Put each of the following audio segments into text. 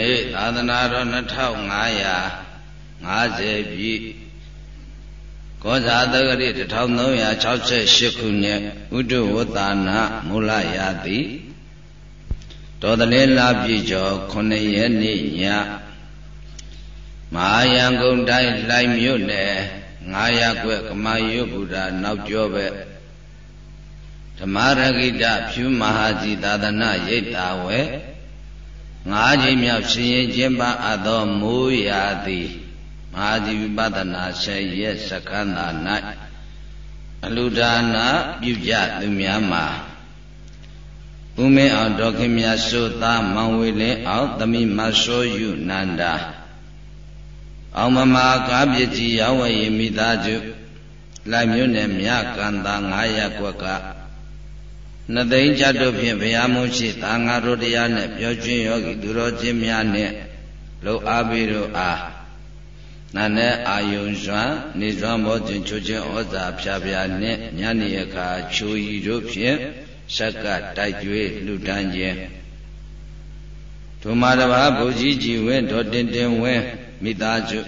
အေးသာသနာတော်2550ပြည့်ကောဇာတဂရိ1368ခုနှစ်ဥဒ္ဓဝတ္တနာမူလရာတိတော်တလင်းလာပြည့်ကျော်9ရက်နေ့ညမဟာယံကုန်တိုင်းလိုက်မြို့နယ်900ကွက်ကမာယုဗုဒ္ဓနောက်ကျောပဲဓမ္မရဂိတဖြူမဟာစီသာသနာရိပ်တာဝဲ ငါးချိန်မြောက်ရှင်ရင်ကျင်းပအပ်သောမိုးရာသည်မဟာစီဝိပဿနာဆက်ရက်စကန္တာ၌အလူဒါနာပြုကြသူများမှာဥမင်းအောင်ဒေါခင်မြတ်ဆိုသားမောင်ဝေလင်းအောင်သမိမဆိုးယူနန္ဒာအောင်မမာကားပစ္စည်းရောက်ဝေမိသားစုလိုက်မြို့နယ်မြကန္တာ900ကွက်က နှစ်သိန်းကြတို့ဖြင့်ဘုရားမုရှိသာငါတို့တရားနဲ့ပြောကျွင်းယောဂီသူတော်ချင်းများနဲ့လှုပ်အားပြီးတို့အားနာနဲ့အာယုံစွမ်းနေစွမ်းဘောခြင်းချိုးခြင်းဩဇာဖြာဖြာနဲ့ညနေအခါချိုးရီတို့ဖြင့်ဆက်ကတိုက်ကျွေးလှူဒန်းခြင်းဒုမာတဘာဘုကြီးကြည်ဝင်းတော်တင်တင်ဝင်းမိသားစု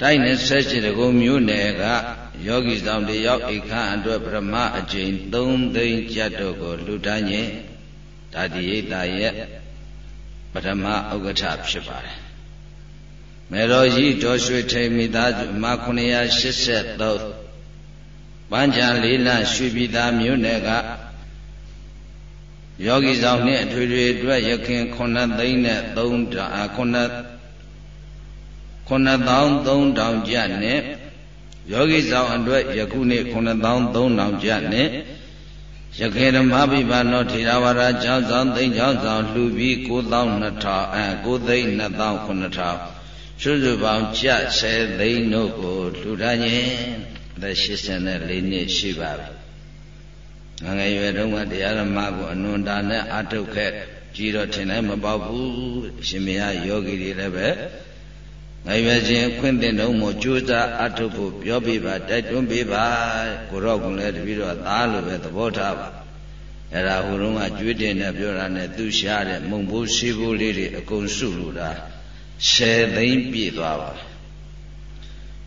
တိုက်နဲ့ဆက်ရှိတကုံမျိုးနယ်က ယောဂီဆောင်တယောက်အိခန့်အတွက်ပရမအကျိန်3သိန်းကျပ်တို့ကိုလှူဒန်းခြင်းဒါတိယိတာရဲ့ပထမဥက္ကဋ္ဌဖြစ်ပါတယ်မေတော်ကြီးဒေါ်ရွှေထိန်မိသားစုမ983ပန်းချံလေးလရွှေပြည်သားမြို့နယ်ကယောဂီဆောင်နှင့်အထွေထွေအတွက်ရခင်9သိန်းနဲ့3 9 9300ကျပ်နဲ့ ယောဂီဆောင်အတွက်ယခုနေ့9300ကျပ်နဲ့ရခေဓမ္မပိပါနောထေရဝါဒကျောင်းဆောင်သိန်းကျောင်းဆောင်လှူပြီး9200အဲ9သိန်း2900စုစုပေါင်းကျပ်10သိန်းတို့ကိုလှူဒါန်းခြင်းအသက်84နှစ်ရှိပါပြီငငယ်ရွယ်တုန်းကတရားဓမ္မကိုအနွန်တာနဲ့အထုတ်ခဲ့ကြည်တော့ထင်လည်းမပေါဘူးအရှင်မယားယောဂီတွေလည်းပဲ ငါရွယ်ချင်းခွင့်တင်တော့မို့ကြိုးစားအထုပ်ဖို့ပြောပြပါတိုက်တွန်းပြပါကိုတော့ကလည်းတပည့်တော်သားလိုပဲသဘောထားပါအဲ့ဒါဟိုတုန်းကကြွေးတင်နဲ့ပြောတာနဲ့သူရှားတဲ့မုံဘိုးရှိဘိုးလေးတွေအကုန်စုလို့တာ10သိန်းပြည့်သွားပါ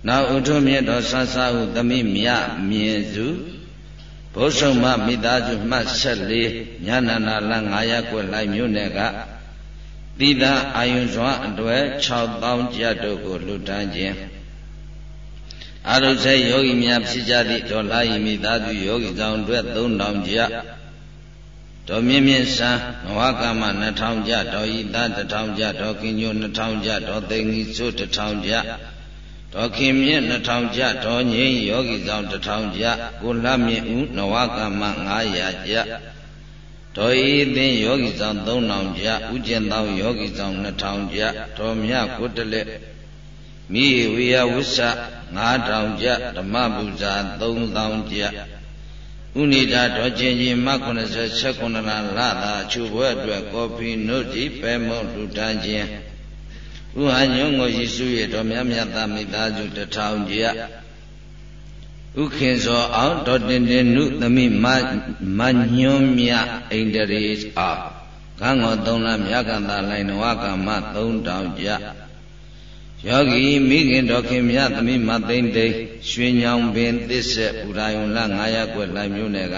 နောက်ဥထုမြတ်တော်ဆဆဟုသမိမြမြင်စုဘုဆုံမမိသားစုမှတ်14ညနာနာလ900ကွက်လိုက်မြို့နယ်က သီတာအာယုံစွာအတွက်6000ကျပ်တို့ကိုလှူဒန်းခြင်းအာရုဆေယောဂီများဖြစ်ကြသည့်ဒေါ်လာယီမိသားစုယောဂီဆောင်အတွက်3000ကျပ်ဒေါ်မြင့်မြင့်စံနဝကမ2000ကျပ်ဒေါ်ဤသား1000ကျပ်ဒေါ်ကင်းညို2000ကျပ်ဒေါ်သိင္ကြီးစိုး1000ကျပ်ဒေါ်ခင်မြင့်2000ကျပ်ဒေါ်ငိမ့်ယောဂီဆောင်1000ကျပ်ကိုလှမြင့်ဦးနဝကမ900ကျပ် ဒေါ်ဤသင်ယောဂီဆောင်3000ကျဥကျင်သောယောဂီဆောင်2000ကျဒေါ်မြကုတ္တလက်မိဝေယဝစ္စ9000ကျဓမ္မပူဇာ3000ကျဥနိဒာဒေါ်ချင်းကြီးမ89လလာသာချူပွဲအတွက်ကော်ဖီနုတ်ဒီပဲမုံလူတန်းခြင်းဥဟာညုံကိုယေရှုရဲ့တော်မြတ်မြတ်သားမိသားစု1000ကျ ဥခင်စောအောင်ဒေါတင်တင်နုသမိမမညွန်းမြအိန္ဒြေအားကံငောသုံးလမြကန္တာလိုင်နဝကမ3000ကျယောဂီမိခင်တော်ခင်မြသမိမသိမ့်သိရွှေညောင်ပင်သစ္ဆက်ပူရာယုံလ900ကွက်လိုင်မျိုးနယ်က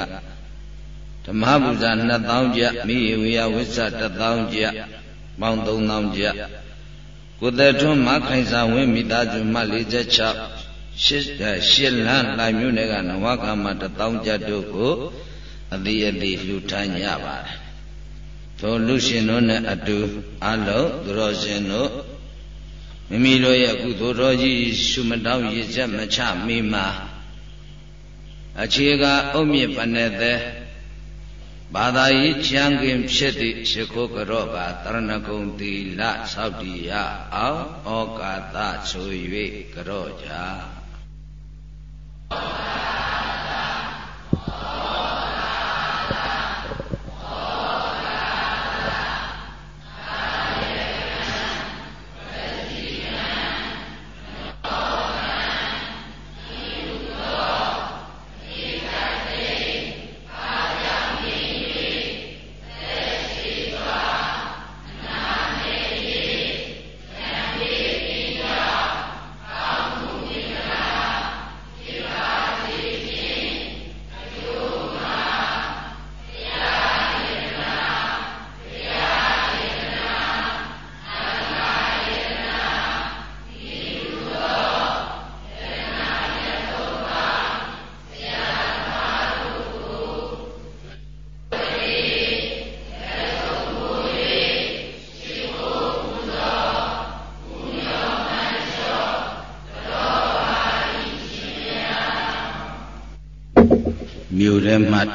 ဓမ္မပူဇာ2000ကျမိဝေယဝိစ္စ1000ကျပေါင်း3000ကျကိုယ်တထွန်းမခိုင်စာဝင်းမိသားစုမှ46 ရှစ်ရှစ်လန်းလှမျိုးတွေကနဝကမတထောင်ကျပ်တို့ကိုအတိအတိလှူထမ်းကြပါတယ်။ထိုလူရှင်တို့နဲ့အတူအလုံးသူတော်ရှင်တို့မိမိတို့ရဲ့ကုသိုလ်တော်ကြီးရှုမတောင်းရည်ချက်မချမိမှာအခြေကအုတ်မြစ်ပနဲ့တဲ့ဘာသာရေးချမ်းခင်ဖြစ်သည့်ရှိခိုးကြော့ပါတရဏဂုံသီလသောက်တည်ရအောင်ဩကာသဆို၍ကြော့ကြ Amen.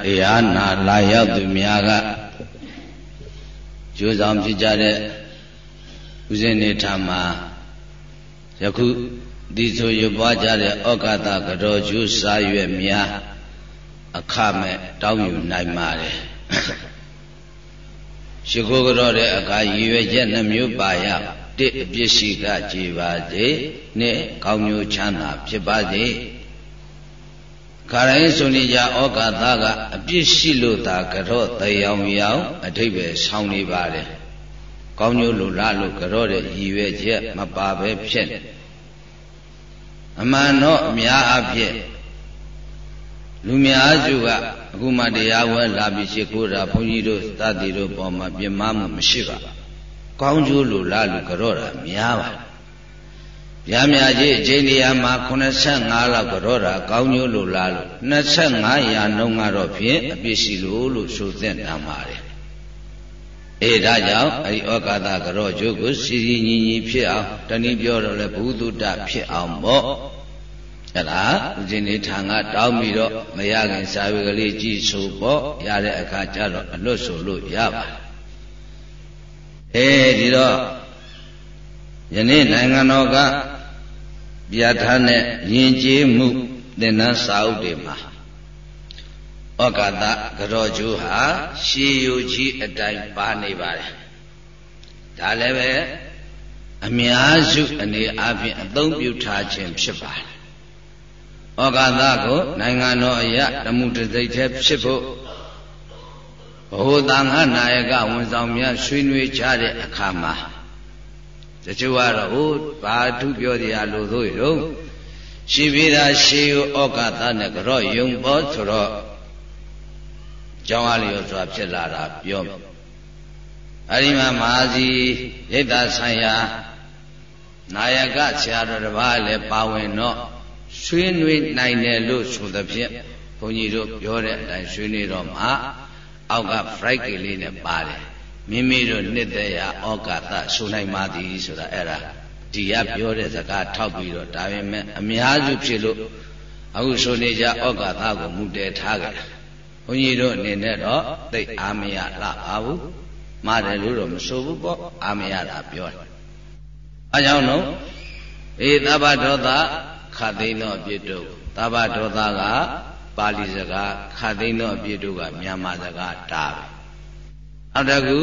တရားနာလာရောက်သူများကကျိုးဆောင်ဖြစ်ကြတဲ့ဥစဉ်နေထာမှာယခုဒီဆိုရပွားကြတဲ့ဩကာသကတော်ကျိုးစာရွက်များအခမဲ့တောင်းယူနိုင်ပါတယ်ရှိခိုးကြောတဲ့အခါရည်ရွယ်ချက်နှမျိုးပါရတစ်အပြစ်ရှိကကြည်ပါစေနှစ်ကောင်းကျိုးချမ်းသာဖြစ်ပါစေ ခါတိုင်းဆိုနေကြဩကာသကအပြစ်ရှိလို့သာကြောတယောင်ယောင်အထိပ္ပယ်ဆောင်းနေပါတယ်ကောင်းကျိုးလိုလားလို့ကြောတဲ့ရည်ရွယ်ချက်မပါပဲဖြစ်နေအမှန်တော့အများအပြည့်လူများစုကအခုမှတရားဝဲလာပြီးရှိခိုးတာဘုန်းကြီးတို့သတိတို့ပေါ်မှာပြမမှုမရှိပါကောင်းကျိုးလိုလားလူကြောတာများပါ ဗျာမြကြီးအချိန်တရားမှာ85လောက်ကြောတာကောင်းကျိုးလိုလားလို့25ရာနှုန်းကတော့ဖြင့်အပြစ်ရှိလို့လို့ဆိုသင့်တမ်းပါတယ်အေးဒါကြောင့်အဲဒီဩကာသကြောကျိုးကိုစီစီညီညီဖြစ်အောင်တနည်းပြောတော့လဲဘုသူတ္တဖြစ်အောင်ပေါ့အဲ့ဒါဦးဇင်းနေထာငါတောင်းပြီးတော့မရခင်စာရွက်ကလေးကြည့်ဆိုပေါ့ရတဲ့အခါကျတော့အလွတ်ဆိုလို့ရပါတယ်အဲဒီတော့ယနေ့နိုင်ငံတော်က ပြဋ္ဌာန်းတဲ့ယဉ်ကျေးမှုသင်္นานစာအုပ်တွေမှာဩကာသကြောကျိုးဟာရှေးယိုကြီးအတိုင်းပါနေပါတယ်ဒါလည်းပဲအများစုအနေအချင်းအသုံးပြုထားခြင်းဖြစ်ပါတယ်ဩကာသကိုနိုင်ငံတော်အရတမှုတစိတ်တည်းဖြစ်ဖို့ဘုသံဃာနာယကဝန်ဆောင်များဆွေးနွေးကြတဲ့အခါမှာ တချို့ကတော့ဟိုဘာထုပြောတရားလို့သို့ရုံရှိပြီးသားရှေးဩကာသနဲ့ကြောယုံပေါ်ဆိုတော့ကြောင်းအားလျော်စွာဖြစ်လာတာပြောအဲဒီမှာမဟာစီရိတ်တာဆိုင်ရာနာယကဆရာတော်တစ်ပါးလည်းပါဝင်တော့ဆွေးနွေးနိုင်တယ်လို့ဆိုသဖြင့်ဘုန်းကြီးတို့ပြောတဲ့အတိုင်းဆွေးနွေးတော့မှအောက်က Friday လေးနဲ့ပါတယ် မိမိတို့နှစ်သက်ရာဩကာသဆိုနိုင်ပါသည်ဆိုတာအဲ့ဒါဒီကပြောတဲ့စကားထောက်ပြီးတော့ဒါပေမဲ့အများစုဖြစ်လို့အခုဆိုနေကြဩကာသကိုမူတည်ထားကြတယ်ဘုန်းကြီးတို့အနေနဲ့တော့သိအားမရလားပါဘူးမှားတယ်လို့တော့မဆိုဘူးပေါ့အားမရတာပြောတယ်အဲကြောင့်တော့အေသဗ္ဗဒေါသခသိန်းသောအပြစ်တို့သဗ္ဗဒေါသကပါဠိစကားခသိန်းသောအပြစ်တို့ကမြန်မာစကားတာပဲ နောက်တစ်ခု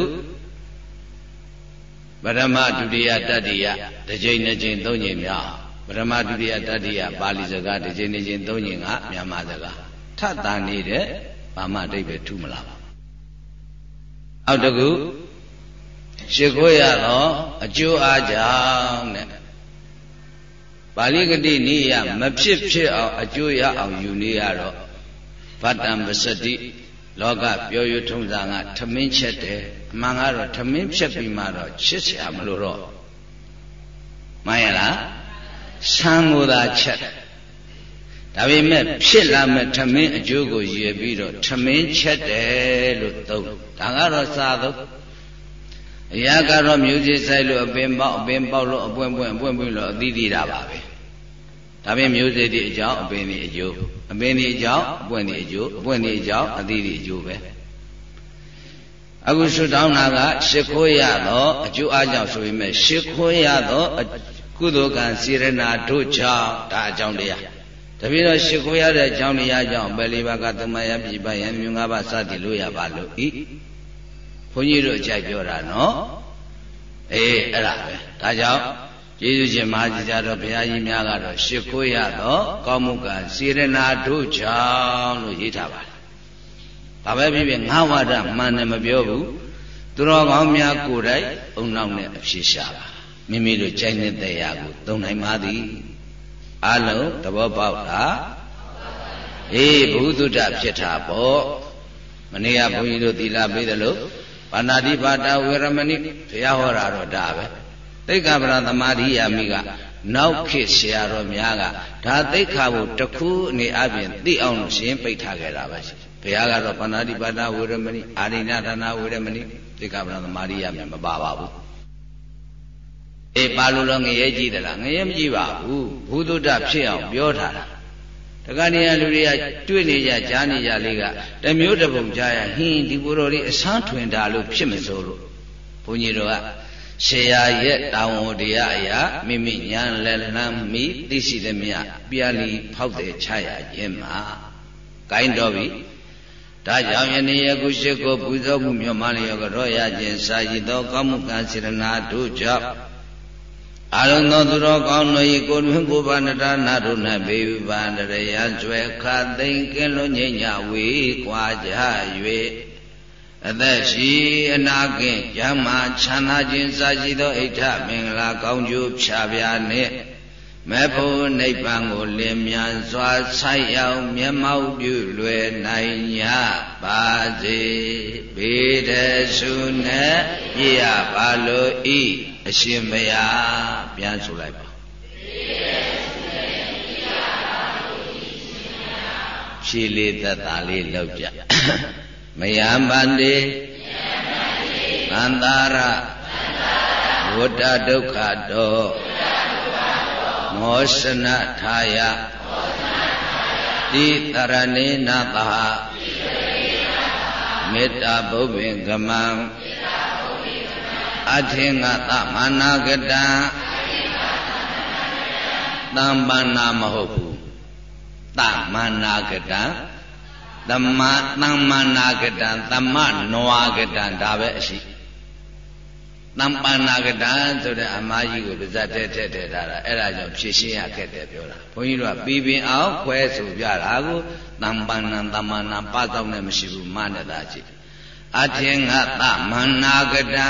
ပရမဒုတိယတတ္တိယတစ်ကြိမ်နှစ်ကြိမ်သုံးကြိမ်မြောက်ပရမဒုတိယတတ္တိယပါဠိစကားတစ်ကြိမ်နှစ်ကြိမ်သုံးကြိမ်ကမြန်မာစကားထပ်တန်နေတဲ့ဘာမှအတိတ်ပဲထူးမလားပါအောက်တကူရှ िख ိုးရတော့အကျိုးအားကြောင့်တဲ့ပါဠိကတိနိယမဖြစ်ဖြစ်အောင်အကျိုးရအောင်ယူနေရတော့ဗတ္တံပစတိ လောကပြောရွထုံးစံကထမင်းချက်တယ်အမှန်ကတော့ထမင်းဖြက်ပြီးမှတော့ချစ်စရာမလိုတော့မှန်ရလားဆံကိုသာချက်ဒါပေမဲ့ဖြစ်လာမဲ့ထမင်းအကျိုးကိုရည်ပြီးတော့ထမင်းချက်တယ်လို့သုံးဒါကတော့စာသုံးအရာကတော့မြူးကြီးဆိုင်လို့အပင်ပေါက်အပင်ပေါက်လို့အပွင့်ပွင့်အပွင့်ပွင့်လို့အသီးသီးတာပါပဲ ဒါပြင်မျိုးစေ့ဒီအကြောင်းအပင်ဒီအကျိုးအပင်ဒီအကြောင်းအပွင့်ဒီအကျိုးအပွင့်ဒီအကြောင်းအသီးဒီအကျိုးပဲအခုဆွတောင်းတာကရှ िख ိုးရတော့အကျိုးအကြောင်းဆိုပေမဲ့ရှ िख ိုးရတော့ကုသိုလ်ကံစေရနာတို့ကြောင့်ဒါအကြောင်းတရားတပည့်တော်ရှ िख ိုးရတဲ့အကြောင်းတရားကြောင့်ပယ်လေးပါးကသမယပြိပယံမြုံ၅ပါးစသည်လို့ရပါလို့ဤဘုန်းကြီးတို့အကြိုက်ပြောတာနော်အေးအဲ့ဒါပဲဒါကြောင့် ကျေးဇူးရှင်မဟာကြီးကြတော်ဘုရားကြီးများကတော့ရှ िख ိုးရတော့ကောင်းမှုကစေရနာတို့ကြောင့်လို့ရေးထားပါတယ်ဘာပဲဖြစ်ဖြစ်ငါဝါဒမှန်တယ်မပြောဘူးသူတော်ကောင်းများကိုယ်တိုင်အုံနောက်နဲ့အဖြစ်ရှာပါမိမိတို့ကြိုက်တဲ့တရားကိုသုံးနိုင်ပါသည်အလုံးသဘောပေါက်တာအေးဘုသူတ္တဖြစ်တာပေါ့မနေ့ကဘုန်းကြီးတို့သီလပေးတယ်လို့ပါဏာတိပါတာဝေရမဏိဘုရားဟောတာတော့ဒါပဲ သိက္ခာပရသမာဓိယာမိကနောက်ခေတ်ဆရာတော်များကဒါသိက္ခာကိုတခုအနေအချင်းသိအောင်လို့ရှင်းပိတ်ထားခဲ့တာပဲဘုရားကတော့ပါဏာတိပါတာဝေရမဏိအာရိဏဒါနာဝေရမဏိသိက္ခာပရသမာဓိယာမိမပါပါဘူးအေးပါလို့တော့ငရဲကြည့်သလားငရဲမကြည့်ပါဘူးဘုဒ္ဓဖြစ်အောင်ပြောထားတာတတခါနေရလူတွေကတွေ့နေကြကြားနေကြလေးကတမျိုးတစ်ပုံကြားရဟင်းဒီကိုယ်တော်လေးအဆန်းထွင်တာလို့ဖြစ်မစိုးလို့ဘုန်းကြီးတို့က ရှေယာရဲ့တောင်းဝတရားအရာမိမိညာလက်လမ်းမိသိရှိသည်မြပြာလီဖောက်တဲ့ချရခြင်းမှာဂိုင်းတော်ပြီဒါကြောင့်ယနေ့ယခုရှိကိုပူဇော်မှုမြတ်မလျောကရောရခြင်းစာရည်သောကောင်းမှုကံစေရနာတို့ကြောင့်အာရုံသောသူတော်ကောင်းတို့၏ကိုယ်တွင်ကိုယ်ပါဏတာနာတို့၌ဘေဝပါန္တရယကျွဲခသိမ့်ကင်းလွန်ငြိမ်ညဝေကွာကြ၍ အသက်ရှိအနာကင်းကျမ်းမာချမ်းသာခြင်းစာရှိသောအိဋ္ဌမင်္ဂလာကောင်းကျိုးဖြာပြားနှင့်မေဖို့နိဗ္ဗာန်ကိုလင်းမြန်စွာဆိုက်ရောက်မျက်မှောက်ပြုလွယ်နိုင်ကြပါစေဘေဒဆုနဲ့ပြရပါလို့ဤအရှင်မယားပြန်ဆိုလိုက်ပါဖြေလေးသက်သာလေးလောက်ကြ မယံဗန္တိသန္တာရဝတ္တဒုက္ခတောမောစနထာယတိတရဏေနသဟမေတ္တာဘုဗ္ဗင်ကမံအထင်္ဂသမနာကတံတမ္ပန္နာမဟုတ်ဘူးသမနာကတံ သမသမ္မနာကတံသမနဝကတံဒါပဲအရှိသမ္ပန္နာကတံဆိုတဲ့အမကြီးကိုပါဇတ်တဲ့ထည့်ထည့်ထားတာအဲ့ဒါကြောင့်ဖြည့်ရှင်းရခက်တယ်ပြောတာဘုန်းကြီးတို့ကပြီးပင်အောင်ခွဲဆိုပြတာကိုသမ္ပန္နံသမ္မနာပသောက်နဲ့မရှိဘူးမနဲ့သာရှိအထင်ကသမနာကတံ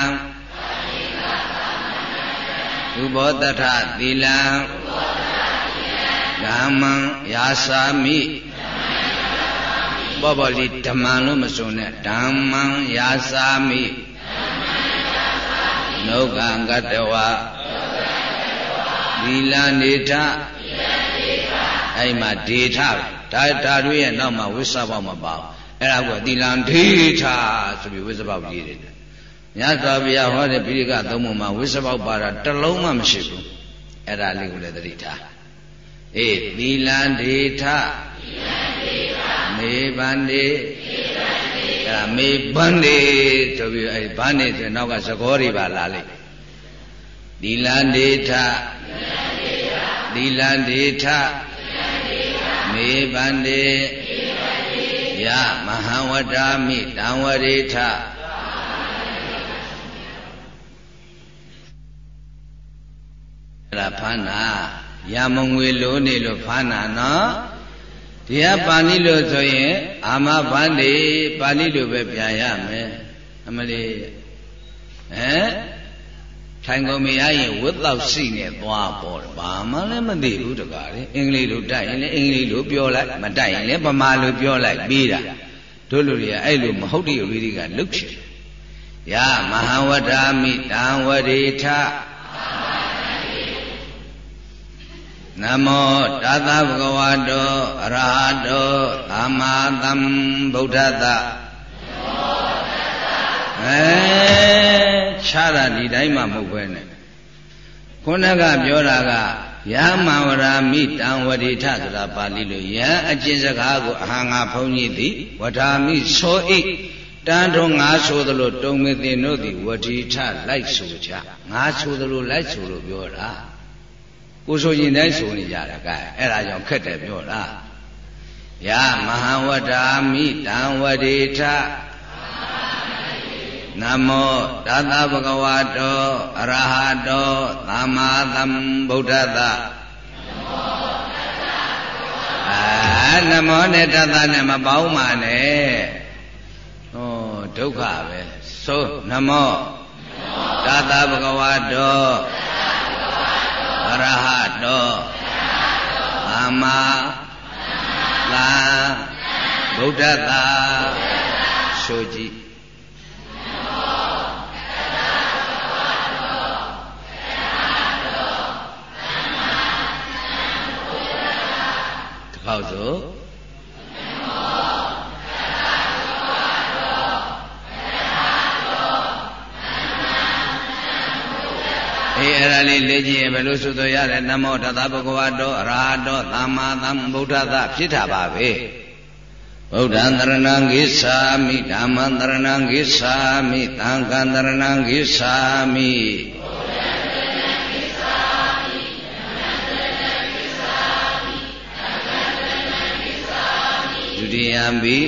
ဥဘောတထသီလံဓမ္မံယာစာမိ ဘောဘောလေးဓမ္မံလို့မဆိုနဲ့ဓမ္မံယာစာမိနုကံကတဝသီလနေထအဲ့မှာဒေထဒါဒါတို့ရဲ့နောက်မှာဝိသဘောမပါဘူးအဲ့ဒါကသီလံဒေထဆိုပြီးဝိသဘောရေးတယ်မြတ်စွာဘုရားဟောတဲ့ပိဋကသုံးပုံမှာဝိသဘောပါတာတစ်လုံးမှမရှိဘူးအဲ့ဒါလေးကိုလည်းသတိထားအေးသီလံဒေထ မေဗန္တိအဲ့ဒါမေဗန္တိဆိုပြီးအဲ့ဗန္တိဆိုနောက်ကသကောတွေပါလာလိမ့်သီလံဒေထသီလံဒေထမေဗန္တိယမဟံဝတ္တာမိတံဝရိထအဲ့ဒါဖန္နာရမငွေလိုနေလို့ဖန္နာ နော်ဒီကပါဠိလိုဆိုရင်အာမဗန္တိပါဠိလိုပဲပြန်ရမယ်အမလေးဟမ်ထိုင်ကုန်မရရင်ဝတ်တော့စီနဲ့သွားပေါ်တယ်ဘာမှလည်းမသိဘူးတကားလေအင်္ဂလိပ်လိုတိုက်ရင်လည်းအင်္ဂလိပ်လိုပြောလိုက်မတိုက်ရင်လည်းဗမာလိုပြောလိုက်ပြီးတာတို့လူတွေကအဲ့လိုမဟုတ်တဲ့လူတွေကလုတ်ချင်ရမဟာဝတ္တာမိတံဝရိထ နမောတသဗ္ဗဝတောအရဟတောသမ္မာသမ္ဗုဒ္ဓတအဲခြားတာဒီတိုင်းမှမဟုတ်ပဲနဲ့ခုနကပြောတာကယမဝရာမိတံဝတိထဆိုတာပါဠိလိုယံအကျင့်စကားကိုအဟံငါဘုန်းကြီးသည်ဝထာမိဆိုဣတန်တော်ငါဆိုသလိုတုံမေတင်တို့သည်ဝတိထလိုက်ဆိုကြငါဆိုသလိုလိုက်ဆိုလို့ပြောတာ ကိုဆိုရင်တိုင်းဆိုနေကြတာကဲအဲ့ဒါကြောင့်ခက်တယ်ပြောတာယမဟာဝတ္တာမိတံဝတိထနမောတသဗ္ဗကဝတောအရဟတောသမ္မာသမ္ဗုဒ္ဓတအာနမောနဲ့တသနဲ့မပေါင်းပါနဲ့ဟောဒုက္ခပဲသို့နမောတသဗ္ဗကဝတောအ ရဟတောသမ္မာသမ္ဗုဒ္ဓတဆိုကြည့်ဟောက် အေအေးအဲ့ဒါလေးလေ့ကျင့်ရင်ဘယ်လိုဆိုတော့ရလဲနမောတသဗ္ဗဂဝတောအရဟတောသမ္မာသမ္ဗုဒ္ဓသဖြစ်တာပါပဲဗုဒ္ဓံတရဏံဂိသာမိဓမ္မံတရဏံဂိသာမိသံဃံတရဏံဂိသာမိဒုတိယံဘိ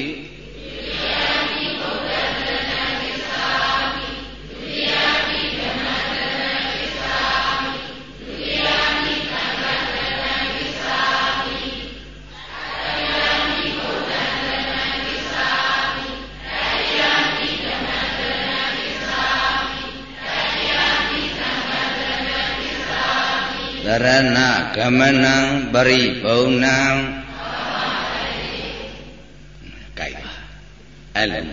ရဏကမနံပရိဘုံနံကြိုက်ပါအဲ့လို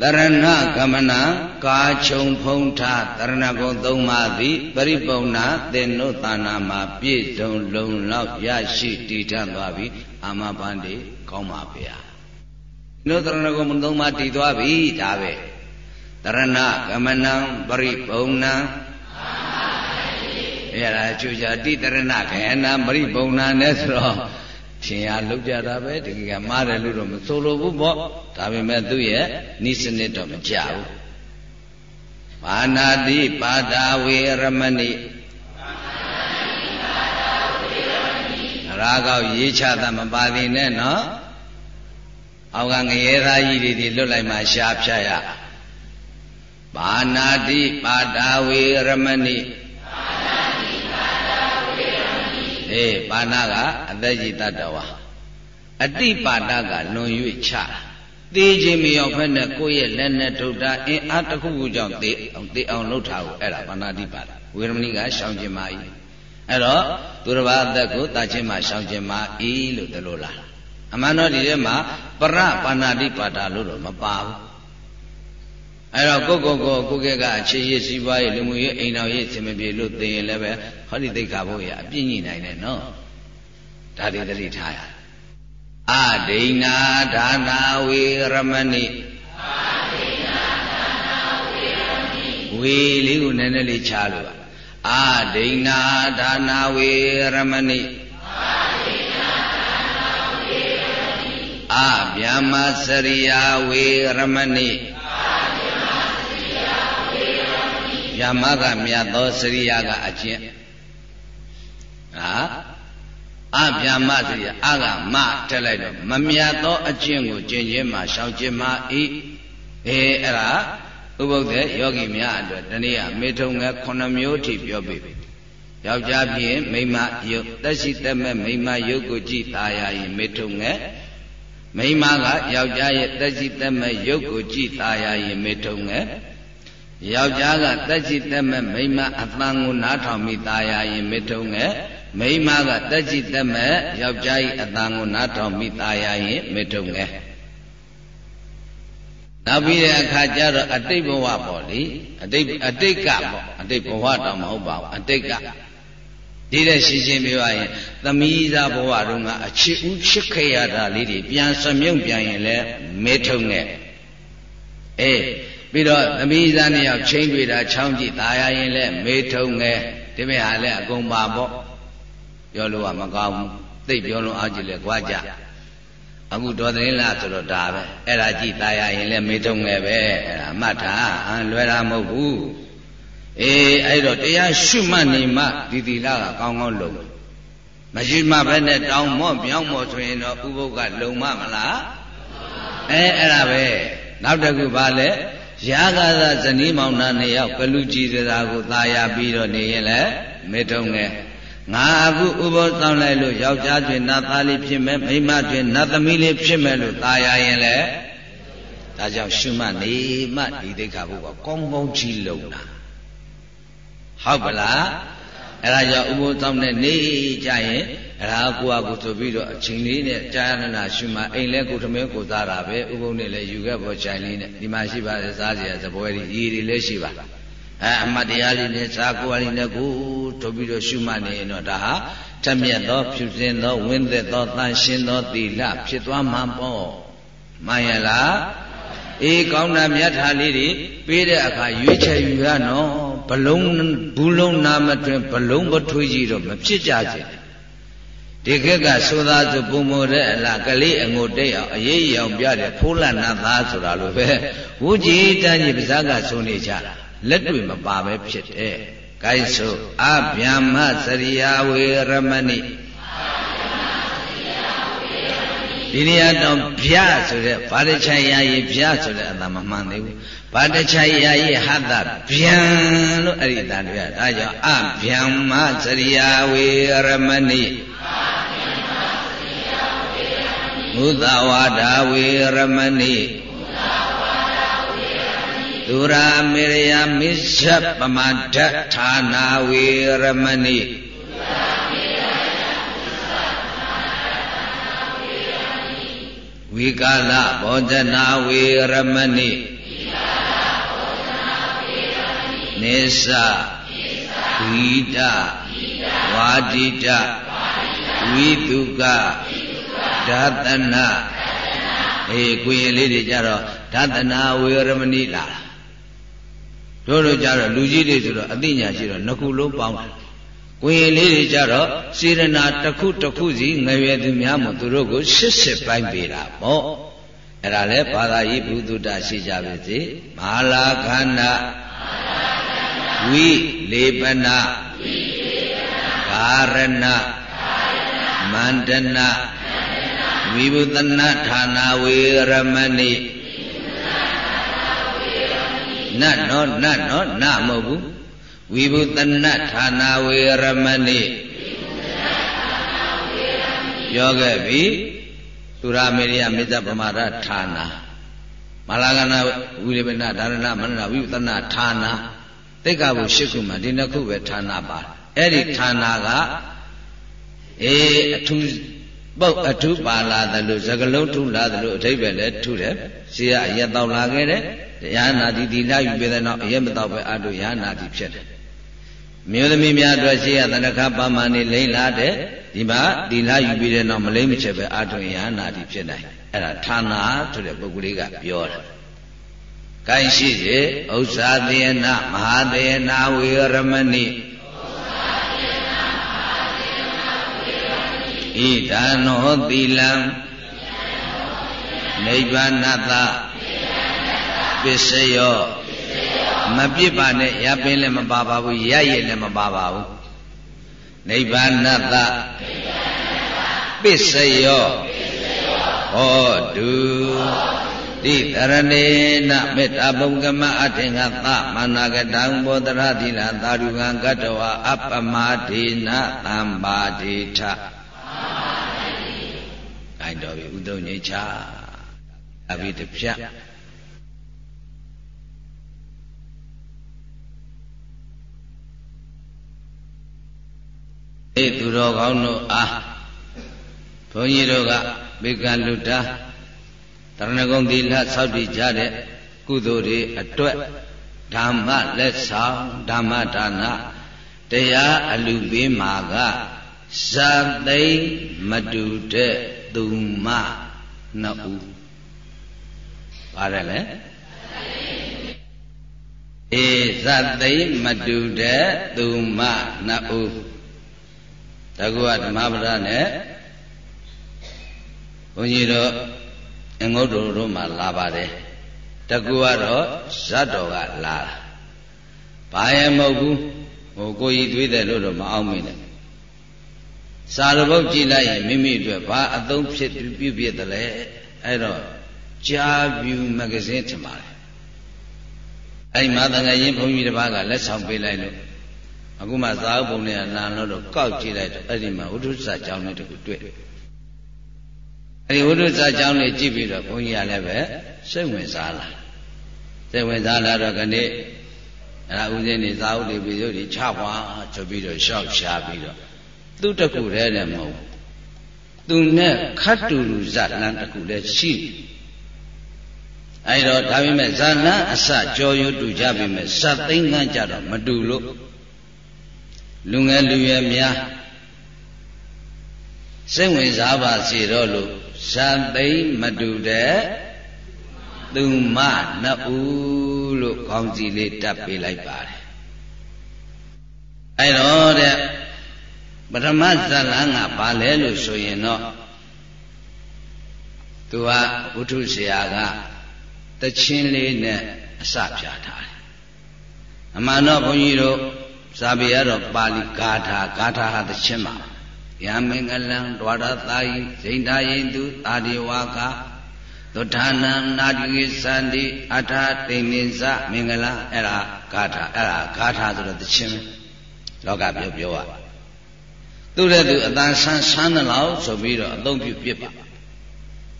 တရဏကမနာကာခြုံဖုံးထတရဏဂုံသုံးပါးသည်ပရိပုံနာသင်္နုသနာမှာပြည့်စုံလုံလောက်ရရှိတည်ထသွားပြီအာမဘန္တိကောင်းပါဗျာနုတရဏဂုံသုံးပါးတည်သွားပြီဒါပဲတရဏကမနံပရိပုံနာ အဲ့ဒါချူချာတိတရဏခေနာမရိပုံနာနဲ့ဆိုတော့ထင်ရလောက်ကြတာပဲတကယ်ကမားတယ်လို့တော့မဆိုလိုဘူးပေါ့ဒါပေမဲ့သူ့ရဲ့နိစနစ်တော့မကြဘူးပါဏာတိပါတာဝေရမဏိရာကောက်ရေးချတာမပါသေးနဲ့နော်အောက်ကငရဲသားကြီးတွေဒီလွတ်လိုက်မှရှားဖြတ်ရပါဏာတိပါတာဝေရမဏိ အေးပါဏကအသက်ကြီးတတ္တဝါအတိပါဒကလွန်၍ချသေခြင်းမရောက်ဖက်နဲ့ကိုယ့်ရဲ့လက်နဲ့ထုတ်တာအင်အားတစ်ခုခုကြောင့်သေအောင်သေအောင်လုပ်တာကိုအဲ့ဒါပါဏာတိပါဒဝေရမဏိကရှောင်ခြင်းမာဤအဲ့တော့သူတစ်ပါးအသက်ကိုတတ်ခြင်းမှာရှောင်ခြင်းမာဤလို့တလို့လားအမှန်တော့ဒီထဲမှာပရပါဏာတိပါဒလို့တော့မပါဘူး အဲ့တော့ကိုကိုကိုကိုကဲကအခြေရစီးပွားရေးလူမှုရေးအိမ်တော်ရေးစင်မပြေလို့သိရင်လည်းပဲဟောဒီသိက္ခာဘုရားအပြည့်ညိနိုင်တယ်နော်ဒါတွေသတိထားရအဒိဏဒါနာဝေရမဏိဝေလေးကိုနည်းနည်းလေးချလို့ပါအဒိဏဒါနာဝေရမဏိအဗျာမစရိယာဝေရမဏိ ဗျာမကမြတ်သောစရိယာကအကျင့်ဟာအဗျာမစရိယာအကမထက်လိုက်တော့မမြတ်သောအကျင့်ကိုကျင့်ခြင်းမှာရှောင်ခြင်းမှာဤအေးအဲ့ဒါဥပုပ်တဲ့ယောဂီများအတွက်တနည်းအားမေထုံငယ်9မျိုးထိပြောပြပြီယောက်ျားဖြစ်မိမယုတ်တက်ရှိတက်မဲ့မိမယုတ်ကိုကြည်ตาရရင်မေထုံငယ်မိမကယောက်ျားရဲ့တက်ရှိတက်မဲ့ယုတ်ကိုကြည်ตาရရင်မေထုံငယ် ယောက်ျားကတက်ရှိတက်မဲ့မိမအတန်ကိုနားထောင်မိตาရရင်မေထုံငယ်မိမကတက်ရှိတက်မဲ့ယောက်ျား၏အတန်ကိုနားထောင်မိตาရရင်မေထုံငယ်နောက်ပြီးတဲ့အခါကျတော့အတိတ်ဘဝပေါ့လေအတိတ်အတိတ်ကပေါ့အတိတ်ဘဝတော့မဟုတ်ပါဘူးအတိတ်ကဒီတဲ့ရှင်းရှင်းပြောရရင်သမီးသားဘဝတုန်းကအချစ်ဦးချစ်ခဲ့ရတာလေးတွေပြန်စမြုံပြန်ရင်လည်းမေထုံနဲ့အေး ပြီးတော့သမီးသားနှစ်ယောက်ချင်းတွေ့တာချောင်းကြည့်ตายရင်လည်းမေထုံငယ်ဒီမဲ့ဟာလည်းအကုန်ပါပေါ့ပြောလို့ကမကောင်းဘူးသိပြောလို့အားကြည့်လဲကြွားကြအခုတော်သင်းလားဆိုတော့ဒါပဲအဲ့ဒါကြည့်ตายရင်လည်းမေထုံငယ်ပဲအဲ့ဒါမှတ်ထားဟမ်လွယ်တာမဟုတ်ဘူးအေးအဲ့တော့တရားရှုမှတ်နေမှဒီသီလကကောင်းကောင်းလုံးမရှိမှပဲနဲ့တောင်းမော့ပြောင်းမော့ဆိုရင်တော့ဥပုပ်ကလုံမမလားအဲအဲ့ဒါပဲနောက်တစ်ခုပါလဲ ရာဂသာဇနီးမောင်နှံနှစ်ယောက်ကလူကြည်စရာကိုသာယာပြီးတော့နေရင်လည်းမေထုံငယ်ငါအခုဥပုသ်ဆောင်လိုက်လို့ယောက်ျားတွင်နတ်သားလေးဖြစ်မယ်မိန်းမတွင်နတ်သမီးလေးဖြစ်မယ်လို့သာယာရင်လည်းဒါကြောင့်ရှုမှတ်နေမှဒီဒိဋ္ဌာဘုကကောင်းကောင်းကြီးလုံတာဟုတ်ပလား အဲ့ဒါကြောင့်ဥပုသ်ဆောင်တဲ့နေကြရင်အဲ့ဒါကိုယ့်အကူဆိုပြီးတော့အချိန်လေးနဲ့ကြာရနာရှုမှအိမ်လဲကိုထမင်းကိုစားတာပဲဥပုသ်နဲ့လည်းယူခဲ့ပေါ်ချိန်လေးနဲ့ဒီမှာရှိပါတယ်စားစရာသပွဲတွေရည်တွေလည်းရှိပါအဲအမတ်တရားလေးနဲ့စားကိုယ်အရင်းနဲ့ကိုထုတ်ပြီးတော့ရှုမှတ်နေရင်တော့ဒါဟာထက်မြက်သောဖြူစင်သောဝင်းသက်သောတန်ရှင်းသောသီလဖြစ်သွားမှာပေါ့မှန်ရလားအေးကောင်းတာမြတ်ထာလေးတွေပေးတဲ့အခါရွေးချယ်ယူရနော် ဘလုံးဘူးလုံးနာမတွင်ဘလုံးပထွေးကြီးတော့မဖြစ်ကြစေဒီခေတ်ကဆိုသားဆိုပုံမောတဲ့အလားကလေးအငိုတိတ်အောင်အေးရောင်ပြတဲ့ဖိုးလတ်နာသားဆိုတာလိုပဲဝုကြီးတန်းကြီးပါးစားကဆိုနေကြလက်တွေမပါပဲဖြစ်တယ်။ဂိုင်းဆိုအဗျာမစရိယာဝေရမဏိ ဒီနေရာတော့ဗျာဆိုတဲ့ဗာတချိုင်ယာယီဗျာဆိုတဲ့အတမမှန်သေးဘူးဗာတချိုင်ယာယီဟတဗျံလို့အဲ့ဒီအတန်တွေကဒါကြောင့်အဗျံမစရိယာဝေရမဏိမုသဝါဒဝေရမဏိသူရာမေရယမိစ္ဆပမဒ္ဒဌာနာဝေရမဏိ ဝိကာလဘောဇနာဝေရမဏိနေသဝိဒဝါတိတဝိတုကဒါတနာအေးကိုရင်လေးတွေကြတော့ဒါတနာဝေရမဏိလာတို့တို့ကြတော့လူကြီးတွေဆိုတော့အသိဉာဏ်ရှိတော့နှစ်ခုလုံးပေါင်းတယ် ကိုရင်လေးတွေကြတော့စေရနာတစ်ခုတစ်ခုစီငရွယ်သူများမို့သူတို့ကိုရှစ်စစ်ပိုင်းပေးတာပေါ့အဲ့ဒါလဲဘာသာရေးဘုဒ္ဓတာရှိကြပါစေမဟာလာခန္ဓာဝိလေပနာကာရဏမန္တနာဝိဘုသနာဌာနာဝေရမဏိနတ်နော်နတ်နော်နမဟုတ်ဘူး ဝိဘုသနာဌာနာဝေရမဏိပြောခဲ့ပြီသူရမေရိယမေဇ္ဇပမာဒဌာနာမလာကနာဝိလေပနာဒါရဏမန္တနာဝိဘုသနာဌာနာတိတ်ကဘုရှစ်ခုမှာဒီနှစ်ခုပဲဌာနာပါအဲ့ဒီဌာနာကအေးအထူးပုတ်အထုပါလာတယ်လို့သကလုံးထုလာတယ်လို့အထိပ္ပယ်လည်းထုတယ်ဇေယအရက်တော့လာခဲ့တယ်တရားနာတိဒီလာယူပြတဲ့နောက်အရက်မတော့ပဲအတုရဟနာတိဖြစ်တယ် မြို့သမီးများအတွက်ရှိရတဏခပါမဏိလိမ့်လာတဲ့ဒီမှာဒီလာယူပြီးတဲ့နောက်မလိမ့်မချက်ပဲအတုရဟနာတိဖြစ်နိုင်အဲ့ဒါဌာနာဆိုတဲ့ပုဂ္ဂိုလ်ကပြောတယ်ကိုင်းရှိစေဥစ္စာသေနမဟာသေနဝေရမဏိဣဒာနောသီလံနိဗ္ဗာနတပစ္စယော မပြစ်ပါနဲ့ရပင်းလည်းမပါပါဘူးရရည်လည်းမပါပါဘူးနိဗ္ဗာနတပစ္စယောဟောတုတိတရဏေနမေတ္တာဘုံကမအထင်္ဂသမန္နာကတံဘောဓရသီလသာရုကံကတ္တဝအပမဒေနသံပါတိထအိုင်တော်ပြီဥဒုံငိချာအဘိတပြ အေးသူတော်ကောင်းတို့အားဘုန်းကြီးတို့ကဘေကလူတာတရဏဂုံသီလဆောက်တည်ကြတဲ့ကုသိုလ်တွေအတွက်ဓမ္မလက်ဆောင်ဓမ္မဒါနတရားအလူပေးမှာကဇာသိမ့်မတူတဲ့သူမနှစ်ဦးပါတယ်လေအေးဇာသိမ့်မတူတဲ့သူမနှစ်ဦး တကူကဓမ္မပဒနဲ့ဘုန်းကြီးတို့အငုတ်တော်တို့မှလာပါတယ်တကူကတော့ဇတ်တော်ကလာဘာရဲ့မဟုတ်ဘူးဟိုကိုကြီးသွေးတယ်လို့တော့မအောင်မင်းနဲ့စာရပုတ်ကြည့်လိုက်ရင်မိမိအတွက်ဘာအသုံးဖြစ်ပြုပြတယ်လဲအဲ့တော့ကြာပြူမဂဇင်းထင်ပါတယ်အဲ့မှာတန်ခါရင်ဘုန်းကြီးတစ်ပါးကလက်ဆောင်ပေးလိုက်လို့ အခုမှသာဥပုံနဲ့လာလို့တော့ကောက်ကြည့်လိုက်တော့အဲ့ဒီမှာဝိထုစာကြောင်းလေးတခုတွေ့အဲ့ဒီဝိထုစာကြောင်းလေးကြည့်ပြီးတော့ဘုန်းကြီးကလည်းပဲစိတ်ဝင်စားလာစိတ်ဝင်စားလာတော့ခဏအဲ့ဒါဥစဉ်နေသာဥတွေပြီးတို့ဒီချပွားဆိုပြီးတော့ရှောက်ရှားပြီးတော့သူ့တကူတည်းလည်းမဟုတ်သူနဲ့ခတ်တူလူဇလန်တကူလည်းရှိအဲ့တော့ဒါပေမဲ့ဇာလန်အစကြောရွတူကြပြီမဲ့စတ်သိန်းကန်းကြတော့မတူလို့ လူငယ်လူရွယ်များစိတ်ဝင်စားပါစေတော့လို့ဇာသိန်းမတူတဲ့သူမနှစ်ဦးလို့ခေါင်းစီလေးတပ်ပေးလိုက်ပါတယ်အဲ့တော့တဲ့ပထမဇလန်းကဘာလဲလို့ဆိုရင်တော့သူကဝုထုဆရာကတချင်းလေးနဲ့အစပြထားတယ်အမှန်တော့ဘုန်းကြီးတို့ ဇာပေရတော့ပါဠိဂါထာဂါထာဟာတချင်းပါယမင်္ဂလံဒွါရသာယိဇိန္ဒယိတုအာဒီဝါကသုထာနံနာတိသန္တိအထာတိန်နိစမင်္ဂလာအဲ့ဒါဂါထာအဲ့ဒါဂါထာဆိုတော့တချင်းပဲလောကပြောပြောရသူ့တဲ့သူအတန်ဆန်းဆန်းတယ်လို့ဆိုပြီးတော့အသုံးပြုပြစ်ပါ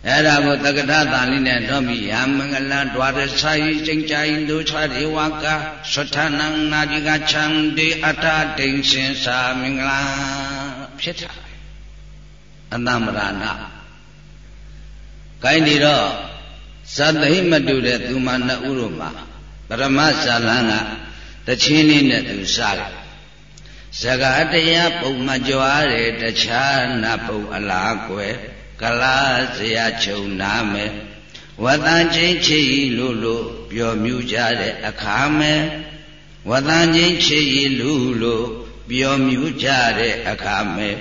အဲ့ဒါကိုတက္ကထတာလေးနဲ့တော့ပြီးယမင်္ဂလဒွါရစာယိကျင့်ကြိုင်ဒုချရေဝကသုထာနံနာတိကချံတိအထာတိန်ရှင်စာမင်္ဂလာဖြစ်တာအတ္တမရဏကိုင်းဒီတော့ဇတ်သိမတူတဲ့သူမနှစ်ဦးတို့မှာပရမဇာလန်းကတချင်းလေးနဲ့သူစားတယ်ဇဂတရားပုံမကြွားတယ်တခြားနတ်ပုံအလားကွယ် ကလာစရာချုံနာမယ်ဝတန်ချင်းချီလို့လို့ပြောမြူကြတဲ့အခါမယ်ဝတန်ချင်းချီလူလို့ပြောမြူကြတဲ့အခါမယ်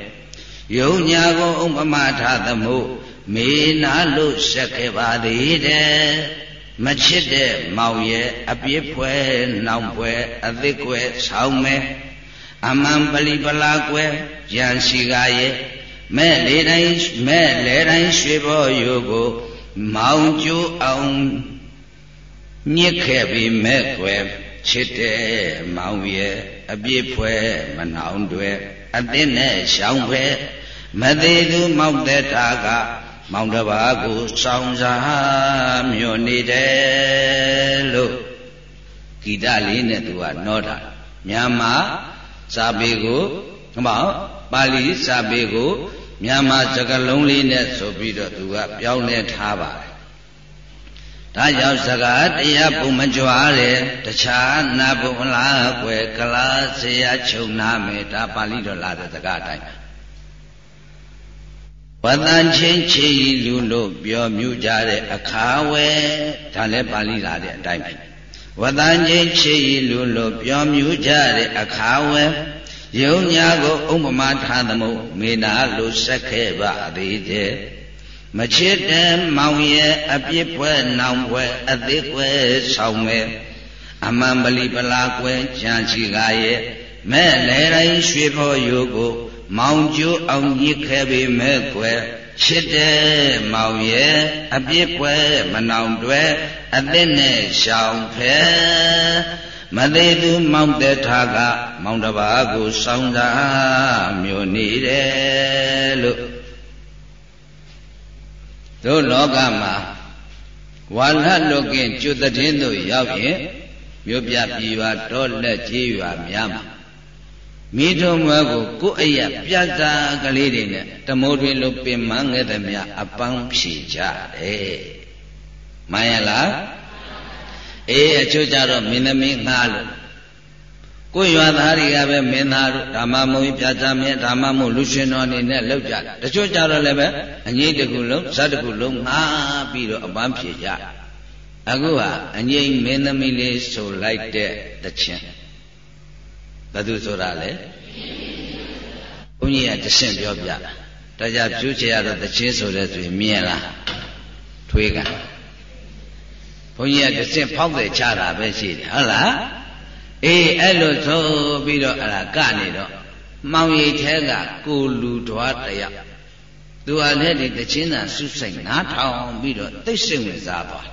ယုံညာကိုဥပမာထားသမို့မေနာလို့ဆက်ခဲ့ပါသေးတယ်မချစ်တဲ့မောင်ရဲ့အပြစ်ဖွဲနောင်ဖွဲအသစ်ကွယ်ဆောင်းမဲအမှန်ပလီပလာကွယ်ကြံစီကရဲ့ မဲ့လေတိုင်းမဲ့လေတိုင်းရွှေဘောယိုကို မောင်ကျိုးအောင်ညစ်ခဲ့ပြီးမဲ့ကွယ်ချစ်တဲ့မောင်ရဲ့အပြစ်ဖွဲမနောင်တွေအသစ်နဲ့ရှောင်းဖွဲမသေးသူမောက်တဲ့တာက မောင်တပါးကိုစောင်းစားမြို့နေတယ်လို့ဂီတလေးနဲ့သူကနောတာမြန်မာစာပေကိုဟမောပါဠိစာပေကို မြန်မာစကားလုံးလေးနဲ့ဆိုပြီးတော့သူကပြောင်းလဲထားပါတယ်ဒါကြောင့်စကားတရားပုံမကြွားတယ်တခြားနာဘုံလားကွယ်ကလားဆရာချုပ်နာမယ်ဒါပါဠိတော်လာတဲ့စကားအတိုင်းဝတန်ချင်းချီလူလို့ပြောမြူကြတဲ့အခါဝဲဒါလည်းပါဠိလာတဲ့အတိုင်းပဲဝတန်ချင်းချီလူလို့ပြောမြူကြတဲ့အခါဝဲ ယုံညာကိုဥပမာထားသမို့မေနာလို့ဆက်ခဲ့ပါသေးတယ်မချစ်တဲ့မောင်ရဲ့အပြစ်ပွဲနောင်ပွဲအသေးကွယ်ဆောင်မဲ့အမှန်ပလီပလာကွယ်ကြံချီကားရဲ့မဲ့လေတိုင်းရွှေဖို့ယုကို မောင်ကျိုးအောင်ညစ်ခဲ့ပေမဲ့ကွယ်ချစ်တဲ့မောင်ရဲ့အပြစ်ပွဲမနောင်တွေအသစ်နဲ့ရှောင်ဖဲ မသေးသူမောင်တဲ့ထားကမောင်တပါးကိုစောင်းတာမျိုးနေတယ်လို့တို့လောကမှာဝါလလုကင်ကျွတ်တဲ့တို့ရောက်ရင်မြို့ပြပြည်ရွာတောလက်ကြီးရွာများမှာမိထုံမွဲကိုကိုယ်အယပြတ်တာကလေးတွေနဲ့တမိုးတွင်လို့ပင်မငဲ့သည်များအပန်းဖြေကြတယ်မှန်ရလား အေးအချို့ကြတော့မင်းသမီးငှားလို့ကိုရွာသားတွေကပဲမင်းသားတို့ဓမ္မမုံပြတ်သားမြဲဓမ္မမုံလူရှင်တော်အနေနဲ့လောက်ကြတယ်တချို့ကြတော့လည်းပဲအငိမ့်တကူလုံးဇတ်တကူလုံးငှားပြီးတော့အပန်းဖြေကြအခုဟာအငိမ့်မင်းသမီးလေးဆိုလိုက်တဲ့တခြင်းဘသူဆိုတာလဲဘုန်းကြီးကတဆင့်ပြောပြတာဒါကြပြုချေရတော့တချင်းဆိုတဲ့ဆိုရင်မြင်လားထွေးက ဘုန်းကြီးကတဆင့်ဖောက်တယ်ချတာပဲရှိတယ်ဟုတ်လားအေးအဲ့လိုဆိုပြီးတော့အဲ့ဒါကနေတော့မောင်ရိပ်ထဲကကိုလူတော်တယောက်သူဟာလည်းဒီတချင်းသာဆုစိတ်နားထောင်ပြီးတော့သိစိတ်ဝင်စားသွား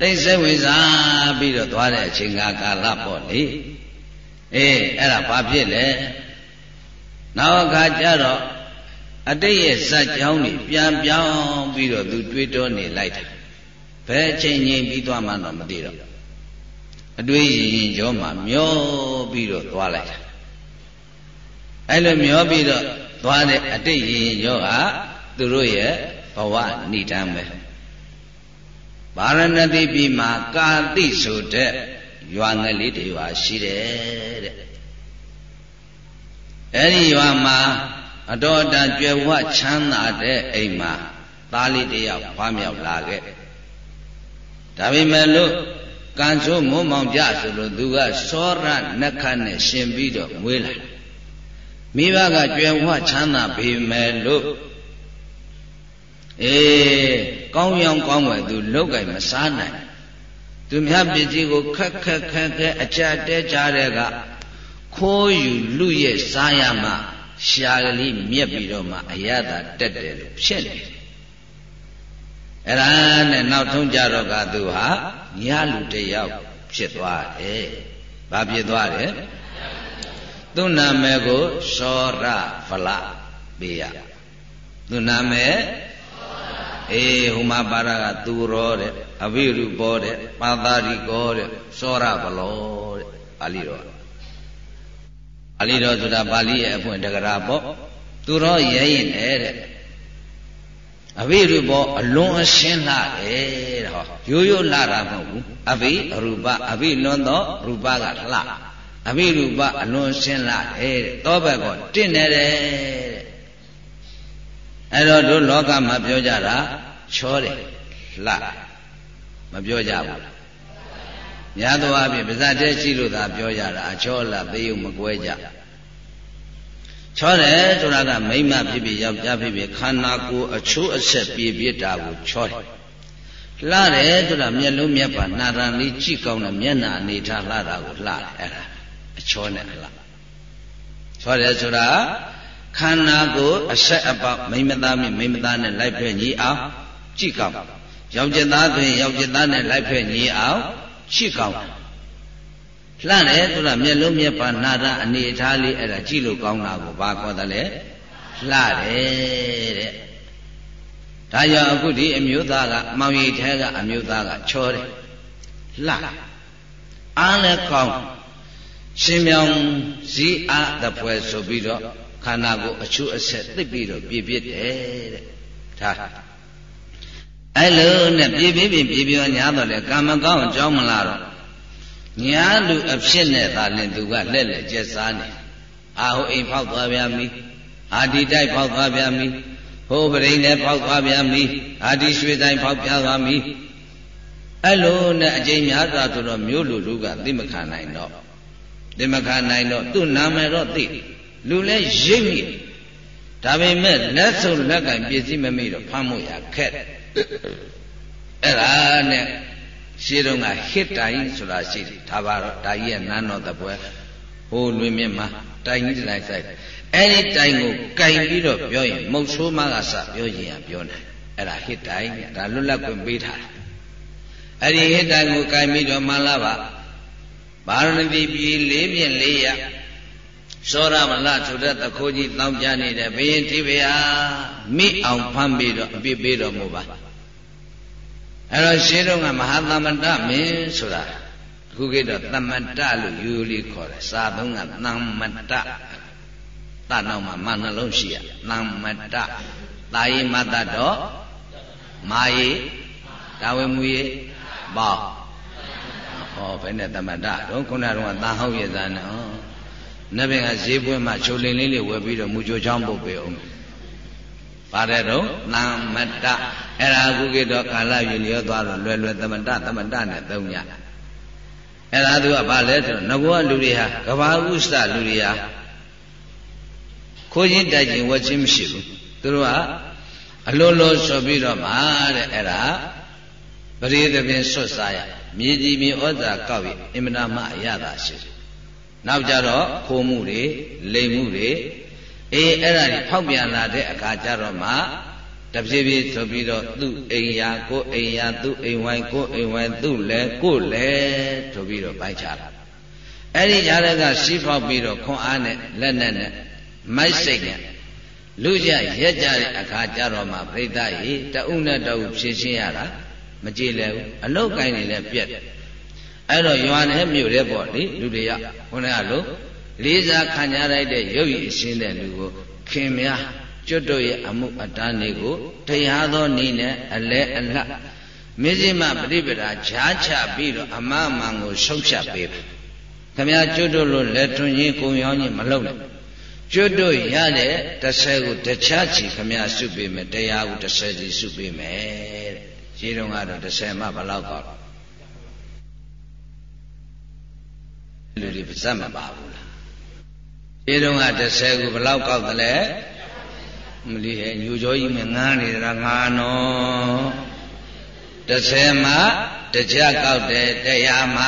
သိစိတ်ဝင်စားပြီးတော့သွားတဲ့အချိန်ကကာလပေါ့လေအေးအဲ့ဒါဘာဖြစ်လဲနောက်အခါကျတော့အတိတ်ရဲ့ဇက်ကြောင်းတွေပြန်ပြောင်းပြီးတော့သူတွေးတောနေလိုက်တယ် ဘယ်အချိန်ငြိမ်ပြီးသွားမှတော့မသိတော့အတွေးရင်ရင်ကြောမှာမျောပြီးတော့သွားလိုက်တာအဲ့လိုမျောပြီးတော့သွားတဲ့အတိတ်ရင်ရင်ကြောကသူတို့ရဲ့ဘဝဏိဒံပဲဗာရဏသီပြည်မှာကာတိဆိုတဲ့ရွာငယ်လေးတွေရွာရှိတယ်တဲ့အဲ့ဒီရွာမှာအတော်တန်ကြွယ်ဝချမ်းသာတဲ့အိမ်မှာသားလေးတယောက်ဖွားမြောက်လာခဲ့ ဒါပေမဲ့လို့ကံဆိုးမုံမောင်ကြဆိုလို့သူကစောရနက္ခနဲ့ရှင်ပြီးတော့မွေးလာမိဘကကြွယ်ဝချမ်းသာပေမဲ့လို့အေးကောင်းရောင်ကောင်းဝယ်သူလောက်ကင်မစားနိုင်သူမြတ်ပစ္စည်းကိုခက်ခက်ခက်ခက်အကြတဲကြတဲ့ကခိုးယူလူရဲ့စားရမှရှာကလေးမြက်ပြီးတော့မှအရသာတက်တယ်လို့ဖြစ်နေတယ် အဲ့ဒါနဲ့နောက်ထုံးကြတော့ကသူဟာညလူတယောက်ဖြစ်သွားတယ်။ဘာဖြစ်သွားတယ်။သူ့နာမည်ကိုစောရဖလပေးရ။သူ့နာမည်အေးဟိုမှာပါရကသူရောတဲ့အဘိရုဘောတဲ့ပါသာရိကောတဲ့စောရဘလောတဲ့ပါဠိတော်ပါဠိတော်ဆိုတာပါဠိရဲ့အဖွင့်တက္ကရာပေါ့သူရောရဲရင်တဲ့ အဘိရူပအလွန်အရှင်းလှတယ်တဲ့ဟောရိုးရိုးလှတာမဟုတ်ဘူးအဘိရူပအဘိလွန်သောရူပကလှအဘိရူပအလွန်ရှင်းလှတယ်တဲ့တောဘက်ကတင့်နေတယ်တဲ့အဲ့တော့တို့လောကမှာပြောကြတာချောတယ်လှမပြောကြဘူးများသောအားဖြင့်ပါဇတ်တဲ့ရှိလို့သာပြောကြတာအချောလှသေယုံမကွဲကြ ချောတယ်ဆိုတာကမိမဖြစ်ဖြစ်ယောက်ျားဖြစ်ဖြစ်ခန္ဓာကိုယ်အချိုးအဆက်ပြည့်ပြည့်တာကိုချောတယ်လှတယ်ဆိုတာမျက်လုံးမျက်ပါနာရံလေးကြည့်ကောင်းတဲ့မျက်နှာအနေထားလှတာကိုလှတယ်အဲ့ဒါအချောနဲ့လှချောတယ်ဆိုတာခန္ဓာကိုယ်အဆက်အပေါက်မိမသားမိမိမသားနဲ့လိုက်ဖက်ညီအောင်ကြည့်ကောင်းယောက်ျားသားဆိုရင်ယောက်ျားသားနဲ့လိုက်ဖက်ညီအောင်ကြည့်ကောင်း လှတယ်ဆိုတာမျက်လုံးမျက်ပါနာတာအနေအထားလေးအဲ့ဒါကြည့်လို့ကောင်းတာကိုဘာခေါ်တယ်လဲလှတယ်တဲ့ဒါကြောင့်အခုဒီအမျိုးသားကမောင်ရည်ထဲကအမျိုးသားကချောတယ်လှအားလည်းကောင်းရှင်မြောင်ဇီးအားတပွဲဆိုပြီးတော့ခန္ဓာကိုအချွတ်အဆက်သိပ်ပြီးတော့ပြည့်ပြည့်တယ်တဲ့ဒါအဲ့လိုနဲ့ပြည့်ပြည့်ပြည့်ပြည့်ပြည့်ညာတော့လေကံမကောင်းအကြောင်းမလားတော့ ညာလူအဖြစ်နဲ့သာလင်သူကလက်လက်ကျက်စားနေအာဟိုအိမ်ဖောက်သွားပြန်ပြီအာဒီတိုက်ဖောက်သွားပြန်ပြီဟိုပရိန်နဲ့ဖောက်သွားပြန်ပြီအာဒီရွှေဆိုင်ဖောက်ပြသွားပြီအဲ့လိုနဲ့အကျိန်များစွာဆိုတော့မျိုးလူလူကသိမခံနိုင်တော့သိမခံနိုင်တော့သူ့နာမည်တော့သိလူလဲရိပ်မိဒါပေမဲ့လက်စုံလက်ကင်ပစ္စည်းမမိတော့ဖမ်းဖို့ရခက်အဲ့ဒါနဲ့ ရှင်းတော့ကဟစ်တိုင်ဆိုတာရှိတယ်ဒါပါတော့ဒါကြီးရဲ့နန်းတော်တပွဲဟိုလွင်မြင့်မှာတိုင်ကြီးတိုင်းဆိုင်အဲ့ဒီတိုင်ကိုကင်ပြီးတော့ပြောရင်မုတ်ဆိုးမကစပြောရင်ရပြောနိုင်အဲ့ဒါဟစ်တိုင်ဒါလွတ်လပ်ခွင့်ပေးထားတယ်အဲ့ဒီဟစ်တိုင်ကိုကင်ပြီးတော့မှလာပါဘာရဏသီပြည်လေးပြင်းလေးရစောရမလဆိုတဲ့တခိုးကြီးတောင်းကြနေတဲ့ဘယင်တိဗျာမိအောင်ဖမ်းပြီးတော့အပြစ်ပေးတော်မူပါ အဲ့တော့ရှင်းတော့ကမဟာသမန္တမင်းဆိုတာအခုကိတော့သမန္တလို့ယူလေးခေါ်တယ်စာသုံးကသမန္တတနောက်မှာမနှလုံးရှိရသမန္တတာယိမတတော့မာယိဒါဝေမူယိပေါဟောဘယ်နဲ့သမန္တတော့ခုနကတော့သာဟုတ်ရဲ့သားနော်နတ်ဘင်ကဈေးပွဲမှာချိုလင်းလေးလေးဝယ်ပြီးတော့မူကြိုချောင်းပုတ်ပေးအောင် ပါတယ်တော့သမတအဲ့ဒါအခုကတော့ကာလယူလျောသွားတော့လွယ်လွယ်သမတသမတနဲ့သုံးညအဲ့ဒါသူကဘာလဲဆိုတော့ငကောလူတွေဟာကဘာဥစ္စလူတွေဟာခိုးချင်းတိုက်ချင်းဝတ်ချင်းမရှိဘူးသူတို့ကအလိုလိုဆိုပြီးတော့မှတဲ့အဲ့ဒါပရိသဖြင့်ဆွတ်စားရမြေကြီးမြေဩဇာကောက်ရအင်မနာမအရသာရှိတယ်နောက်ကြတော့ခိုးမှုတွေလိမ်မှုတွေ အေးအဲ့ဒါကြီးဖောက်ပြန်လာတဲ့အခါကျတော့မှတဖြည်းဖြည်းဆိုပြီးတော့သူ့အိမ်ယာကိုအိမ်ယာသူ့အိမ်ဝိုင်းကိုအိမ်ဝိုင်းသူ့လဲကိုလဲဆိုပြီးတော့ပိုက်ချတာအဲ့ဒီကြားတဲ့ကစီးဖောက်ပြီးတော့ခွန်အားနဲ့လက်နဲ့နဲ့မိုက်စိတ်နဲ့လူကြရက်ကြတဲ့အခါကျတော့မှပြိဿရေတအုပ်နဲ့တအုပ်ဖြည့်ရှင်းရတာမကြည်လဲဘူးအလုတ်ကိုင်းနေလဲပြက်အဲ့တော့ရွာနဲ့မြို့တဲ့ပေါ့လေလူတွေကခုနကလို့ လေးစားခံကြရတဲ့ရုပ်ရည်အရှင်းတဲ့လူကိုခင်များကျွတ်တို့ရဲ့အမှုအတန်းတွေကိုတရားသောနည်းနဲ့အလဲအလှမေဇိမပရိပဒါခြားချပြီးတော့အမအမှန်ကိုဆုံးဖြတ်ပေးပါခမကျွတ်တို့လို့လက်ထွန်ရင်းကုံရောင်းကြီးမလုပ်နဲ့ကျွတ်တို့ရတဲ့30ကိုတခြားစီခမစုပေးမယ်တရားကို30စီစုပေးမယ်တဲ့ရှင်းတော့ကတော့30မှဘလောက်ကောက်လူတွေပါစမပါဘူးလား ခြေတုံးက30ခုဘယ်လောက်ကောက်သလဲမလီဟဲညူကြောကြီးမငန်းနေတာငါနော်30မှတကြကောက်တယ်တရားမှ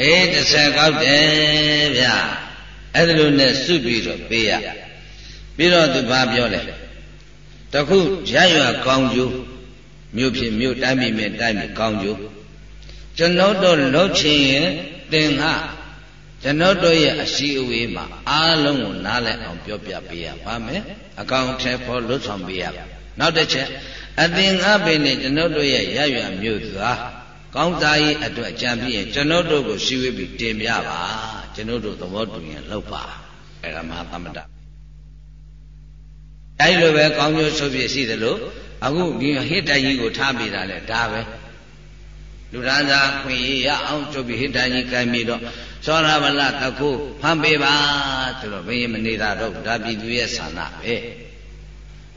အေး30ကောက်တယ်ဗျအဲ့ဒါလိုနဲ့စုပြီးတော့ပေးရပြီးတော့သူဘာပြောလဲတခုရရွာကောင်းကျိုးမြို့ဖြစ်မြို့တိုင်းပြည်မဲ့တိုင်းပြည်ကောင်းကျိုးကျွန်တော်တို့လှုပ်ချင်ရင်သင်ဟာ ကျွန်တော်တို့ရဲ့အရှိအဝေးမှာအားလုံးကိုနားလည်အောင်ပြောပြပေးရပါမယ်အကောင်ထဲဖို့လွတ်ဆောင်ပေးရနောက်တစ်ချက်အသင်္ကပိနဲ့ကျွန်တော်တို့ရဲ့ရရွာမြို့သာကောင်းစားရေးအတွက်ကြံပြီးရင်ကျွန်တော်တို့ကိုရှိဝေးပြီးတင်ပြပါကျွန်တော်တို့သဘောတူရင်လုပ်ပါအဲ့ဒါမှသမတအဲ့လိုပဲကောင်းကျိုးဆိုပြရှိသလိုအခုဒီဟိတ္တကြီးကိုထားပြီးတာလေဒါပဲလူရန်သာခွင့်ရရအောင်ဆိုပြီးဟိတ္တကြီးကံပြီးတော့ သောရဗလတခုဖမ်းပေးပါဆိုတော့ဘယ်မနေတာတော့ဒါပြည်သူရဲ့ဆန္ဒပဲ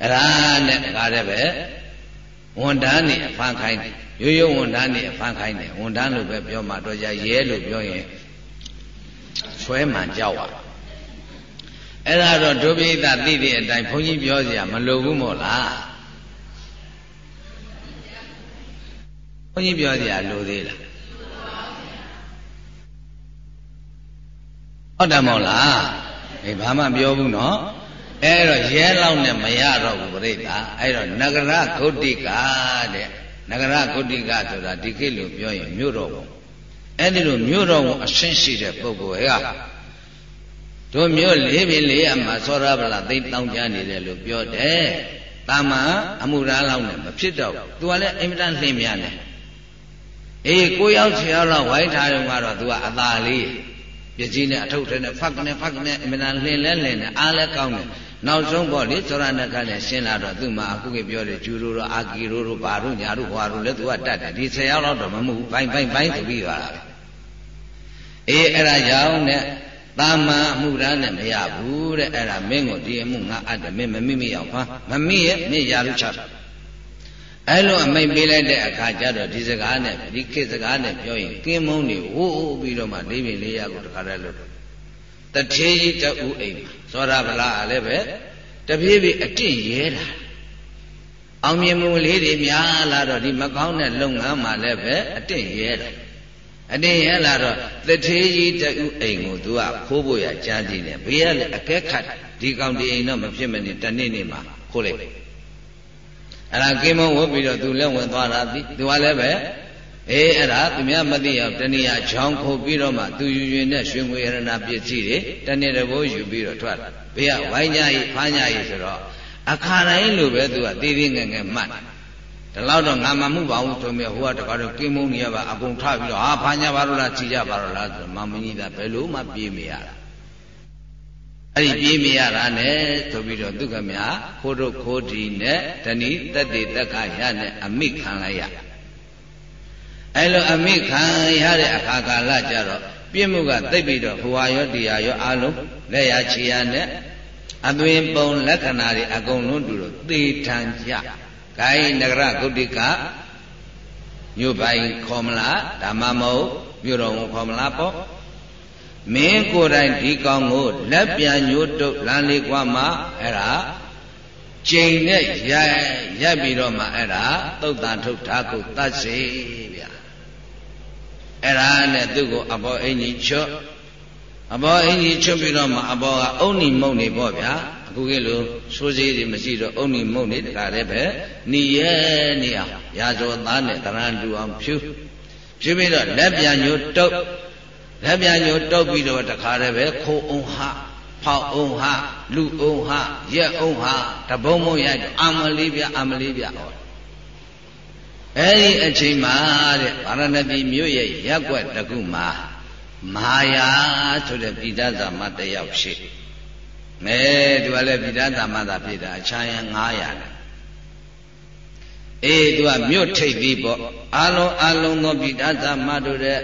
အဲ့ဒါနဲ့တကားလည်းပဲဝန်တန်းနေအဖမ်းခိုင်းတယ်ရိုးရိုးဝန်တန်းနေအဖမ်းခိုင်းတယ်ဝန်တန်းလို့ပဲပြောမှတော့ကြရဲလို့ပြောရင်ဆွဲမှန်ကြောက်ပါအဲ့ဒါတော့ဒုပိသသိတဲ့အတိုင်းဘုန်းကြီးပြောစရာမလိုဘူးမို့လားဘုန်းကြီးပြောစရာလိုသေးလား ဟုတ်တယ်မို့လားအေးဘာမှပြောဘူးနော်အဲ့တော့ရဲလောက်နဲ့မရတော့ဘူးပြိတ္တာအဲ့တော့နဂရဂုတ်တိကတဲ့နဂရဂုတ်တိကဆိုတာဒီခေတ်လိုပြောရင်မြို့တော်ဘုံအဲ့ဒီလိုမြို့တော်ဘုံအရှင်းရှိတဲ့ပုဂ္ဂိုလ်ကတို့မြို့လေးပင်လေးအမှာသောရဗလာသိတောင်းကြနေတယ်လို့ပြောတယ်။တာမန်အမှုရာလောက်နဲ့မဖြစ်တော့ဘူး။ तू ကလည်းအင်မတန်လှင်မြန်တယ်။အေးကိုရောက်ချေရောက်တော့ဝိုင်းထားတော့ကတော့ तू ကအသာလေး ပြကြီးနဲ့အထုပ်ထဲနဲ့ဖက်ကနေဖက်ကနေအင်မတန်လှင်လဲလှင်တယ်အားလဲကောင်းတယ်။နောက်ဆုံးပေါ့လေသောရဏကလည်းရှင်းလာတော့သူ့မှာအခုကပြောတယ်ဂျူရိုတို့အာကီရိုတို့ဘာတို့ညာတို့ဟွာတို့လည်း तू ကတတ်တယ်ဒီဆယ်ရောက်တော့မမှုဘိုင်ဘိုင်ဘိုင်ဆိုပြီးသွားတာပဲ။အေးအဲ့ဒါကြောင့်နဲ့တာမန်အမှုရမ်းနဲ့မရဘူးတဲ့အဲ့ဒါမင်းကိုဒီအမှုငါအပ်တယ်မင်းမမိမိအောင်ဟာမမိရဲ့မင်းရာလူချတာ အဲ့လိုအမိတ်ပေးလိုက်တဲ့အခါကျတော့ဒီစကားနဲ့ဒီခေတ်စကားနဲ့ပြောရင်ကင်းမုန်းနေဝိုးပြီးတော့မှလေးပင်လေးရကိုတခါတည်းလို့တထေးကြီးတူအိမ်သောရဗလာလည်းပဲတပြေးပြေးအတင့်ရဲတာအောင်မြင်မှုလေးတွေများလာတော့ဒီမကောင်းတဲ့လုပ်ငန်းမှာလည်းပဲအတင့်ရဲတယ်အတင်းရလာတော့တထေးကြီးတူအိမ်ကိုသူကခိုးဖို့ရကြားကြည့်တယ်ဘေးကလည်းအကဲခတ်ဒီကောင်ဒီအိမ်တော့မဖြစ်မနေတနေ့နေ့မှာခိုးလိုက် အဲ့ဒါကင်းမဝတ်ပြီးတော့သူလည်းဝင်သွားတာသူကလည်းပဲအေးအဲ့ဒါသူများမသိအောင်တဏှာချောင်းခုတ်ပြီးတော့မှသူယူရင်နဲ့ရွှေငွေရဏပစ္စည်းတွေတနေ့တဘိုးယူပြီးတော့ထွက်လာဘေးကဝိုင်းကြရေးဖားကြရေးဆိုတော့အခါတိုင်းလိုပဲသူကတည်တည်ငယ်ငယ်မှတ်ဒီလောက်တော့ငါမမှုပါဘူးဆိုမြဲဟိုကတကားတော့ကင်းမုန်းနေရပါအကုန်ထပြီးတော့ဟာဖာညာပါတော့လားချီကြပါတော့လားဆိုမမကြီးကဘယ်လို့မှပြေးမရတာ အဲ့ဒီပြေးမရတာနဲ့ဆိုပြီးတော့သူကမြခိုးတို့ခိုးဒီနဲ့တဏီတက်တေတက္ခရနဲ့အမိခံလိုက်ရအဲ့လိုအမိခံရတဲ့အခါကာလကြတော့ပြည့်မှုကသိပ်ပြီးတော့ဟိုဟာရောတရားရောအလုံးလက်ရချီရနဲ့အသွင်ပုံလက္ခဏာတွေအကုန်လုံးတူတော့သေထန်ကြဂိုင်းနဂရဂုတ်တိကမြို့ပိုင်ခေါ်မလားဓမ္မမဟုတ်မြို့တော်ကိုခေါ်မလားပေါ့ မင်းကိုယ်တိုင်ဒီကောင်ကိုလက်ပြန်ညို့တုတ်လမ်းလေးကွာမှအဲ့ဒါကျိန်နဲ့ရိုက်ရိုက်ပြီးတော့မှအဲ့ဒါသုတ်တန်ထုတ်ထားကိုတတ်စေဗျာအဲ့ဒါနဲ့သူ့ကိုအဘောအင်ကြီးချွတ်အဘောအင်ကြီးချွတ်ပြီးတော့မှအဘောကအုံနီမုံနေပေါ့ဗျာအခုကလို့ဆိုးစေးတွေမရှိတော့အုံနီမုံနေတခါတည်းပဲနီရဲနေအောင်ရာဇောသားနဲ့တရန်တူအောင်ဖြူဖြူပြီးတော့လက်ပြန်ညိုတုတ် လက်ပြန်ညိုတုတ်ပြီးတော့တခါတည်းပဲခိုးအောင်ဟဖောက်အောင်ဟလူအောင်ဟရက်အောင်ဟတဘုံမုံရိုက်တော့အမလေးပြအမလေးပြဟောအဲ့ဒီအချိန်မှာတဲ့ဗာရဏသီမြို့ရဲ့ရက်ွက်တကုမှာမာယာဆိုတဲ့ပိဋကသမတယောက်ရှိမဲသူကလည်းပိဋကသမသာဖြစ်တာအချမ်းရ900နဲ့အေးသူကမြို့ထိပ်ပြီးပေါ့အာလုံးအာလုံးသောပိဋကသမတို့တဲ့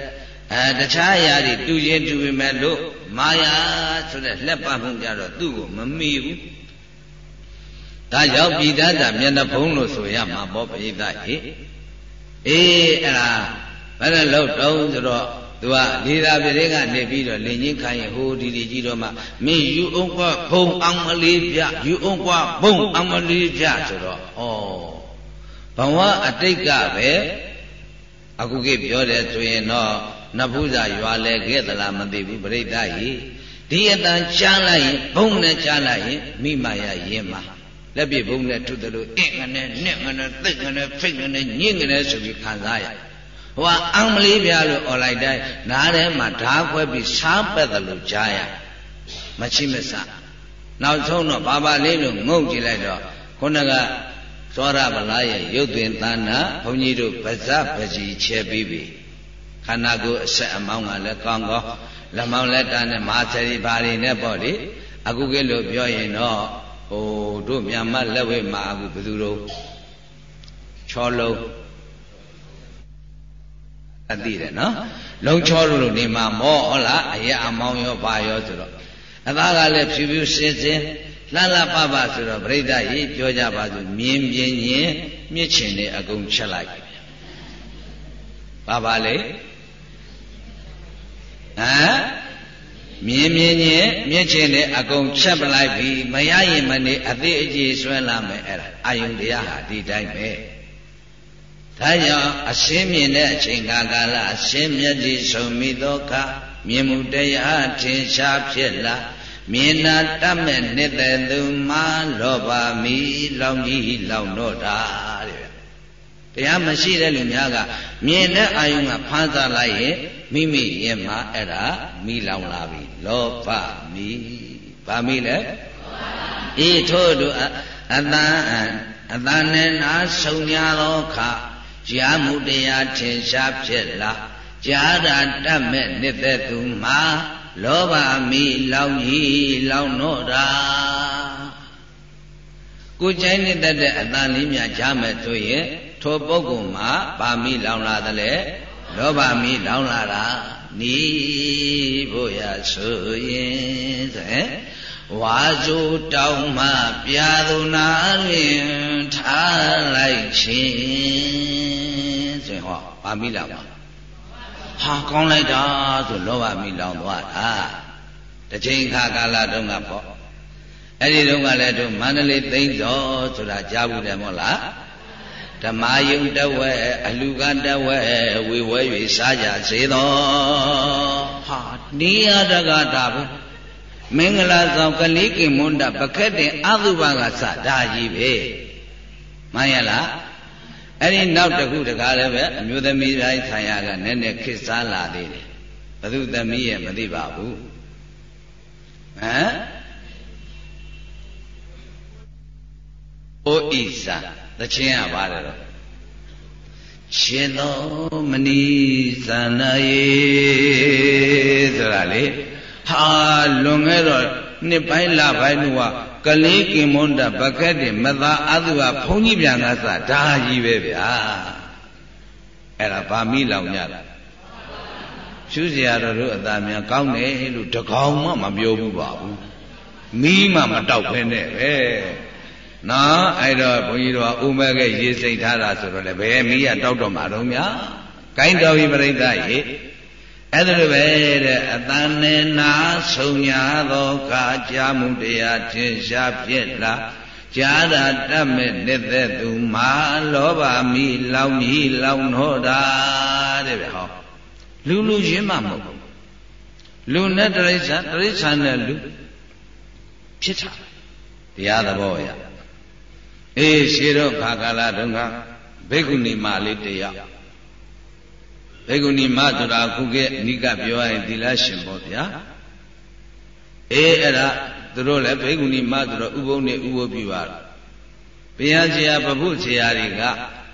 အဲတခြားအရာတွေတူရင်တူပေမဲ့လို့မာယာဆိုတဲ့လက်ပတ်မှုကြတော့သူ့ကိုမမီဘူးဒါကြောင့်ပိဋကသမမျက်နှာဖုံးလို့ဆိုရမှာပေါ့ပိဋကဟိအေးအဲ့ဒါဘယ်နဲ့လို့တုံးဆိုတော့သူကလေသာပြတဲ့ကနေပြီးတော့လင်ချင်းခိုင်းရင်ဟိုဒီဒီကြီးတော့မှမင်းယူအောင်ကဘုံအောင်မလေးပြယူအောင်ကဘုံအောင်မလေးပြဆိုတော့ဩဘဝအတိတ်ကပဲအခုကိပြောတယ်ဆိုရင်တော့ နဖူးစာရွာလဲခဲ့သလားမသိဘူးပြိဿကြီးဒီအတန်ကြားလိုက်ရင်ဘုံနဲ့ကြားလိုက်ရင်မိမာယရင်မှာလက်ပြဘုံနဲ့ထုတယ်လို့အင့်ငနဲ့နဲ့ငနဲ့သိတ်ငနဲ့ဖိတ်ငနဲ့ညင့်ငနဲ့ဆိုပြီးခံစားရဟိုကအံမလေးပြလို့អော်လိုက်တိုင်းနားထဲမှာဓာခွဲပြီးစားပက်တယ်လို့ကြားရမချိမစနောက်ဆုံးတော့ဘာဘာလေးလို့ငုံကြည့်လိုက်တော့ခုနကသောရဗလာရဲ့ရုပ်သွင်းသဏ္ဍာဘုန်းကြီးတို့ဗဇပကြီးချဲပြီးပြီ ခန္ဓာကိုယ်အဆက်အမောင်းကလည်းကောင်းကောင်းလက်မောင်းလက်တာနဲ့မဟာစရီဘာတွေနဲ့ပေါ့လေအခုကလို့ပြောရင်တော့ဟိုတို့မြန်မာလက်ဝဲမှာအခုဘယ်သူတို့ချောလုံးအသိတယ်နော်လုံချောလို့နေမှာမောဟုတ်လားအရာအမောင်းရောပါရောဆိုတော့အသားကလည်းဖြူဖြူစင်စင်လှလှပပဆိုတော့ပြိဿကြီးပြောကြပါစို့မြင်းပြင်းရင်မြစ်ချင်နဲ့အကုန်ချက်လိုက်ပါပါလေ ဟမ်မြင်းမြင်းချင်းမြစ်ချင်နဲ့အကုန်ချက်ပလိုက်ပြီမရရင်မနေအသေးအကြီးဆွဲလာမယ်အဲ့ဒါအာယုန်တရားဟာဒီတိုင်းပဲဒါကြောင့်အရှင်းမြင်တဲ့အချိန်ကာကာလအရှင်းမျက်စိဆုံမိသောအခါမြင်မှုတရားထင်ရှားဖြစ်လာမြင်နာတတ်မဲ့နှစ်သက်သူမှလောဘမီလောင်ကြီးလောင်တော့တာ တဲ့တရားမရှိတဲ့လူများကမြင်တဲ့အာယုံကဖမ်းစားလိုက်ရင်မိမိရဲ့မှာအဲ့ဒါမိလောင်လာပြီလောဘမီဗာမိလဲအေးထို့သူအတန်အတန်နဲ့နာဆုံရသောခါကြားမှုတရားထင်ရှားဖြစ်လာကြားတာတတ်မဲ့နှစ်သက်သူမှာလောဘမိလောင်ကြီးလောင်တော့တာကိုချိုင်းနှစ်သက်တဲ့အတန်လေးများကြားမဲ့ဆိုရင် ထိုပုဂ္ဂိုလ်မှာဗာမိလောင်လာတယ်လေလောဘမိလောင်လာတာနီးဖို့ရဆိုရင်ဆိုရင်ဝါဇုတောင်းမှပြာသူနာတွင်ထားလိုက်ခြင်းဆိုရင်ဟောဗာမိလောင်ပါဟာကောင်းလိုက်တာဆိုလောဘမိလောင်သွားတာတစ်ချိန်ခါကာလတုန်းကပေါ့အဲ့ဒီတုန်းကလည်းတို့မန္တလေးသိမ့်တော်ဆိုတာကြားဘူးတယ်မို့လား ဓမ္မယုံတဝဲအလူကတဝဲဝေဝဲ၍စားကြစေတော်ဟာနေရတကတာပဲမင်္ဂလာဆောင်ကလေးကင်မွန်းတပခက်တဲ့အသုဘကစဒါကြီးပဲမှန်ရလားအဲ့ဒီနောက်တစ်ခုတကားလည်းပဲအမျိုးသမီးတိုင်းဆံရကနည်းနည်းခစ်စားလာသေးတယ်ဘသူသမီးရဲ့မသိပါဘူးဟမ်အိုဣစာ သချင်းကပါတယ်တော့ရှင်သောမဏိဇာနာယေဆိုတာလေဟာလွန်ခဲ့တော့နှစ်ပိုင်းလပိုင်းတော့ကလေးကင်မွန်းတာပကက်တင်မသာအသူကဘုန်းကြီးပြန်ကစားဒါကြီးပဲဗျာအဲ့ဒါဗာမိလောင်ကြတာရှုစရာတော်တို့အသာများကောင်းတယ်လို့တကောင်မှမပြောဘူးပါဘူးမီးမှမတောက်ဖဲနဲ့ပဲ နော်အဲ့တော့ဘုန်းကြီးတို့ကဥမဲ့ကရေးစိတ်ထားတာဆိုတော့လေဘယ်မီးရတောက်တော့မှာတော့များကိုင်းတော်ပြီပြိဿရေအဲ့ဒါလိုပဲတဲ့အတန်နဲ့နာဆုံညာသောကာကြာမှုတရားထင်ရှားဖြစ်လာကြာတာတတ်မဲ့နှစ်သက်သူမာလောဘမီလောင်ကြီးလောင်တော့တာတဲ့ဗျဟောလူလူရင်းမှမဟုတ်ဘူးလူနဲ့တရိစ္ဆာန်တရိစ္ဆာန်နဲ့လူဖြစ်တာတရားသဘောရ အေးရှေတော့ခါကာလတုန်းကဘိက္ခုနီမလေးတယောက်ဘိက္ခုနီမဆိုတာခုကနိကပြောရရင်သီလရှင်ပေါ့ဗျာအေးအဲ့ဒါသူတို့လည်းဘိက္ခုနီမဆိုတော့ဥပုံနဲ့ဥပုပ်ပြပါဘုရားဆရာပပုဆရာတွေက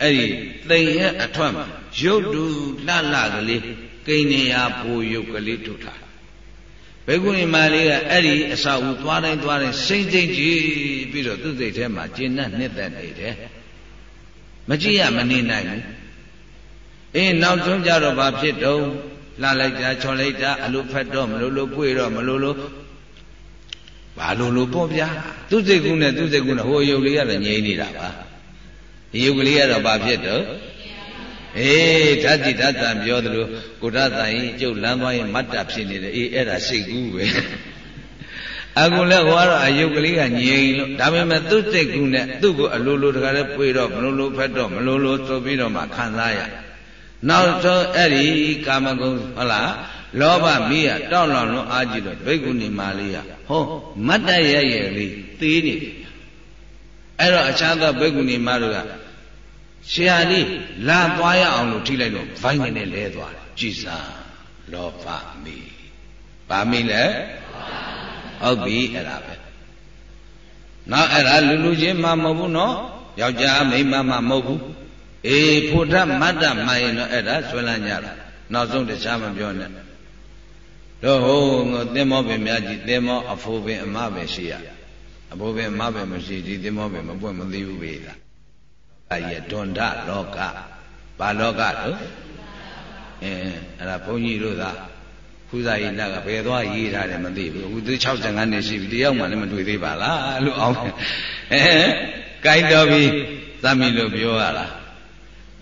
အဲ့ဒီသိမ်ရဲ့အထွက်မှာရုပ်တူလှလှကလေးကိန်းနေရဘူရုပ်ကလေးထုတ်ထား ဘေကုဏီမာလေးကအဲ့ဒီအစာဦးသွားတိုင်းသွားတိုင်းစိမ့်စိမ့်ကြည့်ပြီးတော့သူ့စိတ်ထဲမှာကျဉ်းနဲ့နှစ်သက်နေတယ်မကြည့်ရမနေနိုင်ဘူးအေးနောက်ဆုံးကြတော့ဘာဖြစ်တော့လှလိုက်တာချော်လိုက်တာအလိုဖက်တော့မလို့လို့ပွေတော့မလို့လို့ဘာလို့လို့ပေါ့ဗျာသူ့စိတ်ကူးနဲ့သူ့စိတ်ကူးနဲ့ဟိုရုပ်လေးကတော့ငြိမ့်နေတာပါဒီရုပ်ကလေးကတော့ဘာဖြစ်တော့ အေးဓာတိဓာတံပြောသလိုကိုဓာတံကြီးကျုပ်လမ်းသွားရင်မတ်တာဖြစ်နေတယ်အေးအဲ့ဒါစိတ်ကူးပဲအခုလည်းဟိုကတော့အယုတ်ကလေးကငြိမ်လို့ဒါပေမဲ့သူ့စိတ်ကူးနဲ့သူ့ကိုအလိုလိုတခါလဲပွေတော့မလိုလိုဖက်တော့မလိုလိုဆိုပြီးတော့မှခံစားရနောက်ဆုံးအဲ့ဒီကာမဂုဏ်ဟုတ်လားလောဘမိရတောက်လောင်လွန်အားကြည့်တော့ဘိက္ခုနီမာလေးရဟောမတ်တရရဲ့လေးသေးနေတယ်အဲ့တော့အခြားသောဘိက္ခုနီမာတို့က ဆရာလေးလာသွားရအောင်လို့ထိလိုက်တော့ဗိုင်းနေနဲ့လဲသွားတယ်ကြည်စားလောဘမိဘာမိလဲဟုတ်ပြီအဲ့ဒါပဲနောက်အဲ့ဒါလူလူချင်းမှမဟုတ်ဘူးနော်ယောက်ျားမိန်းမမှမဟုတ်ဘူးအေးဖို့ထမတ်တမှရင်တော့အဲ့ဒါဆွဲလန်းကြတာနောက်ဆုံးတခြားမပြောနဲ့တော့ဟိုသင်္မောပင်များကြီးသင်္မောအဖိုးပင်အမပင်ရှိရအဖိုးပင်အမပင်မရှိဒီသင်္မောပင်မပွင့်မသိဘူးပဲလားအဲ ရဒွန်ဒလောကဘာလောကလို့အဲအဲ့ဒါဘုန်းကြီးတို့သာဖူးစာရေးနာကဘယ်သွားရေးထားတယ်မသိဘူးအခုသူ65နှစ်ရှိပြီတယောက်မှလည်းမတွေ့သေးပါလားလို့အောင်အဲကြိုက်တော်ပြီသမီးလို့ပြောရလား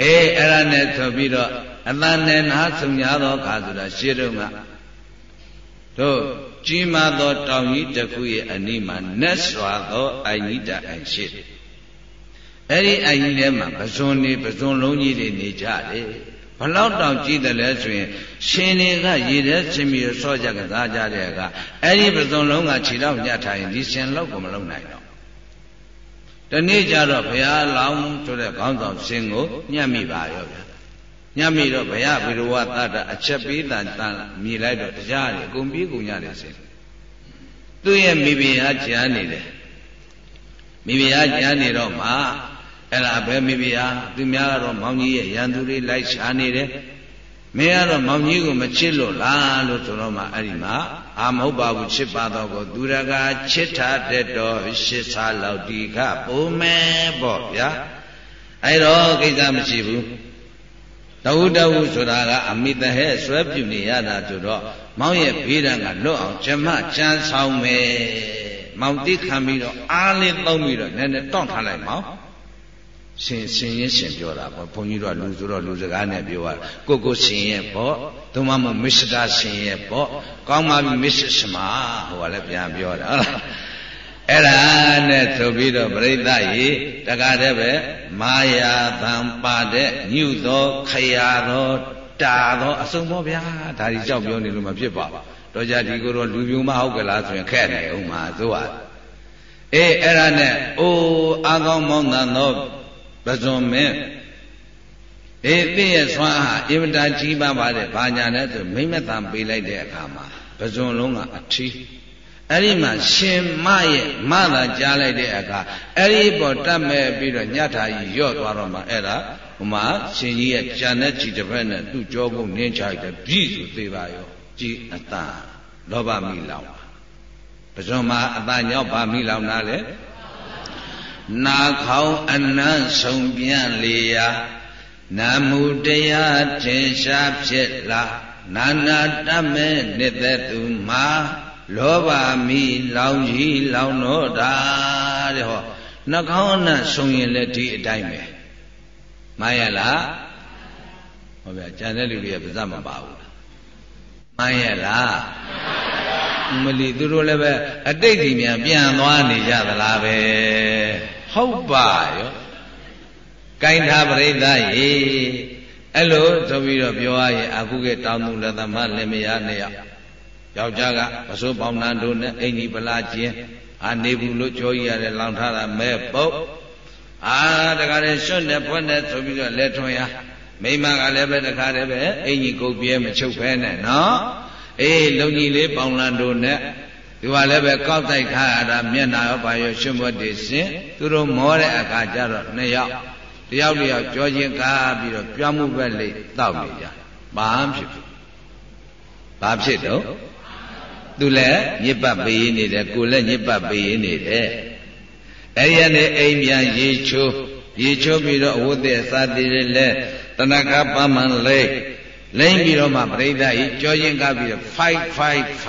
အေးအဲ့ဒါနဲ့ဆိုပြီးတော့အတန်နဲ့နားဆုံရသောအခါဆိုတာရှင်းတော့ကတို့ကြီးမားသောတောင်ကြီးတစ်ခုရဲ့အနီးမှာနတ်စွာသောအိုင်ကြီးတအိုင်ရှိတယ် အဲ့ဒီအိုင်ကြီးထဲမှာပဇွန်နေပဇွန်လုံးကြီးတွေနေကြတယ်ဘလောက်တောင်ကြည့်တယ်လဲဆိုရင်ရှင်တွေကရေထဲဆင်းပြီးဆော့ကြကစားကြတဲ့အခါအဲ့ဒီပဇွန်လုံးကခြေတော့ညှထားရင်ဒီရှင်လောက်ကိုမလုံနိုင်တော့တနေ့ကျတော့ဘုရားလောင်းဆိုတဲ့ခေါင်းဆောင်ရှင်ကိုညှက်မိပါရောဗျာညှက်မိတော့ဘုရားဘိရဝသတ္တအချက်ပေးတန်တန်မြည်လိုက်တော့တရားတွေအကုန်ပြေးကုန်ရတယ်ရှင်သူ့ရဲ့မိဖုရားကြားနေတယ်မိဖုရားကြားနေတော့မှ အဲ့ဒါပဲမိဖုရားသူများကတော့မောင်ကြီးရဲ့ရန်သူတွေလိုက်ရှာနေတယ်မင်းကတော့မောင်ကြီးကိုမချစ်လို့လားလို့ဆိုတော့မှအဲ့ဒီမှာအာမဟုတ်ပါဘူးချစ်ပါတော့ကိုသူရကချစ်ထားတဲ့တော့ရှစ်စားလောက်ဒီကပုံမဲပေါ့ဗျာအဲ့တော့ကိစ္စမရှိဘူးတဝုတဝုဆိုတာကအမိတဟဲဆွဲပြုနေရတာဆိုတော့မောင်ရဲ့ဘေးဒဏ်ကလွတ်အောင်ဂျမကြမ်းဆောင်မယ်မောင်တိခံပြီးတော့အားလေးသုံးပြီးတော့နည်းနည်းတောင့်ထားလိုက်မောင် ရှင်ရှင်ရင်ရှင်ပြောတာပေါ့ဘုန်းကြီးတို့ကလူဆိုတော့လူစကားနဲ့ပြောရကိုကိုရှင်ရဲ့ပေါ့သို့မဟုတ်မစ္စတာရှင်ရဲ့ပေါ့ကောင်းပါပြီမစ္စရှမဟိုကလည်းပြန်ပြောတာဟုတ်လားအဲ့ဒါနဲ့ဆိုပြီးတော့ပြိဿရေတကားတဲ့ပဲမာယာသံပါတဲ့ညုသောခရာသောတာသောအစုံပေါ့ဗျာဒါကြီးကြောက်ပြောနေလို့မဖြစ်ပါဘူးတော့ကြဒီကိုတော့လူပြူမဟုတ်ကလားဆိုရင်ခက်နေဦးမှာသို့ဟာအေးအဲ့ဒါနဲ့အိုးအာကောင်းမောင်းတန်သော ပဇွန်မင်းအေးသိရဲ့ဆွမ်းအားအင်မတန်ကြီးပါပါတယ်ဘာညာလဲဆိုမိမ့်မတန်ပေးလိုက်တဲ့အခါမှာပဇွန်လုံးကအထီးအဲ့ဒီမှာရှင်မရဲ့မသာကြားလိုက်တဲ့အခါအဲ့ဒီပေါ်တတ်မဲ့ပြီးတော့ညတ်ထာကြီးရော့သွားတော့မှအဲ့ဒါဟိုမှာရှင်ကြီးရဲ့ဂျန်တဲ့ခြေတစ်ဖက်နဲ့သူ့ကြောဖို့နင်းချလိုက်တယ်ပြီဆိုသေးပါရောကြည်အတန်လောဘမိလောင်ပဇွန်မှာအတန်ကြောင့်ဗာမိလောင်တာလေ နာခေါင်းအနံ့ဆုံးပြန်လေရာနာမှုတရားထင်ရှားဖြစ်လာနာနာတတ်မဲ့နေတဲ့သူမှာလောဘမိလောင်ကြီးလောင်တော့တာတဲ့ဟောနှာခေါင်းအနံ့ဆုံးရင်လည်းဒီအတိုင်းပဲမှန်ရလားဟောဗျာကျန်တဲ့လူတွေကပါးမပါဘူးမှန်ရလားမ လီသူတို့လည်းပဲအတိတ်ကြီးမြန်ပြန်သွားနေကြသလားပဲဟုတ်ပါရောကိုင်းထားပရိသတ်ရေအဲ့လိုဆိုပြီးတော့ပြောရရင်အခုကတောင်းသူလက်သမလက်မယားနဲ့ယောက်ျားကပစိုးပေါင်းနှံတို့နဲ့အင်ကြီးပလာချင်းအာနေဘူးလို့ကြောကြီးရတယ်လောင်ထားတာမဲပုတ်အာတခါတည်းရွှွတ်နဲ့ဖွက်နဲ့ဆိုပြီးတော့လက်ထွန်ရမိမကလည်းပဲတခါတည်းပဲအင်ကြီးကုတ်ပြဲမချုပ်ဖဲနဲ့နော် အေးလုံကြီးလေးပေါင်းလန်တို့နဲ့သူကလည်းပဲကောက်တိုက်ထားရတာမျက်နာရောပါရောရှင်ဘတ်တွေရှင်သူတို့မောတဲ့အခါကျတော့နှစ်ယောက်တယောက်တယောက်ကြောချင်းကားပြီးတော့ကြွမှုပဲလေတောက်နေကြဘာဖြစ်ဖြစ်ဘာဖြစ်တော့သူလည်းညစ်ပတ်ပေးနေတယ်ကိုလည်းညစ်ပတ်ပေးနေတယ်အဲ့ရနဲ့အိမ်ပြန်ရေချိုးရေချိုးပြီးတော့အဝတ်သက်စားတည်လည်းတဏ္ဍကပမန်လေး လိမ့်ပြီးတော့မှပရိသတ်ကြီးကြောရင်ကားပြီးတော့5 5 5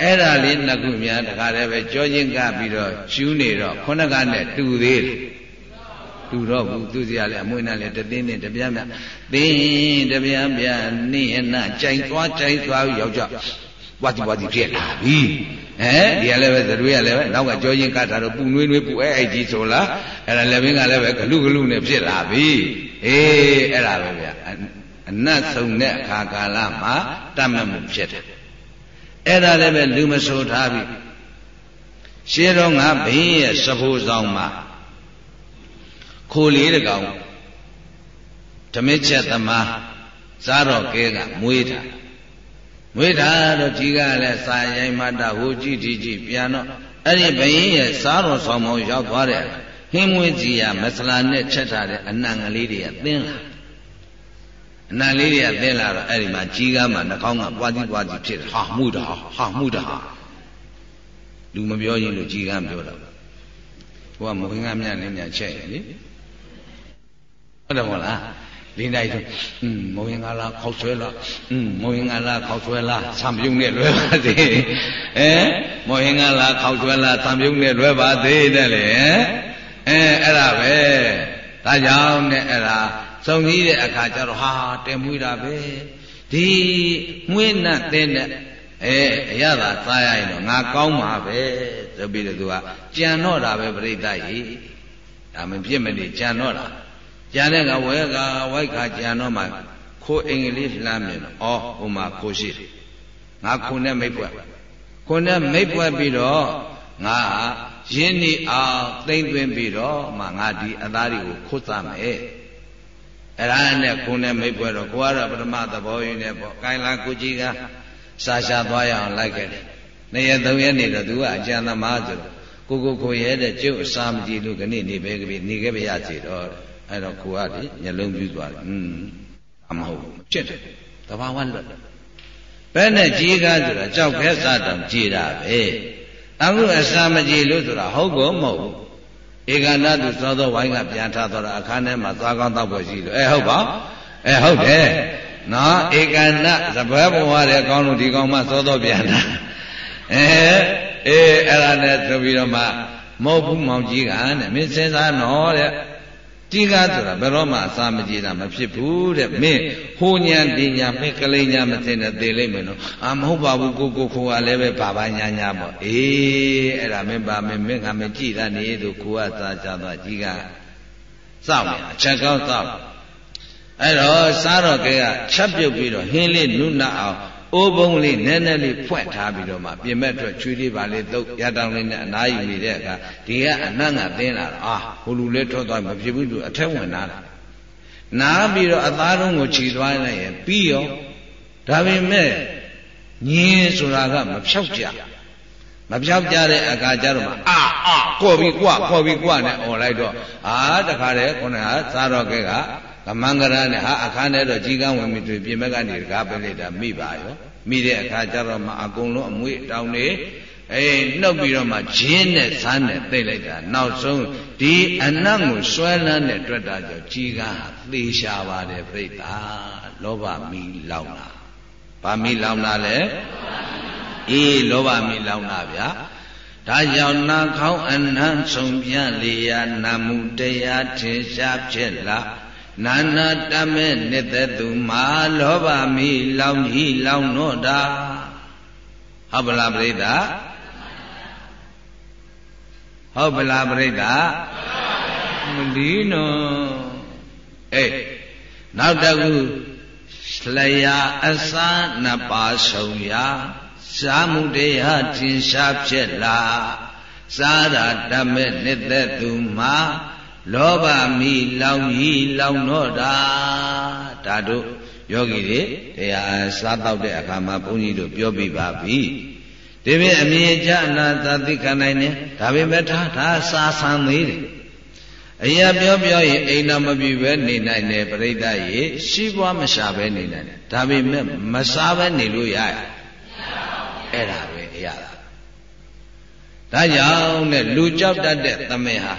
အဲ့ဒါလေးနှစ်ခုများတခါတည်းပဲကြောရင်ကားပြီးတော့ကျူးနေတော့ခုနကနဲ့တူသေးတယ်ဟတူတော့ဘူးသူစီကလည်းအမွေးနဲ့လည်းတသိန်းနဲ့တပြားမြသင်းတပြားပြားနေရနာကြိုင်သွားကြိုင်သွားယောက်ျားဝါတိဝါတိဖြစ်လာပြီဟဲဒီကလည်းပဲသတွေးကလည်းပဲနောက်ကကြောချင်းကတ်တာတော့ပူနွေးနွေးပူအဲအဲ့ကြီးဆိုလားအဲ့ဒါလည်းဘင်းကလည်းပဲဂလူဂလူနဲ့ဖြစ်လာပြီ အေးအဲ့ဒါပဲဗျအနတ်ဆုံးတဲ့အခါကာလမှာတတ်မှတ်မှုဖြစ်တယ်အဲ့ဒါလည်းပဲလူမဆိုထားပြီရှင်းတော့ငါဘင်းရဲ့စဖို့ဆောင်မှာခိုလေးတကောင်ဓမစ်ချက်သမားစားတော့ကဲကမွေးတာမွေးတာတော့ကြီးကလည်းစာရိုင်းမတာဟိုကြည့်ကြည့်ကြည့်ပြန်တော့အဲ့ဒီဘယင်းရဲ့စားတော်ဆောင်မောရောက်သွားတဲ့ ဟင်းမွေးကြီးရမဆလာနဲ့ချက်ထားတဲ့အနံကလေးတွေကသင်းလာအနံလေးတွေကသင်းလာတော့အဲ့ဒီမှာကြီးကားမှနှာခေါင်းကပွားကြီးပွားကြီးဖြစ်တယ်ဟာမှုတာဟာမှုတာလူမပြောရင်လို့ကြီးကားပြောတာဟိုကမဝင်ကမြတ်နဲ့မြတ်ချက်ရင်လေဟုတ်တယ်မဟုတ်လားလေးနိုင်ဆိုอืมမဝင်္ဂလာခောက်ဆွဲလားอืมမဝင်္ဂလာခောက်ဆွဲလားဆံပြုံးနဲ့လွဲပါသေးအဲမဝင်္ဂလာခောက်ဆွဲလားဆံပြုံးနဲ့လွဲပါသေးတဲ့လေ အဲအဲ့ဒါပဲဒါကြောင့်နဲ့အဲ့ဒါစုံကြီးတဲ့အခါကျတော့ဟာတဲမွေးတာပဲဒီမွေးနဲ့တဲ့နဲ့အဲအရသာသားရရင်တော့ငါကောင်းမှာပဲဆိုပြီးတော့သူကကြံတော့တာပဲပြိဿကြီးဒါမဖြစ်မနေကြံတော့တာကြံတဲ့ကဝဲကဝိုက်ခါကြံတော့မှခိုးအင်္ဂလိပ်လှမ်းမြင်တော့ဩဟိုမှာခိုးရှိတယ်ငါခုနဲ့မိတ်ပွဲခုနဲ့မိတ်ပွဲပြီးတော့ငါ ရင်းနေအောင်သိမ့်သွင်းပြီးတော့မှငါဒီအသားတွေကိုခိုးစားမယ်အဲ့ဒါနဲ့ခုနဲ့မိတ်ပွဲတော့ကိုကတော့ပထမသဘောရင်းနဲ့ပေါ့ကိုင်လာကိုကြီးကစာရှာသွားရအောင်လိုက်ခဲ့တယ်နှစ်ရက်သုံးရက်နေတော့သူကအကျန်သမားဆိုတော့ကိုကိုကိုရဲတဲ့ကျုပ်အစာမကြည့်လို့ခဏနေပဲကလေးနေခဲ့ပါရစေတော့အဲ့တော့ကိုကလေညလုံးပြူသွားတယ်อืมအမဟုတ်ဖြစ်တယ်တဘာဝလွတ်ဘယ်နဲ့ကြီးကားဆိုတာကြောက်ခဲစားတောင်ကြည်တာပဲ အခုအစာမကြည်လို့ဆိုတာဟုတ်ကောမဟုတ်ဘူးဧကနာသူသောသောဝိုင်းကပြန်ထားတော့အခန်းထဲမှာသွားကောင်းတောက်ဖို့ရှိလို့အဲဟုတ်ပါအဲဟုတ်တယ်နော်ဧကနသပွဲဘဝတဲ့ကောင်းလို့ဒီကောင်းမှသောသောပြန်တာအဲအေးအဲ့ဒါနဲ့ဆိုပြီးတော့မှမဟုတ်ဘူးမောင်ကြီးကတဲ့မင်းစဉ်းစားနော်တဲ့ ကြီးကားဆိုတာဘယ်တော့မှအစာမကြေတာမဖြစ်ဘူးတဲ့မင်းဟိုညာတင်ညာမင်းကလေးညာမသိနဲ့သေလိမ့်မယ်နော်အာမဟုတ်ပါဘူးကိုကိုခိုးကလည်းပဲဘာဘာညာညာပေါ့အေးအဲ့ဒါမင်းပါမင်းမင်းကမကြည့်တာနေသူကိုကသာကြသွားကြီးကစောက်မယ်အချက်ကောင်းစောက်အဲ့တော့စားတော့ကဲကချက်ပြုတ်ပြီးတော့ဟင်းလေးနုနအောင် အိုးပုံးလေးနည်းနည်းလေးဖွက်ထားပြီးတော့မှပြင်မဲ့အတွက်ချွေးလေးပါလေးသုတ်ရတောင်လေးနဲ့အနားယူနေတဲ့အခါဒီကအနတ်ငါသင်းလာတော့အာဟိုလူလေးထွက်သွားမဖြစ်ဘူးသူအထက်ဝင်လာတာနားပြီးတော့အသားလုံးကိုခြီသွားလိုက်ရင်ပြီးရောဒါပေမဲ့ညင်းဆိုတာကမဖြောက်ကြမဖြောက်ကြတဲ့အခါကျတော့မှအာအာကော်ပြီးကွာကော်ပြီးကွာနဲ့អော်လိုက်တော့အာတခါတည်းခုနကစားတော့ကဲက ကမင်္ဂရနဲ့ဟာအခါနဲ့တော့ကြီးကန်းဝင်ပြီးသူပြင်ဘက်ကနေတကားပဲလိုက်တာမိပါရောမိတဲ့အခါကျတော့မှအကုန်လုံးအမွေတောင်းနေအေးနှုတ်ပြီးတော့မှဂျင်းနဲ့ဆန်းနဲ့သိလိုက်တာနောက်ဆုံးဒီအနတ်ကိုဆွဲလန်းတဲ့တွေ့တာကြောင့်ကြီးကန်းဟာသေရှာပါတယ်ပြိတ္တာလောဘမီလောင်တာဘာမီလောင်တာလဲအေးလောဘမီလောင်တာဗျာဒါကြောင့်နာခေါင်းအနံ့ဆုံးပြလျာနာမှုတရားထင်ရှားဖြစ်လာ နာနာတမဲ့နေတဲ့သူမာလောဘမီလောင်ကြီးလောင်တော့တာဟုတ်ပလားပြိတ္တာဟုတ်ပလားပြိတ္တာမလီနော်အေးနောက်တကူလျာအစာနှစ်ပါးဆုံးရာစာမှုတရားထင်ရှားဖြစ်လာစားတာတမဲ့နေတဲ့သူမှာ လောဘမီလောင်ကြီးလောင်တော့တာဒါတို့ယောဂီတွေတရားစားတော့တဲ့အခါမှာဘုန်းကြီးတို့ပြောပြပါပြီဒီပြင်အမြင်ကြအနာသသိခံနိုင်တယ်ဒါပေမဲ့ဒါဒါစာဆန်သေးတယ်အရာပြောပြောရင်အိမ်တော်မပြည့်ပဲနေနိုင်တယ်ပြိဿရေရှိပွားမရှာပဲနေနိုင်တယ်ဒါပေမဲ့မစားပဲနေလို့ရရအဲ့ဒါပဲအရာဒါကြောင့်နဲ့လူကြောက်တတ်တဲ့သမင်ဟာ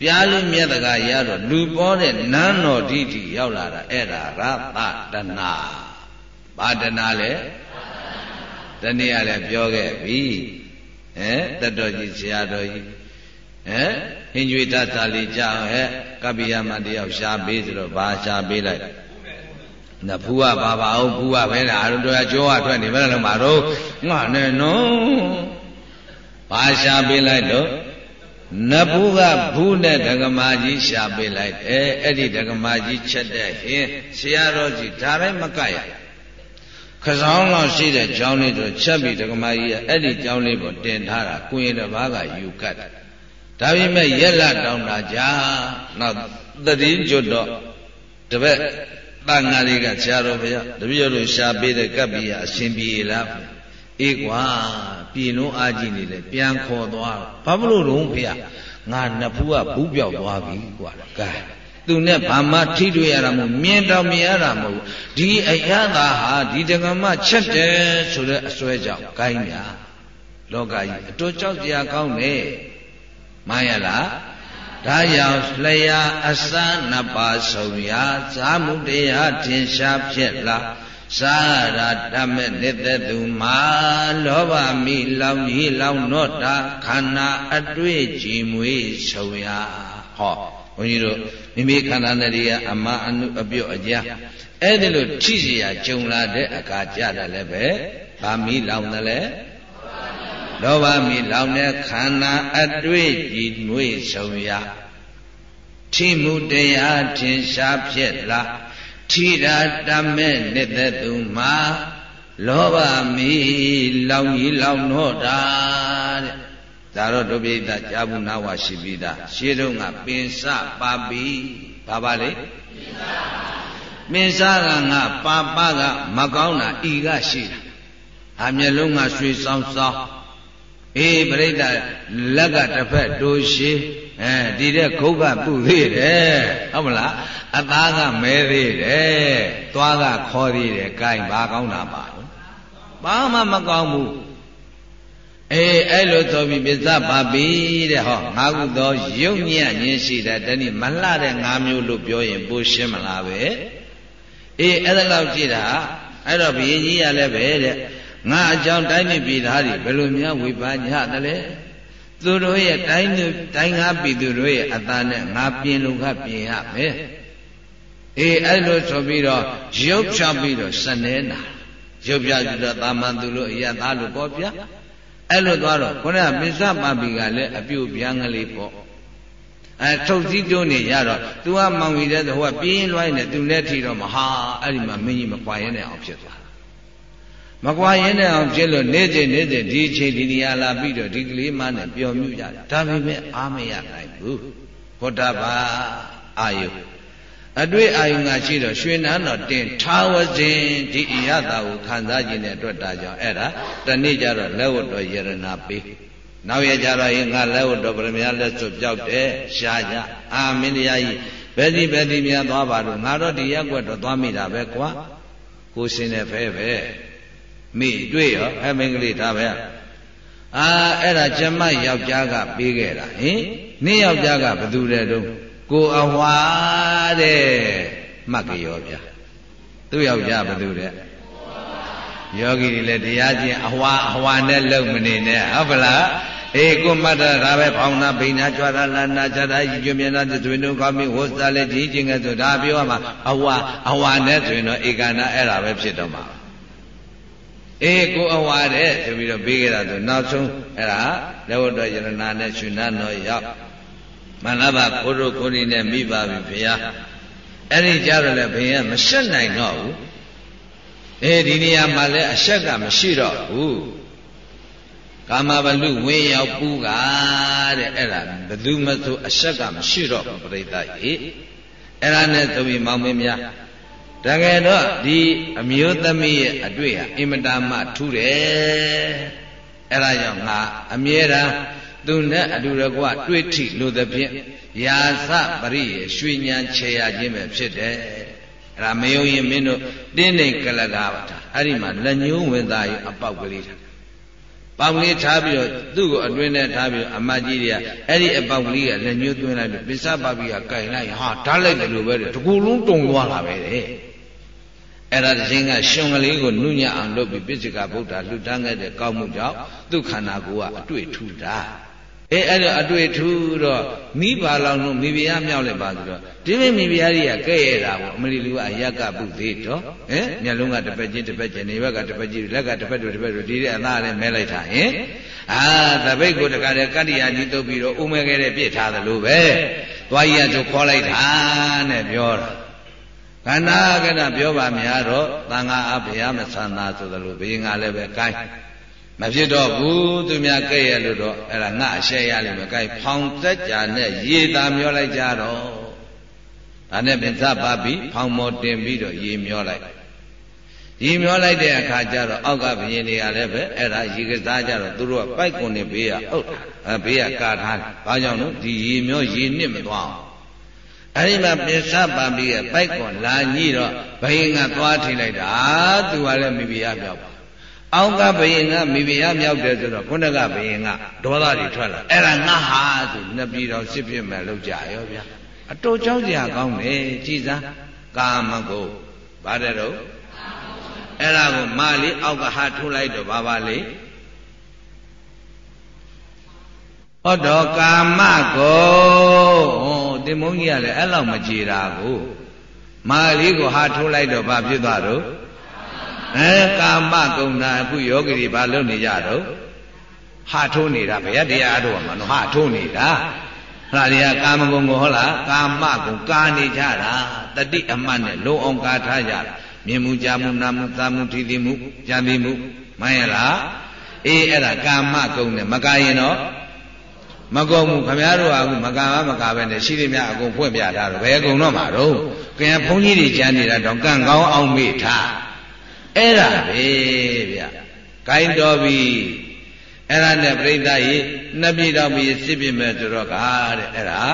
ပြားလို့မြတ်တကာရတော့လူပေါ်တဲ့နန်းတော်ဓိတိရောက်လာတာအဲ့ဒါရသတနာဘာတနာလဲတနည်းအားလည်းပြောခဲ့ပြီဟဲ့တတော်ကြီးဆရာတော်ကြီးဟဲ့ဟင်ကျွေတတ်တာလေးကြောက်ဟဲ့ကပ္ပိယမတယောက်ရှားပေးဆိုတော့ဘာရှားပေးလိုက်နဖူးကဘာပါအောင်ဖူးကပဲလားအရုံတော်ကြောကထွက်နေဘယ်လိုမှတော့ငါနဲ့နော်ဘာရှားပေးလိုက်တော့ နဘူးကဘူးနဲ့ဒကမာကြီးရှာပေးလိုက်တယ်အဲ့ဒီဒကမာကြီးချက်တဲ့ဟင်ဆရာတော်ကြီးဒါပဲမကရခစောင်းလောက်ရှိတဲ့ကျောင်းလေးတော့ချက်ပြီးဒကမာကြီးကအဲ့ဒီကျောင်းလေးပေါ်တင်ထားတာကိုရင်တစ်ပါးကယူကတ်ဒါပေမဲ့ရက်လက်တောင်းတာကြာနောက်တတိကျွတ်တော့တပည့်တန်ဃာတွေကဆရာတော်ဘုရားတပည့်တို့ရှာပေးတဲ့ကပ္ပိယအရှင်ပြေလား အေးကွာပြည်လုံးအားကြီးနေလေပြန်ခေါ်သွားဘာမလို့တော့ဖေငါနှစ်ဖူးကဘူးပြောက်သွားပြီကွာကဲသူနဲ့ဘာမှထိတွေ့ရတာမဟုတ်မြင်တော့မြင်ရတာမဟုတ်ဒီအရသာဟာဒီတက္ကမချက်တယ်ဆိုတဲ့အစွဲကြောင့်ကိုင်းညာလောကကြီးအတော်ကြောက်ကြကောင်းတယ်မှန်ရလားဒါကြောင့်လျာအစနှစ်ပါးဆုံးရာဇာမှုတရားထင်ရှားဖြစ်လာ စာရတမဲ့နေတဲ့သူမှာလောဘမိလောင်ကြီးလောင်တော့တာခန္ဓာအတွေ့ကြည်မွေးဆုံရဟောဘုန်းကြီးတို့မိမိခန္ဓာနဲ့ရအမအနုအပြုတ်အကြအဲ့ဒီလိုထိစီရကြုံလာတဲ့အခါကြတယ်လည်းပဲဗာမိလောင်တယ်လေလောဘမိလောင်တဲ့ခန္ဓာအတွေ့ကြည်မွေးဆုံရထိမှုတရားထင်ရှားဖြစ်လာ ထိတာတမဲ့နေတဲ့သူမှာလောဘမီလောင်ကြီးလောင်တော့တာတဲ့ဒါတော့ဒုပိသကြာဘူးနာဝရှိပြီးသားရှင်းတော့ကပင်စပါပြီဘာပါလေပင်စကငါပါပကမကောင်းတာဤကရှိတာအမျက်လုံးကရွှေဆောင်ဆောင်အေးပြိဿလက်ကတစ်ဖက်တိုးရှိ အဲဒီတဲ့ခုတ်ကပုသေးတယ်ဟုတ်မလားအသားကမဲသေးတယ်သွားကခေါ်သေးတယ်ကိုင်းဘာကောင်းတာပါလို့ဘာမှမကောင်းဘူးအေးအဲ့လိုဆိုပြီးပစ္စပါပြီတဲ့ဟောငါကုသောရုပ်ညံ့ခြင်းရှိတဲ့တနည်းမလှတဲ့ငါမျိုးလို့ပြောရင်ပိုရှင်းမလားပဲအေးအဲ့ဒါလောက်ကြည့်တာအဲ့တော့ဘုရင်ကြီးရလည်းပဲတဲ့ငါအကြောင်းတိုင်းပြည်ပြည်သားတွေဘယ်လိုများဝေဖန်ကြသလဲ သူတို့ရဲ့တိုင်းတိုင်းငါပြည်သူတို့ရဲ့အသားနဲ့ငါပြင်လို့ကပြင်ရမယ်အေးအဲ့လိုဆိုပြီးတော့ရုပ်ဖြောက်ပြီးတော့စနေနာရုပ်ပြပြီးတော့တာမန်သူလို့အရသားလို့ပေါ့ဗျာအဲ့လိုသွားတော့ခုနကပစ္စပါပိကလည်းအပြုတ်ပြန်ကလေးပေါ့အဲထုတ်စည်းတွန်းနေရတော့ तू ကမောင်ကြီးတဲ့ဟိုကပြင်းလွှိုင်းနေ तू လည်းထီတော့မဟာအဲ့ဒီမှာမင်းကြီးမကွာရင်နဲ့အောင်ဖြစ်သွား မကွာရင်နဲ့အောင်ဖြစ်လို့နေ့စဉ်နေ့စဉ်ဒီချိန်ဒီနေရာလာပြီးတော့ဒီကလေးမနဲ့ပျော်မြူကြတယ်ဒါပေမဲ့အားမရနိုင်ဘူးဟောတာပါအာယုအတွေ့အာယုငါရှိတော့ရွှေနန်းတော်တင်ထားဝစဉ်ဒီအရသာကိုခံစားခြင်းတဲ့အတွက်ဒါကြောင့်အဲ့ဒါတနေ့ကျတော့လက်ဝတ်တော်ယရနာပေးနောက်ရကြတော့ရင်ငါလက်ဝတ်တော်ဗရမယလက်စွပ်ပြောက်တယ်ရှားကြအာမင်းတရားကြီးဘယ်ဒီဘယ်ဒီများသွားပါတော့ငါတော့ဒီရက်ွက်တော့သွားမိတာပဲကွာကိုစင်တဲ့ဖဲပဲ မိတွေ့ရောအမင်္ဂလိဒါပဲအာအဲ့ဒါကျမယောက်ျားကပေးခဲ့တာဟင်နင်းယောက်ျားကဘသူတဲ့တုံးကိုအဝါတဲ့မှတ်ကြရောဗျာသူ့ယောက်ျားဘသူတဲ့ယောဂီတွေလည်းတရားချင်းအဝါအဝါနဲ့လုံမနေနဲ့ဟုတ်ပလားအေးကိုမှတ်တာဒါပဲဖောင်းနာဘိနာကြွားတာလာနာကြတာရည်ကျွမြင်တာသွေးနှုတ်ကောင်းပြီဝတ်စားလေကြီးချင်းကဲဆိုဒါပြောမှာအဝါအဝါနဲ့ဆိုရင်တော့ဧကနာအဲ့ဒါပဲဖြစ်တော့မှာ အေးကိုအဝါတဲ့ဆိုပြီးတော့ပေးခဲ့တာဆိုနောက်ဆုံးအဲ့ဒါလက်ဝတ်တော်ယရနာနဲ့ရှင်နာတော်ရောက်မန္လဘကိုတို့ကိုရီနဲ့မိပါပြီဘုရားအဲ့ဒီကြတော့လေဘုရားမရှက်နိုင်တော့ဘူးအေးဒီနေရာမှာလည်းအရှက်ကမရှိတော့ဘူးကာမဘလူဝင်းရောက်ပူးကတဲ့အဲ့ဒါဘယ်သူမှဆိုအရှက်ကမရှိတော့ဘူးပြိဿကြီးအဲ့ဒါနဲ့ဆိုပြီးမောင်မင်းများ တကယ်တော့ဒီအမျိုးသမီးရဲ့အတွေ့ဟာအင်မတန်မှထူးတယ်အဲ့ဒါကြောင့်ငါအမြဲတမ်းသူနဲ့အတူတကွတွေ့ထိလို့သဖြင့်ယာသပရိယေရွှေညံခြေရခြင်းပဲဖြစ်တယ်အဲ့ဒါမယုံရင်မင်းတို့တင်းနေကလကားပါအဲ့ဒီမှာလက်ညှိုးဝင်သားရအပေါက်ကလေးထားပေါက်ကလေးထားပြီးတော့သူ့ကိုအတွင်းထဲထားပြီးအမကြီးတွေကအဲ့ဒီအပေါက်ကလေးကလက်ညှိုးသွင်းလိုက်ပြီးပစ္စပါပိကကင်လိုက်ဟာဓာတ်လိုက်တယ်လို့ပဲတကူလုံးတုံသွားတာပဲတဲ့ အဲ့ဒါတစ်ချိန်ကရှင်ကလေးကိုနုညံ့အောင်လုပ်ပြီးပိစိကဗုဒ္ဓလှူဒန်းခဲ့တဲ့ကောင်းမှုကြောင့်သူ့ခန္ဓာကိုယ်ကအတွေ့ထူတာအေးအဲ့တော့အတွေ့ထူးတော့မိဘလောင်လို့မိဖုရားမြောက်လိုက်ပါဆိုတော့ဒီမိမိဖုရားကြီးကကဲ့ရတာပေါ့အမလီလူကအယက်ကပုသေးတော့ဟင်မျက်လုံးကတစ်ပက်ချင်းတစ်ပက်ချင်းနေဘက်ကတစ်ပက်ချင်းလက်ကတစ်ပက်တို့တစ်ပက်တို့ဒီတဲ့အသားနဲ့မဲလိုက်တာဟင်အာသပိတ်ကိုတခါတည်းကတ္တိယာကြီးတုပ်ပြီးတော့ဥမဲခဲ့တဲ့ပြစ်ထားသလိုပဲသွားကြီးကဆိုခေါ်လိုက်တာနဲ့ပြောတာ ခန္ဓာကနပြောပါများတော့သံဃာအဘုရားမဆန္ဒဆိုသလိုဘေးငါလည်းပဲကိုင်းမဖြစ်တော့ဘူးသူများကဲ့ရလို့တော့အဲ့ဒါငါအရှက်ရလိမ့်မယ်ကိုင်းဖောင်သက်ကြာနဲ့ရေသာမျောလိုက်ကြတော့ဒါနဲ့ပြင်စပါပြီးဖောင်မော်တင်ပြီးတော့ရေမျောလိုက်ရေမျောလိုက်တဲ့အခါကျတော့အောက်ကဘယင်းတွေကလည်းပဲအဲ့ဒါရေကစားကြတော့သူတို့ကပိုက်ကွန်နေဘေးကအုပ်အဲဘေးကကာထားတယ်ဘာကြောင့်လို့ဒီရေမျောရေနစ်မသွားအောင် အဲဒီမှာပစ္စပါပြီးရဲ့ပိုက်ကွန်လာညိတော့ဘယင်းကသွားထိလိုက်တာသူကလည်းမိဖုရားပြောက်ပါအောက်ကဘယင်ကမိဖုရားမြောက်တယ်ဆိုတော့ခုနကဘယင်ကဒေါသတွေထွက်လာအဲ့ဒါငါဟာဆိုနှစ်ပြည်တော်စစ်ဖြစ်မယ်လို့ကြာရောဗျာအတူကြောက်ကြကောင်းတယ်ကြည်စားကာမကုဗါတဲ့တော့အဲ့ဒါကိုမလေးအောက်ကဟာထိုးလိုက်တော့ဘာပါလေဟောတော့ကာမကိုဟော တင်မုန်းကြီးကလည်းအဲ့လောက်မကြည်တာကိုမာလေးကိုဟာထိုးလိုက်တော့ဘာဖြစ်သွားတော့အဲကာမကုဏအခုယောဂီတွေဘာလုပ်နေကြတော့ဟာထိုးနေတာဘယ်တရားအထုတ်မှာနော်ဟာထိုးနေတာဟာတွေကကာမဂုဏ်ကိုဟုတ်လားကာမဂုဏ်ကာနေကြတာတတိအမှတ်နဲ့လုံအောင်ကာထားကြတာမြင်မှုကြားမှုနာမှုသာမှုထိတိမှုကြံသိမှုမှန်ရလားအေးအဲ့ဒါကာမဂုဏ်နဲ့မကာရင်တော့ မကုံဘူးခမည်းတော်ကမကာမမကာပဲနဲ့ရှိသည်များအကုန်ဖွင့်ပြထားတော့ဘယ်ကုံတော့မှာတော့ကဲဘုန်းကြီးတွေကြံနေတာတော့ကန့်ကောင်းအောင်မေ့ထားအဲ့ဒါပဲဗျဂိုင်းတော်ပြီအဲ့ဒါနဲ့ပြိဿရေနှစ်ပြည်တော်ပြီစစ်ပြမယ်ဆိုတော့ကတဲ့အဲ့ဒါ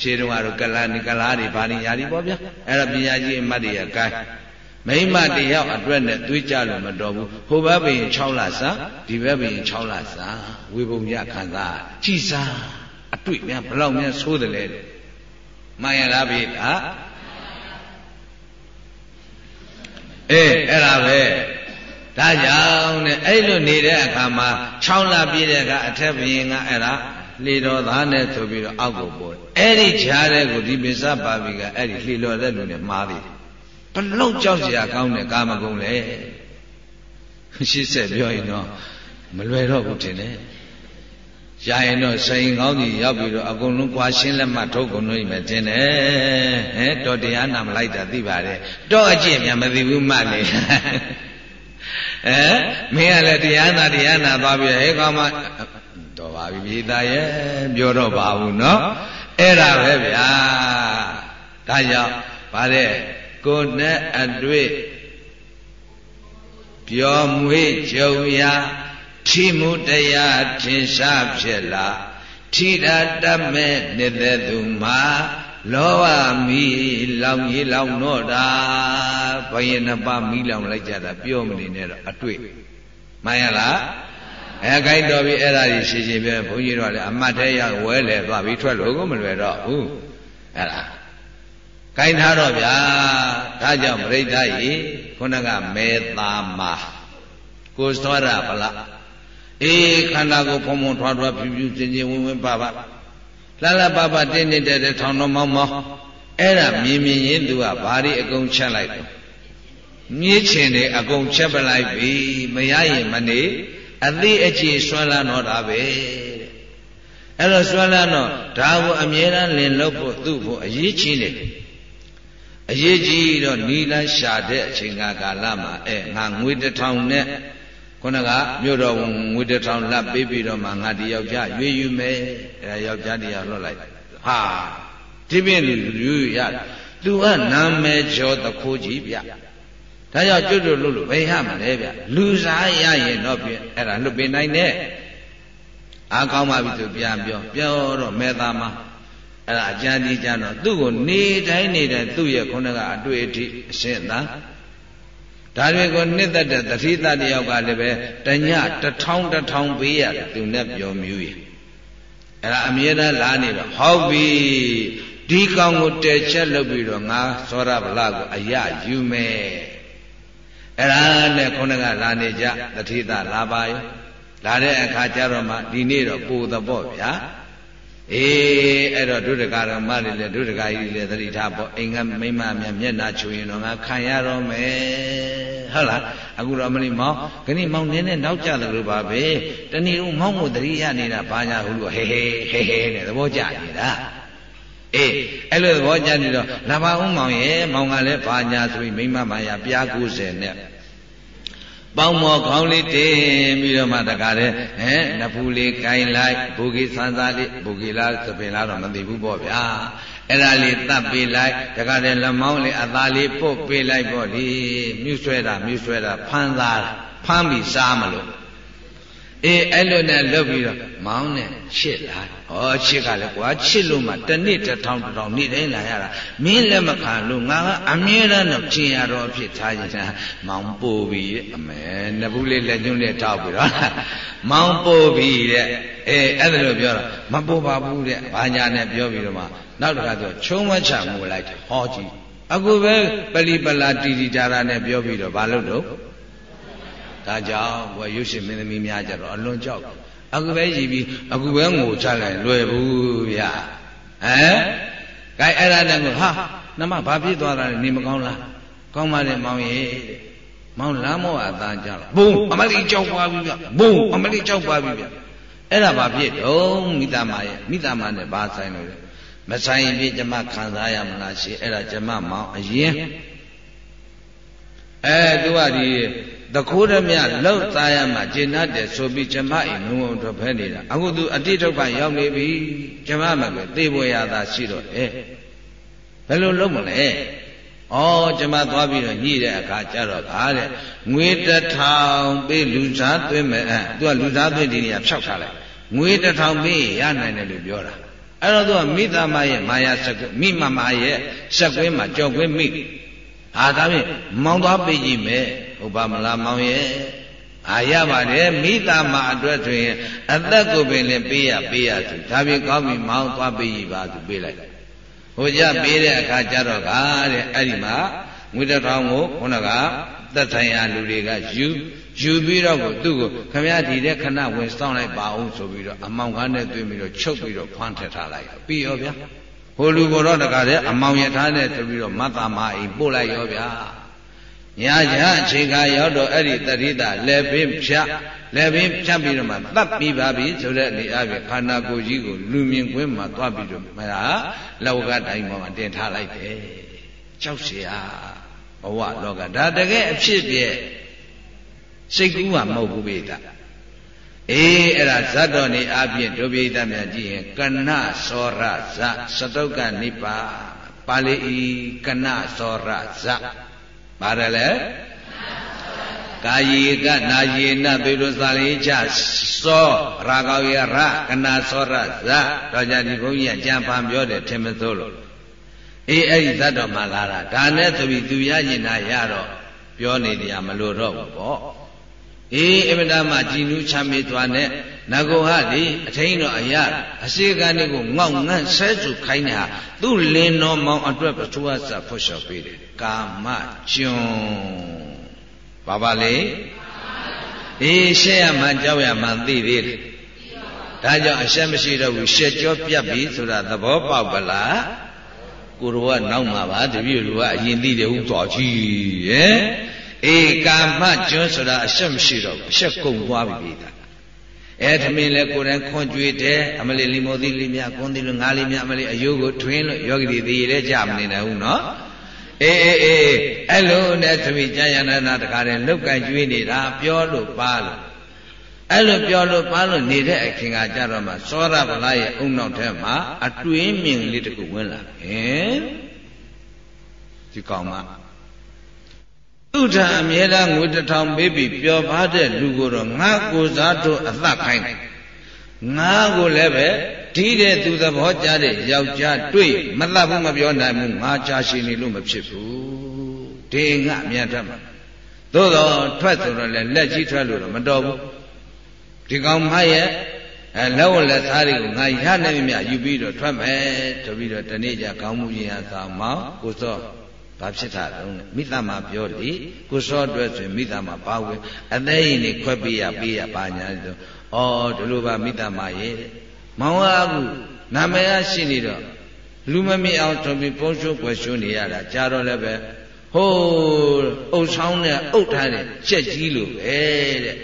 ခြေတော်ကတော့ကလာနိကလာတွေဘာနေရာတွေပေါ့ဗျအဲ့ဒါပညာကြီးအမတ်တွေကဂိုင်း မိမတယောက်အတွက်နဲ့တွေးကြလို့မတော်ဘူးဟိုဘက်ဘရင်6လစာဒီဘက်ဘရင်6လစာဝေပုံရခံစားကြည်စားအတွေ့များဘလောက်များဆိုးတယ်လဲမှန်ရလားဗျာအေးအဲ့ဒါပဲဒါကြောင့်နဲ့အဲ့လိုနေတဲ့အခါမှာ6လပြည့်တဲ့အခါအထက်ဘုရင်ကအဲ့ဒါလေတော်သားနဲ့ဆိုပြီးတော့အောက်ကိုပို့အဲ့ဒီခြားတဲ့ကိုဒီပစ္စပါဘီကအဲ့ဒီလှေတော်တဲ့လူနဲ့မှားသေးတယ် ဘလောက်ကြောက်စရာကောင်းတဲ့ကာမဂုဏ်လဲရှင်းဆက်ပြောရင်တော့မလွယ်တော့ဘူးထင်တယ်ရရင်တော့စိန်ကောင်းကြီးရောက်ပြီးတော့အကုန်လုံးကွာရှင်းလက်မှထုတ်ကုန်လို့မယ်တင်တယ်ဟဲ့တော်တရားနာမလိုက်တာသိပါတယ်တော့အကျင့်များမသိဘူးမှနေဟမ်မင်းကလည်းတရားနာတရားနာသွားပြီးဟဲ့ကောင်မတော်ပါပြီပြည်သားရဲ့ပြောတော့ပါဘူးเนาะအဲ့ဒါပဲဗျာဒါကြောင့်ဗါတဲ့ ကိုယ်နဲ့အတွေ့ပြောမွေးကြုံရာထိမှုတရားထင်ရှားဖြစ်လာထိတာတတ်မဲ့နေတဲ့သူမှာလောဘမီလောင်ကြီးလောင်တော့တာဘယင်နှပါမီလောင်လိုက်ကြတာပြောမနေနဲ့တော့အတွေ့မှန်ရလားအဲခိုင်းတော်ပြီအဲ့ဒါကြီးရှင်းရှင်းပြဘုန်းကြီးတို့ကလည်းအမတ်ထဲရဝဲလေသွားပြီးထွက်လို့ကိုမလွယ်တော့ဘူးအဲ့ဒါ ခိုင်းထားတော့ဗျာဒါကြောင့်ပြိဋ္ဌာယီခုနကမေသာမာကိုသောရဗလားအေးခန္ဓာကိုဖုံဖုံထွားထွားဖြူဖြူစင်စင်ဝင်းဝင်းပါပါလှလှပပတင်းနေတဲ့တဲ့ထောင်တော်မောင်းမောင်းအဲ့ဒါမြင်မြင်ရင်သူကဘာတွေအကုန်ချက်လိုက်တော့မြည်ချင်တယ်အကုန်ချက်ပလိုက်ပြီမရရင်မနေအသေးအချေဆွမ်းလန်းတော့တာပဲတဲ့အဲ့တော့ဆွမ်းလန်းတော့ဒါကိုအမြဲတမ်းလင်လို့ဖို့သူ့ဖို့အရေးကြီးနေတယ် အရေးကြီးတော့နီလန်းရှာတဲ့အချိန်ကာလမှာအဲငါငွေတစ်ထောင်နဲ့ခုနကမြို့တော်ငွေတထောင်လက်ပေးပြီးတော့မှငါဒီယောက်ျားရွေးယူမယ်အဲယောက်ျားတရားလွတ်လိုက်ဟာဒီပြင်းလူယူရသူကနာမည်ကျော်တခိုးကြီးဗျဒါကြောင့်ကျွတ်တို့လို့လို့ဘယ်ဟမလဲဗျလူစားရရင်တော့ပြင်အဲ့ဒါလွတ်ပေးနိုင်တဲ့အားကောင်းပါပြီဆိုပြန်ပြောပြောတော့မေသားမ အဲ့ဒါအကြံဒီကြတော့သူ့ကိုနေတိုင်းနေတိုင်းသူ့ရဲ့ခုနကအတွေ့အထိအရှင်းသာဒါတွေကိုနှစ်သက်တဲ့တတိတတယောက်ကလည်းပဲတညတထောင်တထောင်ပေးရတယ်သူနဲ့ပြောမြူးရအဲ့ဒါအမြဲတမ်းလာနေတော့ဟုတ်ပြီဒီကောင်ကိုတဲချက်လုပ်ပြီးတော့ငါသောရဗလာကိုအယယူမယ်အဲ့ဒါနဲ့ခုနကလာနေကြတတိတလာပါရောလာတဲ့အခါကျတော့မှဒီနေ့တော့ပိုသဘောဗျာ အေးအဲ့တော့ဒုဒကာရမတွေလည်းဒုဒကာကြီးလည်းသတိထားပေါ့အိမ်ကမိမများမျက်နှာချူရင်တော့ငါခံရတော့မယ်ဟုတ်လားအခုတော့မလီမောင်ခဏမောင်နင်းနဲ့နောက်ကျတယ်လို့ပါပဲတဏီတို့မောင်မို့သတိရနေတာဘာညာဟုလို့ဟဲဟဲဟဲဟဲနဲ့သဘောကျနေတာအေးအဲ့လိုသဘောကျနေတော့လာပါဦးမောင်ရဲ့မောင်ကလည်းဘာညာဆိုပြီးမိမမာယာပြား90နဲ့ ပေါင်းမော်ခေါင်းလေးတင်ပြီးတော့မှတကားတဲ့ဟဲ့နဖူးလေးကိုင်လိုက်ဘူဂီဆန်းစားလေးဘူဂီလားသပင်လားတော့မသိဘူးပေါ့ဗျာအဲ့ဒါလေးတတ်ပေးလိုက်တကားတဲ့လက်မောင်းလေးအသားလေးပုတ်ပေးလိုက်ပေါ့လေမြှွဆွဲတာမြှွဆွဲတာဖမ်းသားဖမ်းပြီးစားမလို့ အေးအဲ့လိုနဲ့လုပ်ပြီးတော့မောင်းနဲ့ချစ်လာဩချစ်ကလည်းကွာချစ်လို့မှတစ်နှစ်တစ်ထောင်တစ်ထောင်နေ့တိုင်းလာရတာမင်းလက်မခံလို့ငါကအမြဲတမ်းတော့ချင်ရတော့ဖြစ်ထားရင်မောင်းပို့ပြီးအမဲနဘူးလေးလက်ညှိုးနဲ့ထောက်ပြီးတော့မောင်းပို့ပြီးတဲ့အေးအဲ့ဒါလိုပြောတော့မပို့ပါဘူးတဲ့ဘာညာနဲ့ပြောပြီးတော့မှနောက်တစ်ခါကျချုံမချမှုလိုက်တယ်ဟောကြည့်အခုပဲပလီပလာတီတီတာတာနဲ့ပြောပြီးတော့ဘာလို့တော့ ဒါကြောင့်ဘွယ်ရုပ်ရှင်မင်းသမီးများကြတော့အလွန်ကြောက်အခုပဲရည်ပြီးအခုပဲငိုချလိုက်လွယ်ဘူးဗျဟမ်ကဲအဲ့ဒါနဲ့ကိုဟာနှမဘာဖြစ်သွားတာလဲနေမကောင်းလားကောင်းပါလေမောင်ရေမောင်လမ်းမောအသားကြတော့ဘုံအမလီကြောက်ပါပြီဗျဘုံအမလီကြောက်ပါပြီဗျအဲ့ဒါဘာဖြစ်တော့မိသားမရဲ့မိသားမနဲ့ဘာဆိုင်လို့လဲမဆိုင်ရင်ပြကျမခံစားရမလားရှိအဲ့ဒါကျမမောင်အရင်အဲသူကဒီ တခိုးရမြလောက်သားရမှာကျင့်တတ်တယ်ဆိုပြီးကျမအိမ်ငုံငုံထွက်ဖဲနေတာအခုသူအတိဒုက္ခရောက်နေပြီကျမမှပဲသေပေါ်ရတာရှိတော့တယ်ဘယ်လိုလုပ်မလဲဩကျမသွားပြီးတော့ညှိတဲ့အခါကျတော့ကားတဲ့ငွေတစ်ထောင်ပေးလူစားသွင်းမယ်အဲသူကလူစားသွင်းဒီနေရာဖြောက်ထားလိုက်ငွေတစ်ထောင်ပေးရနိုင်တယ်လို့ပြောတာအဲ့တော့သူကမိသားမရဲ့မာယာစကွမိမမရဲ့စကွင်းမှာကြော်ကွင်းမိဟာဒါဖြင့်မောင်းသွားပေးကြည့်မယ် ဟုတ်ပါမလားမောင်ရဲ့အာရပါတယ်မိသားမအတွက်ဆိုရင်အသက်ကိုပင်လည်းပေးရပေးရသူဒါဖြင့်ကောင်းပြီမောင်းသွားပေးကြည့်ပါသူပေးလိုက်ဟိုကြပေးတဲ့အခါကျတော့ကတဲ့အဲ့ဒီမှာငွေတစ်ထောင်ကိုခုနကသက်ဆိုင်ရာလူတွေကယူယူပြီးတော့ကိုသူ့ကိုခမရဒီတဲ့ခဏဝင်စောင့်လိုက်ပါအောင်ဆိုပြီးတော့အမောင်ကားနဲ့တွေ့ပြီးတော့ချုပ်ပြီးတော့ဖွမ်းထက်ထားလိုက်ပြီးရောဗျာဟိုလူကိုတော့တကားတဲ့အမောင်ရထားနဲ့ဆိုပြီးတော့မတ်တာမအိမ်ပို့လိုက်ရောဗျာ ညာညာအချိန်ခါရောက်တော့အဲ့ဒီတတိတာလက်ပင်ဖြတ်လက်ပင်ဖြတ်ပြီးတော့မှတတ်ပြီးပါပြီဆိုတဲ့အနေအချင်းခန္ဓာကိုယ်ကြီးကိုလူမြင်ကွင်းမှာသွားပြီးတော့မလားလောကတိုင်းပေါ်မှာတင်ထားလိုက်တယ်ကြောက်เสียဘဝလောကဒါတကယ်အဖြစ်ပြည့်စိတ်ကူးမှာမဟုတ်ဘူးပိဒါအေးအဲ့ဒါဇတ်တော်နေအပြင်ဒုပိသမြတ်ကြည့်ရင်ကဏသောရဇစတုကနိဗ္ဗာပါဠိဤကဏသောရဇ ပါတယ်လေကာယေကနာယေနသေလိုစာလေးချသောရာကောယရကနာသောရဇတော့ကြဒီဘုန်းကြီးကကြံဖန်ပြောတယ်ထင်မသိလို့အေးအဲ့ဒီဇတ်တော်မှလာတာဒါနဲ့ဆိုပြီးသူရရင်နာရတော့ပြောနေတရားမလို့တော့ဘူးပေါ့ အေးအမတမကြည်နူးချမ်းမြေသွားနဲ့နဂုဟလေအထိန်တော်အရာအစေကန်းကိုငေါက်ငန့်ဆဲစုခိုင်းတာသူ့လင်းတော်မောင်အတွက်ပထဝဆဖွတ်လျှော်ပေးတယ်ကာမကျွန်းဘာပါလေအေးရှက်ရမှကြောက်ရမှသိသေးတယ်ဒါကြောင့်အရှက်မရှိတော့ဘူးရှက်ကြောပြတ်ပြီဆိုတာသဘောပေါက်ပလားကိုရောကနောက်မှာပါတပည့်လူကအရင်သိတယ်ဟုတ်တော်ကြီးရဲ့ အေးကာမကျွန်းဆိုတာအရှက်မရှိတော့ဘူးအရှက်ကုန်သွားပြီပြည်သားအဲသမင်းလဲကိုယ်တိုင်ခွန်ကြွေတယ်အမလေးလီမိုသီလီမြကွန်သီလိုငါးလီမြအမလေးအယိုးကိုထွင်းလို့ယောဂီတွေသိရဲကြမနေနိုင်ဘူးနော်အေးအေးအေးအဲ့လိုနဲ့သမီးကြာရဏနာတခါတည်းလုတ်ကန်ကျွေးနေတာပြောလို့ပါလို့အဲ့လိုပြောလို့ပါလို့နေတဲ့အခင်ကကြတော့မှစောရဗလာရဲ့အုံနောက်ထဲမှာအတွင်းမြင်လေးတခုဝင်လာဟင်ဒီကောင်မ သူထအမြဲတမ်းငွေတစ်ထောင်ပေးပြီးပျော်ပါတဲ့လူကိုတော့ငါကိုစားတို့အသက်ခိုင်းငါကိုလည်းပဲဒီတဲ့သူသဘောကြတဲ့ယောက်ျားတွေ့မသတ်ဘူးမပြောနိုင်ဘူးငါချာရှိနေလို့မဖြစ်ဘူးဒီငါမြန်တတ်မှာသို့တော့ထွက်ဆိုတော့လည်းလက်ကြီးထွက်လို့တော့မတော်ဘူးဒီကောင်မရဲ့အဲလက်ဝလက်သားတွေကိုငါရနိုင်မြယူပြီးတော့ထွက်မယ်ဆိုပြီးတော့တနေ့ကျခေါင်းမူရင်ဟာသာမောင်ကိုစော ဘဘာဖြစ်တာတုံးလဲမိသမပြောလေကိုစောအတွက်ဆိုရင်မိသမပါဝင်အသေးရင်နေခွက်ပေးရပေးရပါညာဆိုဩဒီလိုပါမိသမရဲ့မောင်အားကူနာမည်အရှိနေတော့လူမမြင်အောင်ဆိုပြီးပုံရှုပ်ွယ်ရှုနေရတာကြာတော့လည်းပဲဟိုးအုပ်ဆောင်နဲ့အုပ်ထားတဲ့ချက်ကြီးလိုပဲတဲ့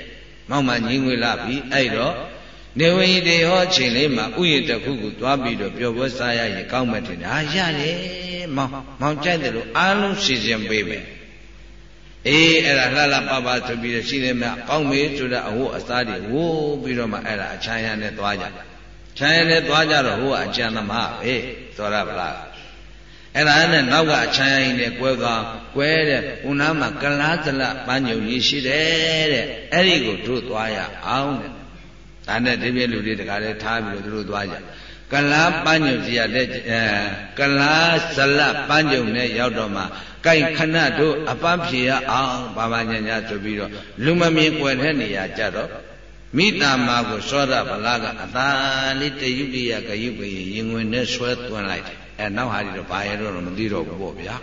မောင်မငင်းငွေလာပြီအဲ့တော့နေဝိတေဟောချိန်လေးမှာဥယျာဉ်တစ်ခုကိုသွားပြီးတော့ပျော်ပွဲစားရရင်ကောင်းမယ်ထင်တယ်ဟာရတယ် မောင်မောင်ကြိုက်တယ်လို့အားလုံးစီစဉ်ပေးမယ်အေးအဲ့ဒါလှလှပပဆိုပြီးတော့ရှိတယ်မြကောင်းမေးဆိုတဲ့အဝတ်အစားတွေဝိုးပြီးတော့မှအဲ့ဒါအချမ်းရနဲ့သွားကြချမ်းရနဲ့သွားကြတော့ဟိုကအကျန်သမားပဲသောရဗလားအဲ့ဒါနဲ့နောက်ကအချမ်းရင်းနဲ့ကွဲသွားကွဲတဲ့ဦးနာမှာကလားသလပန်းညုံကြီးရှိတယ်တဲ့အဲ့ဒီကိုတို့သွားရအောင်တဲ့ဒါနဲ့ဒီပြည့်လူတွေတခါလဲထားပြီးတော့သူတို့သွားကြ ကလားပန်းညုံစီရတဲ့အဲကလားဇလပန်းညုံနဲ့ရောက်တော့မှကိုင်ခဏတို့အပန်းဖြေရအောင်ဘာဘာညာညာဆိုပြီးတော့လူမမြင်ွယ်တဲ့နေရာကြတော့မိတာမာကိုစောရဗလာကအသာလေးတယုတ္တိယကယုပယရင်ဝင်နဲ့ဆွဲသွင်းလိုက်တယ်အဲနောက်ဟာဒီတော့ဘာရတော့မသိတော့ဘူးပေါ့ဗျာ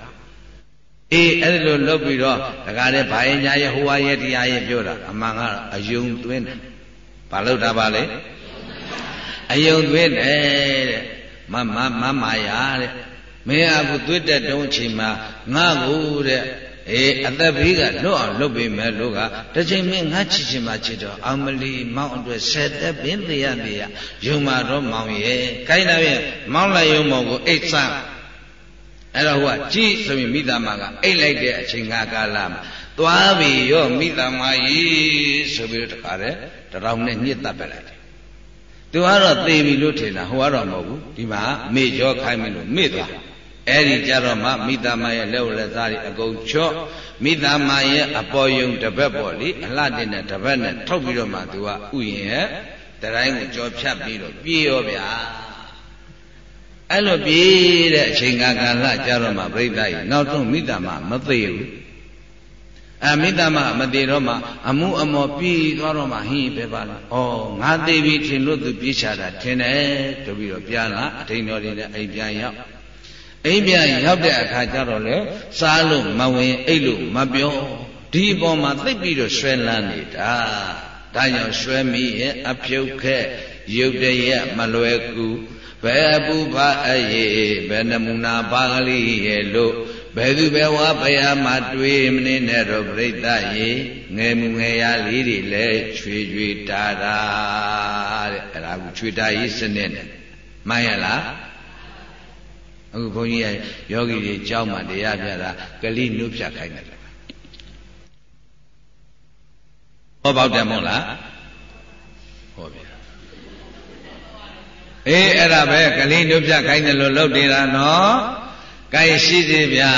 အေးအဲ့လိုလုပ်ပြီးတော့ဒကာတဲ့ဘာရင်ညာရဲ့ဟိုဝါရဲ့တရားရဲ့ပြောတာအမှန်ကအယုံသွင်းတယ်ဘာလို့တာပါလဲ အယုံသွင်းတယ်တဲ့မမမမာယာတဲ့မင်းအခုသွေးတက်တုံးချိန်မှာငါ့ကိုတဲ့အေးအသက်ဘေးကလွတ်အောင်လုပ်ပေးမယ်လို့ကတစ်ချိန်မင်းငါချစ်ချင်မှချစ်တော့အောင်မလီမောင်းအတွက်ဆယ်သက်ပင်သေးရသေးရယုံမာတော့မောင်းရဲ့ခိုင်းတော့ရင်မောင်းလိုက်ယုံမောင်ကိုအိတ်ဆန်းအဲ့တော့ဟိုကကြည်ဆိုရင်မိသားမကအိတ်လိုက်တဲ့အချိန်ကကာလမှာသွားပြီရောမိသားမကြီးဆိုပြီးတော့တခါတည်းတရောင်နဲ့ညှစ်တပ်ပလိုက်တယ် သူကတော့သေပြီလို့ထင်တာဟိုကတော့မဟုတ်ဘူးဒီမှာမေ့ကြောခိုင်းပြီလို့မေ့သွားအဲ့ဒီကြတော့မှမိသားမရဲ့လက်ဝလက်သားတွေအကုန်ချော့မိသားမရဲ့အပေါ်ယုံတပတ်ပေါ့လေအလှတင်တဲ့တပတ်နဲ့ထုတ်ပြီးတော့မှသူကဥယျင်ရဲ့တတိုင်းကိုကြောဖြတ်ပြီးတော့ပြေးရောဗျာအဲ့လိုပြေးတဲ့အချိန်ကာလကြတော့မှပြိဿကြီးနောက်ဆုံးမိသားမမသိဘူး အမိတမမသေးတော့မှအမှုအမော်ပြီးသွားတော့မှဟင်းပဲပါလား။ဩငါသေးပြီထင်လို့သူပြေးချတာထင်တယ်တပြီးတော့ပြန်လာအထိန်တော်တွေနဲ့အိမ်ပြန်ရောက်အိမ်ပြန်ရောက်တဲ့အခါကျတော့လေစားလို့မဝင်အိတ်လို့မပြောဒီအပေါ်မှာသိပ်ပြီးတော့ဆွဲလန်းနေတာဒါကြောင့်ဆွဲမိရဲ့အဖြုတ်ခက်ရုပ်တရက်မလွယ်ကူဘယ်အပူပါအေးဘယ်နမူနာပါကလေးရဲ့လို့ ဘယ်သူပဲဝါဘယမှာတွေးမနေနဲ့တော့ပြိဿရေငယ်မှုငယ်ရလေးတွေလည်းချွေချွေတာတာတဲ့အဲ့ဒါကချွေတာရေးစနစ်နဲ့မှန်ရလားအခုဘုန်းကြီးကယောဂီတွေကြောက်မှတရားပြတာကလိနုဖြတ်ခိုင်းတယ်ဟောပေါက်တယ်မဟုတ်လားဟောဗျာအေးအဲ့ဒါပဲကလိနုဖြတ်ခိုင်းတယ်လို့လုပ်နေတာနော် ကဲရှိသေးဗျာ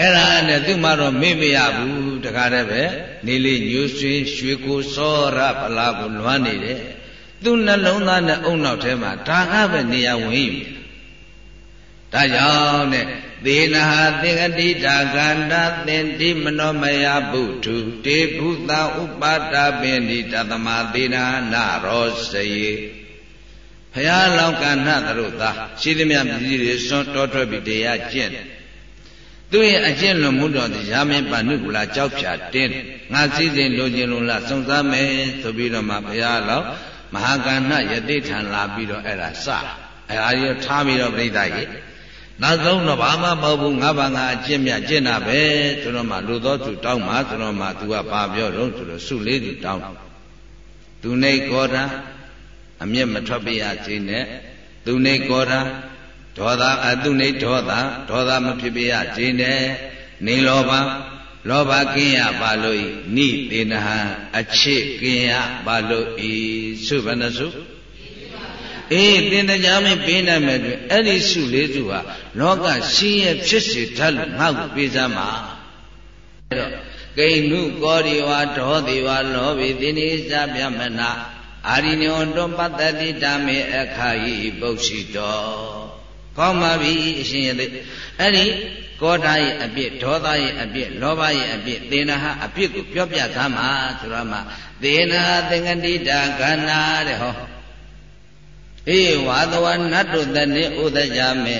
အဲ့ဒါနဲ့သူ့မှာတော့မေ့မရဘူးတခါတည်းပဲနေလေးညိုရွှေရွှေကိုစောရပလာကိုလွမ်းနေတယ်သူ့နှလုံးသားနဲ့အုံနောက်ထဲမှာဒါကပဲနေရာဝင်ယူဒါကြောင့်တဲ့သေနဟာသင်္ကတိတာကန္တာသင်တိမနောမယဘုထုတေဘုသဥပါဒပင်ဒီတသမသေနာနာရောစေဘု ရားလောကနသရုသာရှိသမျှပြည်တွေစွန့်တော်ထွက်ပြီးတရားကျင့်သူရဲ့အကျင့်လွန်မှုတော်တရားမင်းပါဏုကူလာကြောက်ဖြာတင်းငါစည်းစိမ်လိုချင်လို့လားစုံစမ်းမယ်ဆိုပြီးတော့မှဘုရားလောမဟာကဏယတိထံလာပြီးတော့အဲ့ဒါစအဲ့ဒါကြီးထားပြီးတော့ပြိဿကြီးနောက်ဆုံးတော့ဘာမှမဟုတ်ဘူးငါဘာငါအကျင့်မြတ်ကျင့်တာပဲဆိုတော့မှလူတော်သူတောင်းမှဆိုတော့မှ तू ကဘာပြောတော့ဆိုတော့စုလေးသူတောင်းသူနေကောတာ အမျက်မထွက်ပြရစေနဲ့သူနေကောတာဒေါသအသူနေဒေါသဒေါသမဖြစ်ပြရစေနဲ့နေလောဘလောဘကင်းရပါလို့ဤနိသေနဟအချစ်ကင်းရပါလို့ဤသုဘနစုအေးတင်တရားမင်းပေးနိုင်မဲ့တွင်အဲ့ဒီစုလေးစုဟာလောကရှိရဖြစ်စေတတ်လို့ငါ့ကိုပေးစမ်းပါအဲ့တော့ကိဏုကောဒီဝါဒေါတိဝါလောဘိတိနိသဗျမနာ အာရိညောတွပတ္တိတမေအခါဤပုတ်ရှိတော်ကောင်းပါပြီအရှင်ရသေးအဲ့ဒီကောဓာရဲ့အပြစ်ဒေါသရဲ့အပြစ်လောဘရဲ့အပြစ်သေနဟအပြစ်ကိုပြောပြသမှာဆိုတော့မှသေနာသင်္ကတိတာကနာတဲ့ဟောအေးဝါသဝနတ်တို့တည်းဥဒကြမေ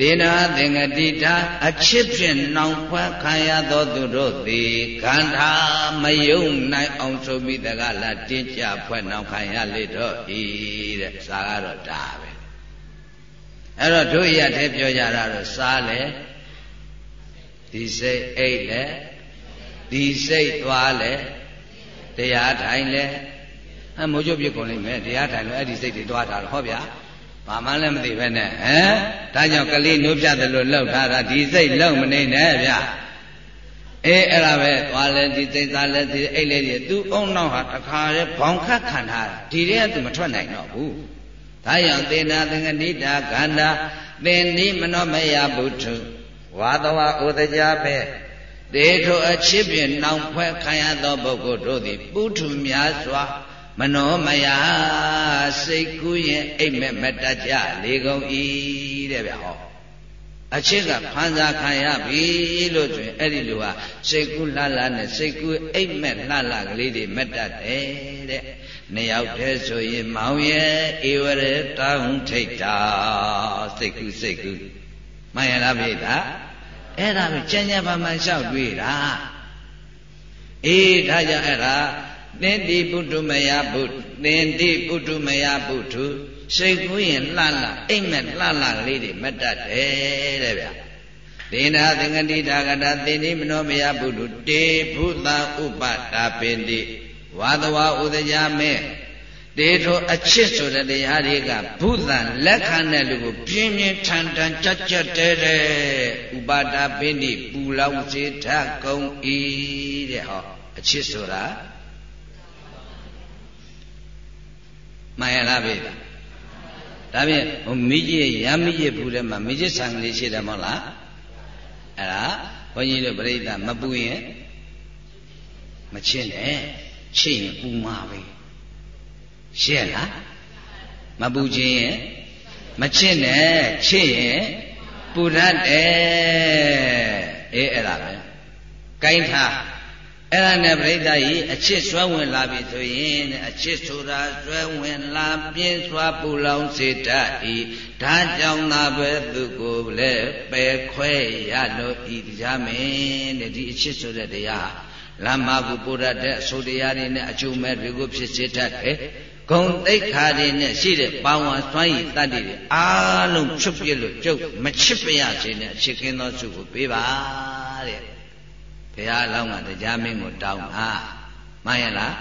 ဒေနာသင်္ကတိတာအချစ်ဖြင့်နှောင်ဖွက်ခံရသောသူတို့သည်ခန္ဓာမယုံနိုင်အောင်ဆိုပြီးတကလာတင်းကြဖွဲ့နှောင်ခံရလေတော့ဤတဲ့စာကတော့ဒါပဲအဲ့တော့တို့ရတဲ့ပြောကြတာတော့စားလေဒီစိတ်အိတ်လေဒီစိတ်သွားလေတရားထိုင်လေအမိုးချုပ်ပြကုန်လိမ့်မယ်တရားထိုင်လို့အဲ့ဒီစိတ်တွေတွားထားတော့ဟောဗျာ ဘာမှလည်းမသိပဲနဲ့ဟမ်ဒါကြောင့်ကလေးနှုတ်ပြတယ်လို့လှုပ်ထားတာဒီစိတ်လှုပ်မနေနဲ့ဗျအေးအဲ့ဒါပဲသွားလဲဒီစိတ်သားလဲဒီအိတ်လဲဒီသူ့အုံနောက်ဟာတခါလဲဘောင်ခတ်ခံထားတာဒီတည်းကသူမထွက်နိုင်တော့ဘူးဒါကြောင့်သေနာသင်္ကတိတာခန္ဓာသင်္နိမနောမယဘုထုဝါသဝဥဒကြပဲတေထိုအချစ်ဖြင့်နှောင်ဖွဲ့ခံရသောပုဂ္ဂိုလ်တို့သည်ပုထုများစွာ မနောမယစိတ်ကူးရင်အိတ်မဲ့မတတ်ကြလေကုန်၏တဲ့ဗျဟောအချစ်ကဖန်ဆာခံရပြီလို့ဆိုရင်အဲ့ဒီလိုဟာစိတ်ကူးလှလှနဲ့စိတ်ကူးအိတ်မဲ့လှလှကလေးတွေမတတ်တယ်တဲ့နှစ်ယောက်တည်းဆိုရင်မောင်ရဲ့ဧဝရတောင်းထိတ်တာစိတ်ကူးစိတ်ကူးမှန်ရလားပြေတာအဲ့ဒါပဲကြံ့ကြံ့ပါမှလျှောက်တွေးတာအေးဒါကြောင့်အဲ့ဒါ သင်္တိပုထုမယဘုသင်္တိပုထုမယဘုထုစိတ်ကူးရင်လှလှအိမ်မက်လှလှကလေးတွေမတတ်တယ်တဲ့ဗျသေနာသင်္ကတိတာကတာသင်္တိမနောမယဘုထုတေဘုသဥပတာပင်တိဝါသဝဥဒကြမေတေထိုအချစ်ဆိုတဲ့တရားတွေကဘုသံလက်ခံတဲ့လူကိုပြင်းပြင်းထန်ထန်ကြက်ကြက်တဲတဲဥပါဒပင်တိပူလောင်စေထကုံဤတဲ့ဟောအချစ်ဆိုတာ မှန်ရလားဗျဒါဖြင့်ဟိုမိကြီးရမ်းမိကြီးဘူးထဲမှာမိကြီးဆံကလေးရှိတယ်မဟုတ်လားအဲ့ဒါဘုန်းကြီးတို့ပြိဿမပူရင်မချစ်နဲ့ချစ်ရင်ပူမှာပဲရှင်းလားမပူခြင်းရင်မချစ်နဲ့ချစ်ရင်ပူရတ်တယ်အေးအဲ့ဒါပဲကိုင်းထား အဲ့ဒါနဲ့ပြိဿကြီးအချစ်ဆွဲဝင်လာပြီဆိုရင်အချစ်ဆိုတာဆွဲဝင်လာပြင်းစွာပူလောင်စေတတ်၏ဒါကြောင့်သာပဲသူကိုလည်းပယ်ခွဲရလို့ဤတရားမင်းတဲ့ဒီအချစ်ဆိုတဲ့တရားလမ်းမကူပူရတဲ့အဆိုတရားတွေနဲ့အကျိုးမဲ့တွေကိုဖြစ်စေတတ်တယ်ဂုံတိတ်ခါတွေနဲ့ရှိတဲ့ပါဝါစွမ်းရည်တတ္တိတွေအားလုံးဖြုတ်ပြလို့ကျုပ်မချစ်ပရစေနဲ့အချစ်ခင်းသောစုကိုပေးပါတဲ့ ဘုရားအလောင်းကတရားမင်းကိုတောင်းတာမှန်ရလား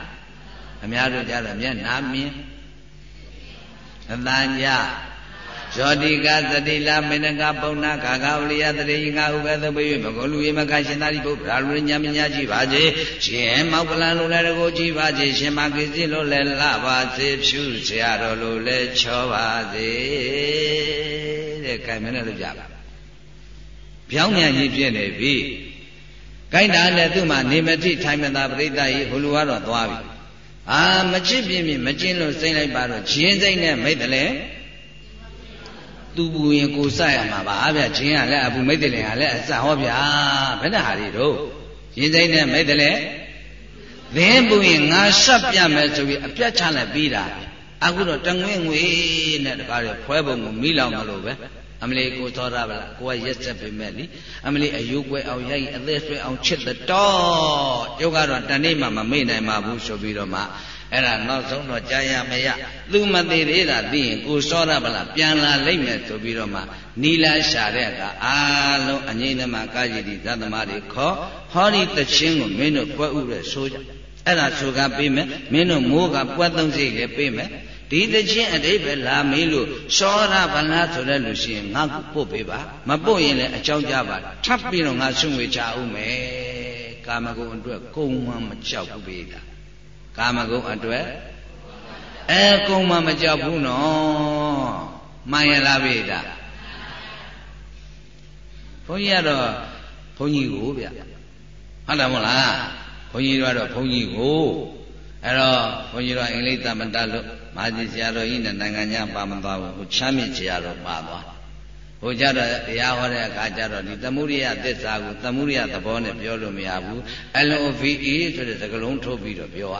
အများတို့ကြတော့မျက်နာမြင်အတန်ကြဇောတိကသတိလာမေနကပုံနာခါကဝလိယတရေငါဥပသပိမကောလူယေမကရှင်သာရိပုတ္တရာလူညမညာကြည့်ပါစေရှင်မောက္ကလန်လူလည်းတကိုကြည့်ပါစေရှင်မကိစီလို့လည်းလှပါစေဖြူဆရာတော်လို့လည်းချောပါစေတဲ့ကဲမင်းလည်းကြပါပြောင်းမြန်ကြီးပြည့်နေပြီ ကိုင်းတာလည်းသူ့မှာနေမတိထိုင်မသာပရိသတ်ကြီးဟိုလူကတော့သွားပြီအာမချစ်ပြင်းပြင်းမကျင်းလို့စိမ့်လိုက်ပါတော့ဂျင်းစိမ့်နဲ့မိတ်တယ်လေသူပူရင်ကိုစရမှာပါဗျဂျင်းကလည်းအပူမိတ်တယ်လေကလည်းအစဟောဗျာဘယ်နဲ့ဟာတွေတို့ဂျင်းစိမ့်နဲ့မိတ်တယ်လေသင်ပူရင်ငါဆက်ပြမယ်ဆိုပြီးအပြတ်ချလိုက်ပြီးတာအခုတော့တငွေ့ငွေနဲ့တကားရဖွဲပုံကိုမိလောင်မလို့ပဲ အမလီကိုသောတာဗလားကိုကရက်ဆက်ပေမဲ့လीအမလီအယုကွယ်အောင်ရိုက်အသက်ဆွဲအောင်ချစ်တဲ့တော့ကျုပ်ကတော့တနေ့မှမမေ့နိုင်ပါဘူးဆိုပြီးတော့မှအဲ့ဒါနောက်ဆုံးတော့ကြာရမရသူမသေးသေးတာသိရင်ကိုစောရဗလားပြန်လာလိမ့်မယ်ဆိုပြီးတော့မှနီလာရှာတဲ့အခါအာလုံးအငိမ့်သမကာယတိသတ္တမတွေခေါ်ဟောဒီတချင်းကိုမင်းတို့ကွက်ဥတဲ့ဆိုကြအဲ့ဒါဆိုကပေးမယ်မင်းတို့မိုးကပွက်သုံးစိတ်လည်းပေးမယ် ဒီတခြင်းအတိပ္ပယ်လာမေးလို့စောရဗလားဆိုတဲ့လူရှိရင်ငါ့ကိုပို့ပေးပါမပို့ရင်လည်းအကြောင်းကြပါထပ်ပြီးတော့ငါဆွင့်ဝေချအောင်မယ်ကာမဂုဏ်အတွက်ကုံမှမကြောက်ဘူးပေတာကာမဂုဏ်အတွက်အဲကုံမှမကြောက်ဘူးနော်မှန်ရလားပေတာဘုန်းကြီးကတော့ဘုန်းကြီးကိုဗျဟုတ်တယ်မဟုတ်လားဘုန်းကြီးတို့ကတော့ဘုန်းကြီးကိုအဲ့တော့ဘုန်းကြီးတို့အင်္ဂလိပ်သမတလို့ မာဇီဆရာတော်ကြီးနဲ့နိုင်ငံခြားပါမသွားဘူးဟိုချမ်းမြေဆရာတော်ပါသွားဟိုကြတော့တရားဟောတဲ့အခါကျတော့ဒီသမုဒိယသစ္စာကိုသမုဒိယသဘောနဲ့ပြောလို့မရဘူး LOVE ဆိုတဲ့စကားလုံးထုတ်ပြီးတော့ပြောရ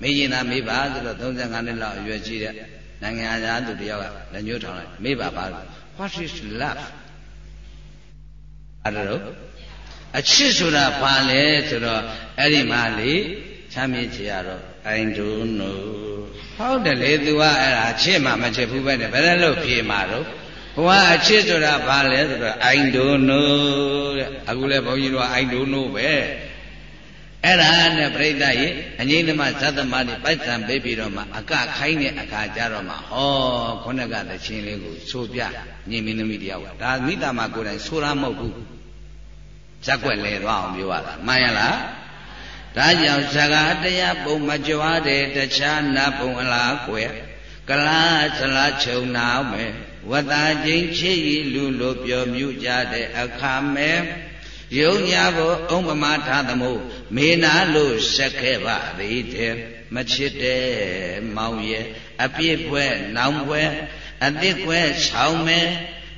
မေးရင်သာမေးပါဆိုတော့35နှစ်လောက်အရွယ်ကြီးတဲ့နိုင်ငံသားသူတယောက်ကလက်ညှိုးထောင်လိုက်မေးပါပါ What is love အဲ့ဒါတော့အချစ်ဆိုတာဘာလဲဆိုတော့အဲ့ဒီမှာလေချမ်းမြေ့ချရတော့ I don't know ဟုတ်တယ်လေ तू ကအဲ့ဒါချစ်မှမချစ်ဘူးပဲနဲ့ဘယ်လိုဖြေမှာတော့ဘုရားအချစ်ဆိုတာဘာလဲဆိုတော့ I don't know တဲ့အခုလဲဘုန်းကြီးတို့က I don't know ပဲအဲ့ဒါနဲ့ပြိဿရေအငိမ့်သမဇတ်သမတွေပိုက်ဆံပေးပြီးတော့မှအကခိုင်းတဲ့အခါကျတော့မှဟောခုနကတချင်းလေးကိုဆိုပြညင်မင်းသမီးတယောက်ကဒါမိသားမကိုယ်တိုင်ဆိုတာမဟုတ်ဘူးဇက်ွက်လဲသွားအောင်ပြောရတာမှန်ရလား ဒါကြောင့်ဇဂတရားပုံမကြွားတဲ့တခြားနတ်ပုံအလားကွယ်ကလားဆလားချုံနာမယ်ဝတ္တာချင်းချစ်ဤလူလိုပြောမြူကြတဲ့အခါမဲယုံညာကိုဥပမာထားသမို့မေနာလို့ဆက်ခဲ့ပါသည်တဲ့မချစ်တဲ့မောင်ရဲ့အပြစ်ဖွဲနောင်ဖွဲအသစ်ဖွဲဆောင်းမဲ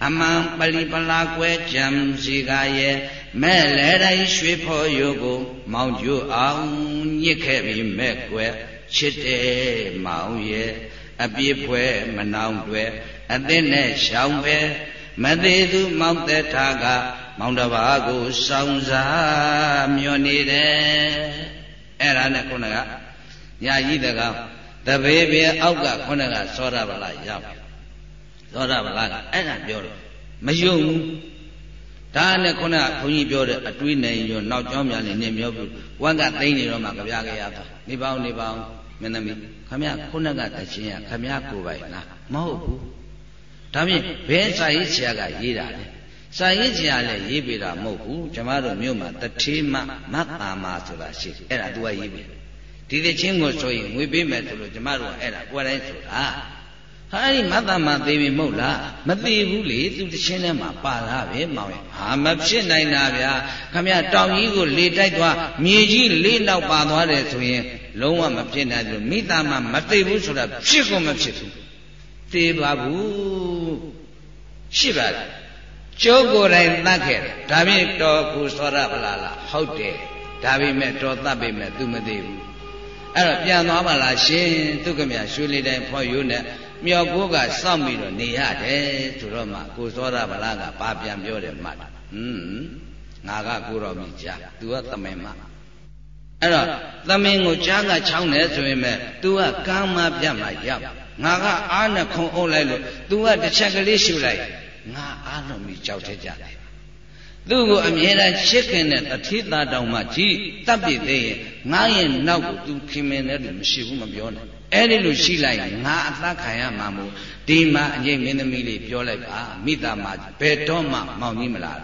အမှန်ပလီပလာကွဲကြံစီကရဲ့ မဲ့လဲတိုင်းရွှေဖော်ရုပ်ကို မောင်ကျိုးအောင်ညစ်ခဲ့ပြီးမဲ့ကွယ်ချစ်တဲ့မောင်ရဲ့အပြစ်ဖွဲမနောင်တွေအသစ်နဲ့ရှောင်းပဲမသေးသူမောင်သက်ထားကမောင်တဘာကိုစောင်းစားမျောနေတယ်အဲ့ဒါနဲ့ခုနကညာကြီးတကောင်တပေပြေအောက်ကခုနကသောရဗလာရောက်သောရဗလာကအဲ့ဒါပြောတယ်မယုံဘူး ဒါနဲ့ခုနကခွန်ကြီးပြောတဲ့အတွေးနိုင်ရောနောက်ကျောင်းများနဲ့နေမျောဘူးဝမ်းကသိမ့်နေတော့မှကြပြခဲ့ရတာနေပေါင်းနေပေါင်းမင်းသမီးခမရခုနကတချင်းရခမရကိုပိုင်လားမဟုတ်ဘူးဒါဖြင့်ဘယ်စာရေးဆရာကရေးတာလဲစာရေးဆရာလည်းရေးပေးတာမဟုတ်ဘူးကျမတို့မြို့မှာတထေးမမတ်တာမာဆိုတာရှိတယ်အဲ့ဒါ तू ကရေးပေးဒီတချင်းကိုဆိုရင်ငွေပေးမယ်ဆိုလို့ကျမတို့ကအဲ့ဒါကိုယ်တိုင်ဆိုတာ ဟာအဲ့ဒီမတ်တာမာသိပြီမဟုတ်လားမသိဘူးလေသူတချင်းထဲမှာပါလာပဲမောင်ရဲ့ဟာမဖြစ်နိုင်တာဗျာခမရတောင်ကြီးကိုလေတိုက်သွားမြေကြီးလေးနောက်ပါသွားတယ်ဆိုရင်လုံးဝမဖြစ်နိုင်ဘူးမိသားမမသိဘူးဆိုတာဖြစ်ကုန်မဖြစ်ဘူးသိပါဘူးရှိပါလားကျိုးကိုယ်တိုင်တတ်ခဲ့တယ်ဒါဖြင့်တော်ကူစောရဗလာလားဟုတ်တယ်ဒါပေမဲ့တော်တတ်ပေမဲ့ तू မသိဘူးအဲ့တော့ပြန်သွားပါလားရှင်သူကမြရွှေလေးတိုင်းဖော်ယူနဲ့ မြောက်ကိုကစောင့်ပြီးတော့နေရတယ်ဆိုတော့မှကိုစောရဗလာကဘာပြန်ပြောတယ်မှတ်ဟွန်းငါကကိုတော်မြကြာ तू ကသမင်မအဲ့တော့သမင်ကိုကြားကချောင်းတယ်ဆိုရင်မဲ့ तू ကကမ်းမပြတ်မှရောက်ငါကအားနဲ့ခုံအုပ်လိုက်လို့ तू ကတစ်ချက်ကလေးရှုလိုက်ငါအားလုံးပြီးကြောက်ထက်ကြတယ်သူ့ကိုအမြဲတမ်းချစ်ခင်တဲ့တတိသားတောင်မှကြည်တပ်ပြသေးရင်ငါရဲ့နောက်ကိုသူခင်မင်တဲ့လူမရှိဘူးမပြောနဲ့ အဲ့ဒီလိုရှိလိုက်ငါအသက်ခံရမှာမို့ဒီမှာအငိမ့်မင်းသမီးလေးပြောလိုက်ပါမိသားမဘယ်တော့မှမောင်ကြီးမလား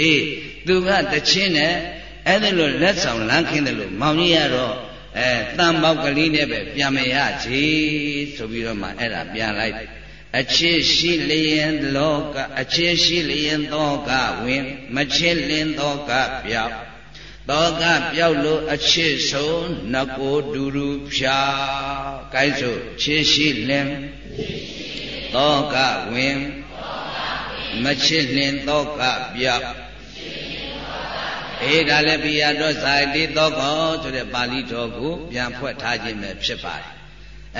အေးသူကတချင်းနဲ့အဲ့ဒီလိုလက်ဆောင်လမ်းခင်းတယ်လို့မောင်ကြီးရတော့အဲတန်ပေါက်ကလေးနဲ့ပဲပြန်မရချေဆိုပြီးတော့မှအဲ့ဒါပြန်လိုက်အချစ်ရှိလျင်လောကအချစ်ရှိလျင်သောကဝင် မချစ်လင်သောကပြောက် သောကပြောက်လို့အချစ်ဆုံးနကိုဒူရူဖြာကိုင်းစို့ချစ်ရှိလင်သောကဝင်မချစ်လင်သောကပြောက်အေးဒါလည်းပိယတော်ဇာတိသောကောဆိုတဲ့ပါဠိတော်ကိုပြန်ဖွက်ထားခြင်းပဲဖြစ်ပါတယ်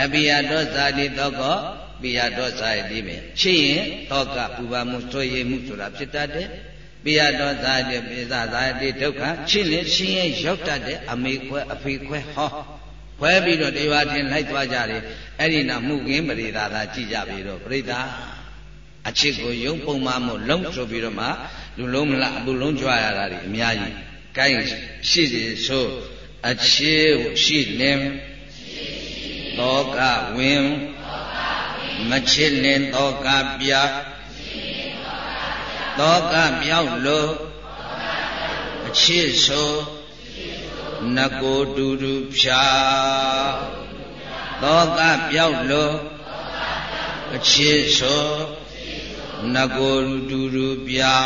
အပိယတော်ဇာတိသောကောပိယတော်ဇာတိပဲဖြစ်ရင်သောကပူပါမှုဆိုရမှုဆိုတာဖြစ်တတ်တယ် ပိယတော်ဇာတိပိစဇာတိဒုက္ခဖြစ်ရင်ရှင်ရင်ရောက်တတ်တဲ့အမေခွဲအဖေခွဲဟောခွဲပြီးတော့တေဝထင်လိုက်သွားကြတယ်အဲ့ဒီနောက်မှုကင်းပရိသာသာကြည်ကြပြီတော့ပရိသာအချစ်ကိုယုံပုံမှန်မို့လုံးဆိုပြီးတော့မှလူလုံးမလားအပူလုံးကြွရတာတွေအများကြီးကိုင်းရှိစီဆိုအချစ်ရှိလင်သောကဝင်မချစ်လင်သောကပြ သောကပြောက်လို့အချစ်ဆိုနကိုတူတူဖြာသောကပြောက်လို့အချစ်ဆိုနကိုတူတူပြာ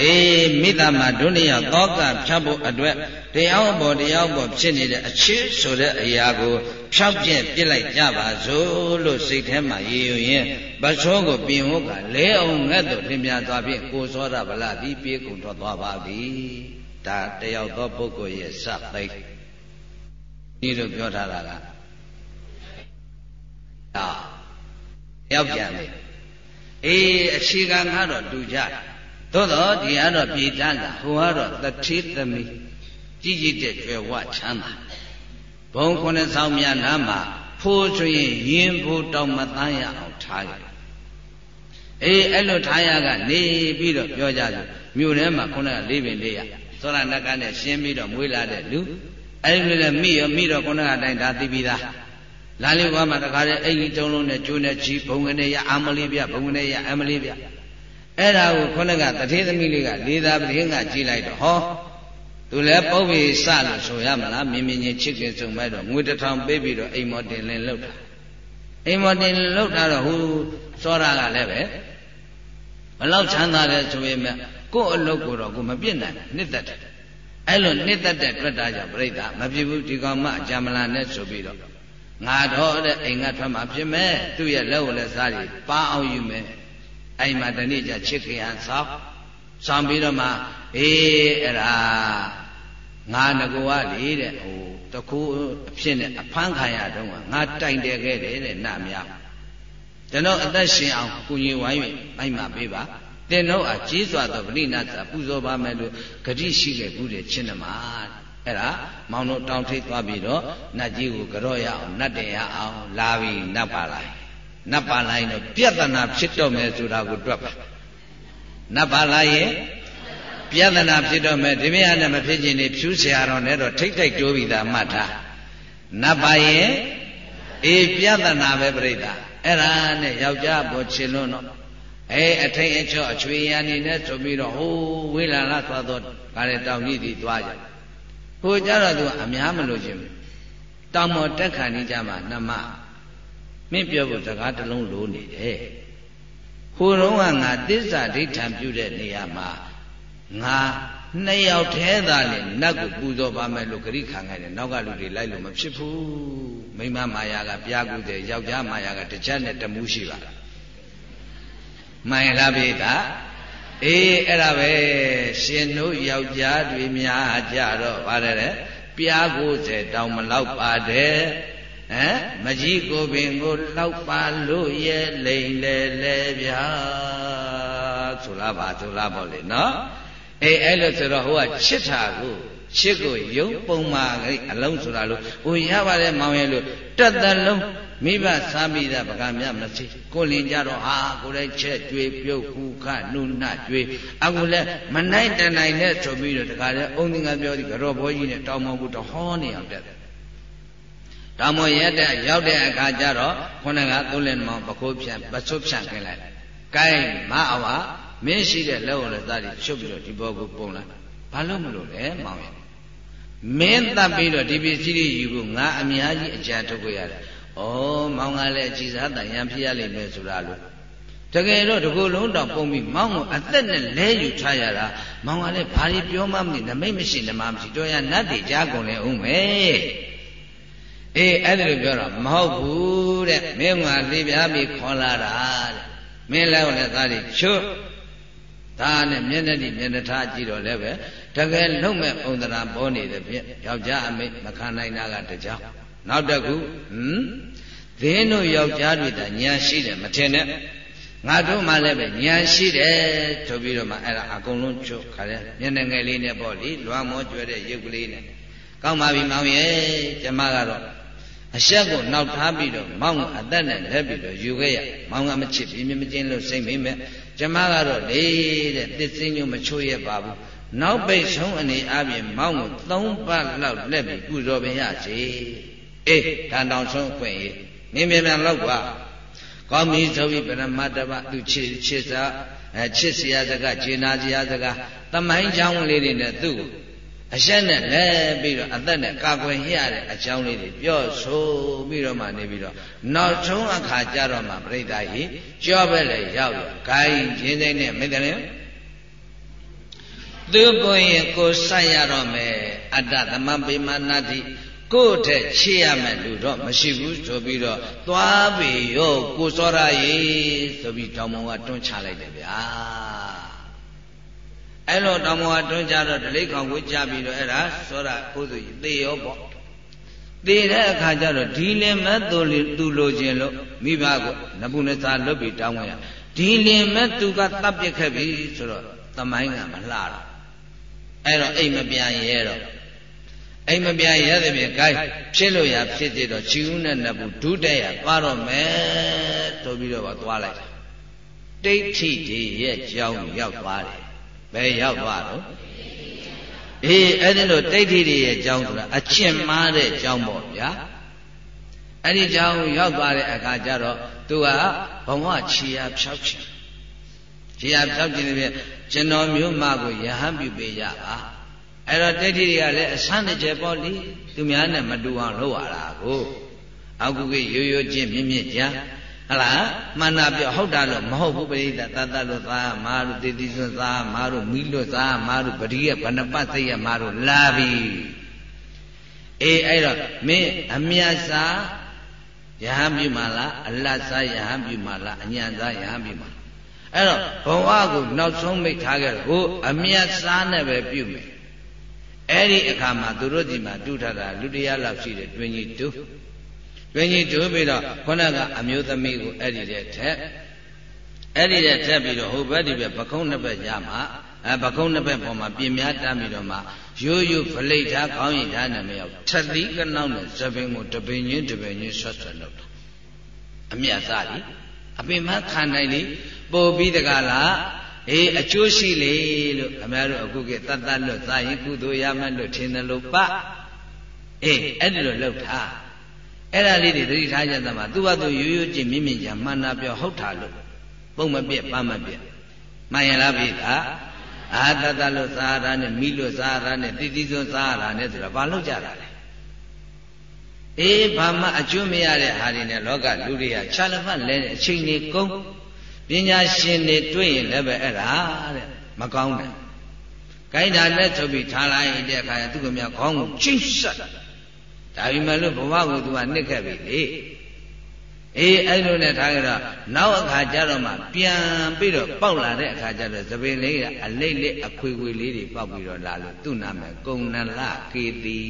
အေးမိသမဒုနိယသောကဖြတ်ဖို့အတွက်တရားပေါ်တရားပေါ်ဖြစ်နေတဲ့အချစ်ဆိုတဲ့အရာကိုဖြောက်ပြက်ပြစ်လိုက်ကြပါစို့လို့စိတ်ထဲမှာရည်ရွယ်ရင်ပသောကိုပြင်ဟုတ်ကလဲအောင်ငတ်တို့လင်းပြသွားဖြင့်ကိုစောရဗလာဒီပြေကုန်ထွက်သွားပါပြီဒါတယောက်သောပုဂ္ဂိုလ်ရဲ့စသိဒီလိုပြောထားတာကဒါရောက်ပြန်တယ်အေးအခြေခံကတော့တူကြ သို့တော့ဒီကတော့ပြေတန်းတာဟိုကတော့တထေးသမီးကြည်ကြည်တဲ့ကျွယ်ဝချမ်းသာဘုံခုနှစ်ဆောင်များနားမှာဖိုးဆိုရင်ရင်ဖို့တောင်မတန်းရအောင်ထားရတယ်အေးအဲ့လိုထားရကနေပြီးတော့ပြောကြတယ်မြို့ထဲမှာခုနကလေးပင်လေးရသောရဏကနဲ့ရှင်းပြီးတော့မွေးလာတဲ့လူအဲ့ဒီလိုလေမိရောမိတော့ခုနကအတိုင်းဒါသိပြီးသားလာလေးဘွားမှာတခါတည်းအဲ့ဒီတုံးလုံးနဲ့ကျိုးနဲ့ချီဘုံကနေရအမလေးပြဘုံကနေရအမလေးပြ အဲ့ဒါကိုခုနကတထေးသမီးလေးကလေးသားပရင်းကကြည်လိုက်တော့ဟောသူလည်းပုပ်ပြီးစလို့ဆိုရမလားမြင်မြင်ချင်းချစ်ခင်ဆုံးမဲ့တော့ငွေတစ်ထောင်ပေးပြီးတော့အိမ်မော်တင်လင်းလောက်တာအိမ်မော်တင်လောက်တာတော့ဟိုစောရကလည်းပဲဘလောက်ချမ်းသာတယ်ဆိုရင်မြကို့အလုပ်ကိုတော့ကိုမပြစ်နိုင်နှစ်သက်တယ်အဲ့လိုနှစ်သက်တဲ့တွေ့တာကြောင့်ပြိဿမဖြစ်ဘူးဒီကောင်မအကြမလာနဲ့ဆိုပြီးတော့ငါတော့တဲ့အိမ်ကထွက်မှာဖြစ်မဲ့သူ့ရဲ့လက်ကိုလည်းစားပြီးပါအောင်ယူမယ် အဲ့မှာတနေ့ကျချစ်ခင်ဟန်ဆောက်ဆောင်ပြီးတော့မှအေးအဲ့ဒါငါငကောကလေတဲ့ဟိုတခုအဖြစ်နဲ့အဖမ်းခံရတော့ငါတိုင်တယ်ခဲ့တယ်တဲ့နတ်များကျွန်တော်အသက်ရှင်အောင်ကုညီဝိုင်း၍အိမ်မှာပေးပါတင်တော့အကြီးစွာသောပရိနာသပူဇော်ပါမယ်လို့ဂတိရှိခဲ့ဘူးတဲ့ချင်းနမအဲ့ဒါမောင်တို့တောင်းထိတ်သွားပြီးတော့နတ်ကြီးကိုကြော့ရအောင်နတ်တင်ရအောင်လာပြီးနတ်ပါလိုက် နတ်ပါလာရင်တော့ပြဿနာဖြစ်တော့မယ်ဆိုတာကိုတွက်ပါနတ်ပါလာရင်ပြဿနာဖြစ်တော့မယ်ဒီမရနဲ့မဖြစ်ခြင်းနေဖြူးဆရာတော်နဲ့တော့ထိတ်ထိတ်ကြိုးပြီးသားမှတ်ထားနတ်ပါရင်အေးပြဿနာပဲပြိတ္တာအဲ့ဒါနဲ့ယောက်ျားပေါ်ချင်လို့တော့အဲအထိန်အချော့အချွေရန်နေနဲ့ဆိုပြီးတော့ဟိုးဝေလာလာသွားတော့ဗါရတောင်ကြီးတီသွားကြဟိုကြတော့သူအများမလို့ခြင်းတောင်ပေါ်တက်ခါနေကြမှာနမ မင်းပြောဖို့စကားတစ်လုံးလိုနေတယ်ဟိုတုန်းကငါတစ္ဆာဒိဋ္ဌံပြုတဲ့နေရာမှာငါနှစ်ယောက်သေးသားနဲ့နတ်ကိုပူဇော်ပါမယ်လို့ဂရိခံခဲ့တယ်နောက်ကလူတွေလိုက်လို့မဖြစ်ဘူးမိမမာယာကပြားကူတယ်ယောက်ျားမာယာကတကြက်နဲ့တမူးရှိပါလားမှန်လားပိဒါအေးအဲ့ဒါပဲရှင်တို့ယောက်ျားတွေများကြတော့ပါတယ်ပြား90တောင်မလောက်ပါတယ် ဟမ်မကြီးကိုပင်ကိုလောက်ပါလို့ရဲ့လိမ့်လေလေဗျာဆိုလားပါဆိုလားပေါ့လေနော်အေးအဲ့လိုဆိုတော့ဟိုကချစ်တာကိုချစ်ကိုယုံပုံမှာအလုံးဆိုတာလို့ဟိုရပါတယ်မောင်ရဲ့လို့တက်တလုံးမိဘစားမိတာပကံမြမသိကိုလင်ကြတော့ဟာကိုလည်းချက်ကြွေပြုတ်ခုခနုနကြွေအခုလည်းမနိုင်တနိုင်နဲ့ဆိုပြီးတော့တခါလဲအုံသင်္ကပြောဒီကြောဘောကြီးနဲ့တောင်းမဘူးတော့ဟောနေအောင်တက်တယ် တောင်းမရက်တဲ့ရောက်တဲ့အခါကျတော့ခုနကသုံးလင်မောင်ပခိုးဖြန့်ပဆုတ်ဖြန့်ခင်းလိုက်။ကဲမအဝမင်းရှိတဲ့လက်ဝလည်းသားတွေချုပ်ပြီးတော့ဒီဘောကိုပုံလိုက်။ဘာလို့မလို့လဲမောင်ရဲ့။မင်းတပ်ပြီးတော့ဒီပစ္စည်းတွေယူဖို့ငါအများကြီးအကြံထုတ်ခဲ့ရတယ်။ဩမောင်ကလည်းအကြည်စားတန်ရံဖြစ်ရလိမ့်မယ်ဆိုတာလို့တကယ်တော့ဒီကုလုံးတောင်ပုံပြီးမောင်ကိုအသက်နဲ့လဲယူထားရတာမောင်ကလည်းဘာလို့ပြောမှမသိနမိတ်မရှိနမမရှိတော့ရနတ်တွေကြားကုန်လေအောင်မယ် အေးအဲ့ဒါလိုပြောတော့မဟုတ်ဘူးတဲ့မင်းကလေးပြားပြီးခေါ်လာတာတဲ့မင်းလည်းလည်းသားတွေချွတ်ဒါနဲ့မျက်နှာတိမျက်နှာထားကြည့်တော့လည်းပဲတကယ်လုံးမဲ့ပုံသဏ္ဍာန်ပေါ်နေတဲ့ဖြင့်ယောက်ျားအမိတ်မခံနိုင်တာကတကြောင်နောက်တစ်ခုဟမ်သင်းတို့ယောက်ျားတွေတညာရှိတယ်မထင်နဲ့ငါတို့မှလည်းပဲညာရှိတယ်ဆိုပြီးတော့မှအဲ့ဒါအကုန်လုံးချုပ်ခါတဲ့မျက်နှာငယ်လေးနဲ့ပေါ့လေလွမ်းမောကျွဲတဲ့ရုပ်ကလေးနဲ့ကောင်းပါပြီမောင်ရဲ့ကျမကတော့ အဆက်ကိုနောက်ထားပြီးတော့မောင်ကအသက်နဲ့လက်ပြီးတော့ယူခဲ့ရမောင်ကမချစ်ပြီးမကျင်းလို့စိတ်မိမဲ့ကျမကတော့လေတဲ့တစ်စင်းညမချိုးရပါဘူးနောက်ပိတ်ဆုံးအနေအပြင်မောင်ကို၃ပတ်လောက်လက်ပြီးပူဇော်ပင်ရစီအေးဒါတောင်ဆုံးအခွင့်ရေးမင်းမြန်မြန်လောက်ကွာကောင်းပြီဆိုပြီးပရမတ္တပသူချစ်ချစ်စားအဲချစ်စရာစကားဂျေနာစရာစကားတမိုင်းချောင်းလေးတွေနဲ့သူ့ကို အဆက်နဲ့လဲပြီးတော့အသက်နဲ့ကာကွယ်ရတဲ့အကြောင်းလေးတွေပြောဆိုပြီးတော့မှနေပြီးတော့နောက်ဆုံးအခါကျတော့မှပြိဿကြီးကြောပဲလေရောက်ရဂိုင်းချင်းချင်းနဲ့မိတယ်လေသူကိုရင်ကိုဆက်ရတော့မယ်အတ္တသမပိမာနာတိကိုယ့်ထက်ချေရမယ်လူတော့မရှိဘူးဆိုပြီးတော့သွားပြီရောကိုစောရရေးဆိုပြီးတောင်မောင်ကတွန်းချလိုက်တယ်ဗျာ အဲ့လိုတောင်မောင်ကတွန်းချတော့ဒလိကောင်ကိုကြပြီးတော့အဲ့ဒါစောရကိုသူသေရောပေါ့သေတဲ့အခါကျတော့ဒီလင်မဲ့သူသူလိုခြင်းလို့မိဘကနဘုနစာလွတ်ပြီးတောင်းဝင်ရဒီလင်မဲ့သူကတပ်ပစ်ခဲ့ပြီဆိုတော့သမိုင်းကမလှတော့အဲ့တော့အိမ်မပြန်ရဲတော့အိမ်မပြန်ရဲတဲ့ပြင် gain ဖြစ်လို့ရဖြစ်သေးတော့ခြေဦးနဲ့နှစ်ဘူးဒုတက်ရသွားတော့မယ်ဆိုပြီးတော့သွားလိုက်ဒိဋ္ဌိတွေရဲ့ကြောင်းရောက်သွားတယ် ဘယ်ရောက်သွားတော့အေးအဲ့ဒီလိုဒိဋ္ဌိတွေရဲ့ကြောင်းဆိုတာအကျင့်မှားတဲ့ကြောင်းပေါ့ဗျာအဲ့ဒီကြောင်းရောက်သွားတဲ့အခါကျတော့သူကဘဝခြေရဖြောက်ချင်ခြေရဖြောက်ချင်တဲ့ပြင်ကျွန်တော်မျိုးမကိုယဟန်ပြုပေးရပါအဲ့တော့ဒိဋ္ဌိတွေကလည်းအဆန်းတစ်ချက်ပေါ့လေသူများနဲ့မတူအောင်လုပ်ရတာကိုအောက်ကုကရိုးရိုးချင်းမြင့်မြင့်ကြ ဟလားမှန်တာပြောဟုတ်တာလို့မဟုတ်ဘူးပရိသတ်တတ်လို့သားမာတို့တည်တည်စွန်းသားမာတို့မိလို့သားမာတို့ပရိယဘဏ္ဍပတ်သိရမာတို့လာပြီအေးအဲ့တော့မင်းအမြတ်စာယဟန်ပြုမှာလားအလတ်စားယဟန်ပြုမှာလားအညံစားယဟန်ပြုမှာအဲ့တော့ဘဝကိုနောက်ဆုံးမိတ်ထားခဲ့တော့ဟိုအမြတ်စားနဲ့ပဲပြုမယ်အဲ့ဒီအခါမှာသူတို့ဒီမှာတူထားတာလူတရားလောက်ရှိတယ်တွင်ကြီးတူ တွင်ကြီးတူပြီးတော့ခုနကအမျိုးသမီးကိုအဲ့ဒီတဲ့ထက်အဲ့ဒီတဲ့ထက်ပြီးတော့ဟိုဘက်ဒီဘက်ပကုံးနှစ်ဘက်ရမှာအဲပကုံးနှစ်ဘက်ပေါ်မှာပြင်များတမ်းပြီးတော့မှရိုးရိုးဖလိတ်ထားခေါင်းရင်ထားနေမရောက်ထက်သီးကနောက်နဲ့သပင်ကိုတပင်ချင်းတပင်ချင်းဆွတ်ဆွတ်လုပ်တာအမြတ်သားလीအပင်မခံနိုင်လीပို့ပြီးတကလားအေးအကျိုးရှိလေလို့ခင်ဗျားတို့အခုကတတ်တတ်လွတ်စားရင်ကုသိုလ်ရမယ်လို့ထင်တယ်လို့ပအေးအဲ့ဒီလိုလုပ်ထား အဲ့ဒါလေးတွေသတိထားကြသမှာသူ့ဘာသူရိုးရိုးကြည့်မြင့်မြင့်ကြမှန်တာပြောဟုတ်တာလို့ပုံမပြက်ပန်းမပြက်မှန်ရလားပြီသားအာတတလို့စားရတာနဲ့မိလို့စားရတာနဲ့တိတိစွန်းစားရတာနဲ့ဆိုတော့ဘာလို့ကြတာလဲအေးဘာမှအကျိုးမရတဲ့ဟာတွေနဲ့လောကလူတွေကခြာလဖတ်လဲတဲ့အချိန်တွေကုန်ပညာရှင်တွေတွေ့ရင်လည်းပဲအဲ့ဒါတဲ့မကောင်းတယ်။ခိုင်းတာလက်ထုတ်ပြီးထားလိုက်တဲ့အခါကျသူကမြခေါင်းကိုချိတ်ဆက် ဒါပေမဲ့လို့ဘဝကိုသူကနှစ်ခဲ့ပြီလေ။အေးအဲ့လိုနဲ့ထားကြတော့နောက်အခါကျတော့မှပြန်ပြီးတော့ပေါက်လာတဲ့အခါကျတော့သပင်လေးကအလိတ်လေးအခွေခွေလေးတွေပေါက်ပြီးတော့လာလို့သူ့နာမည်ကုံနလကေတိ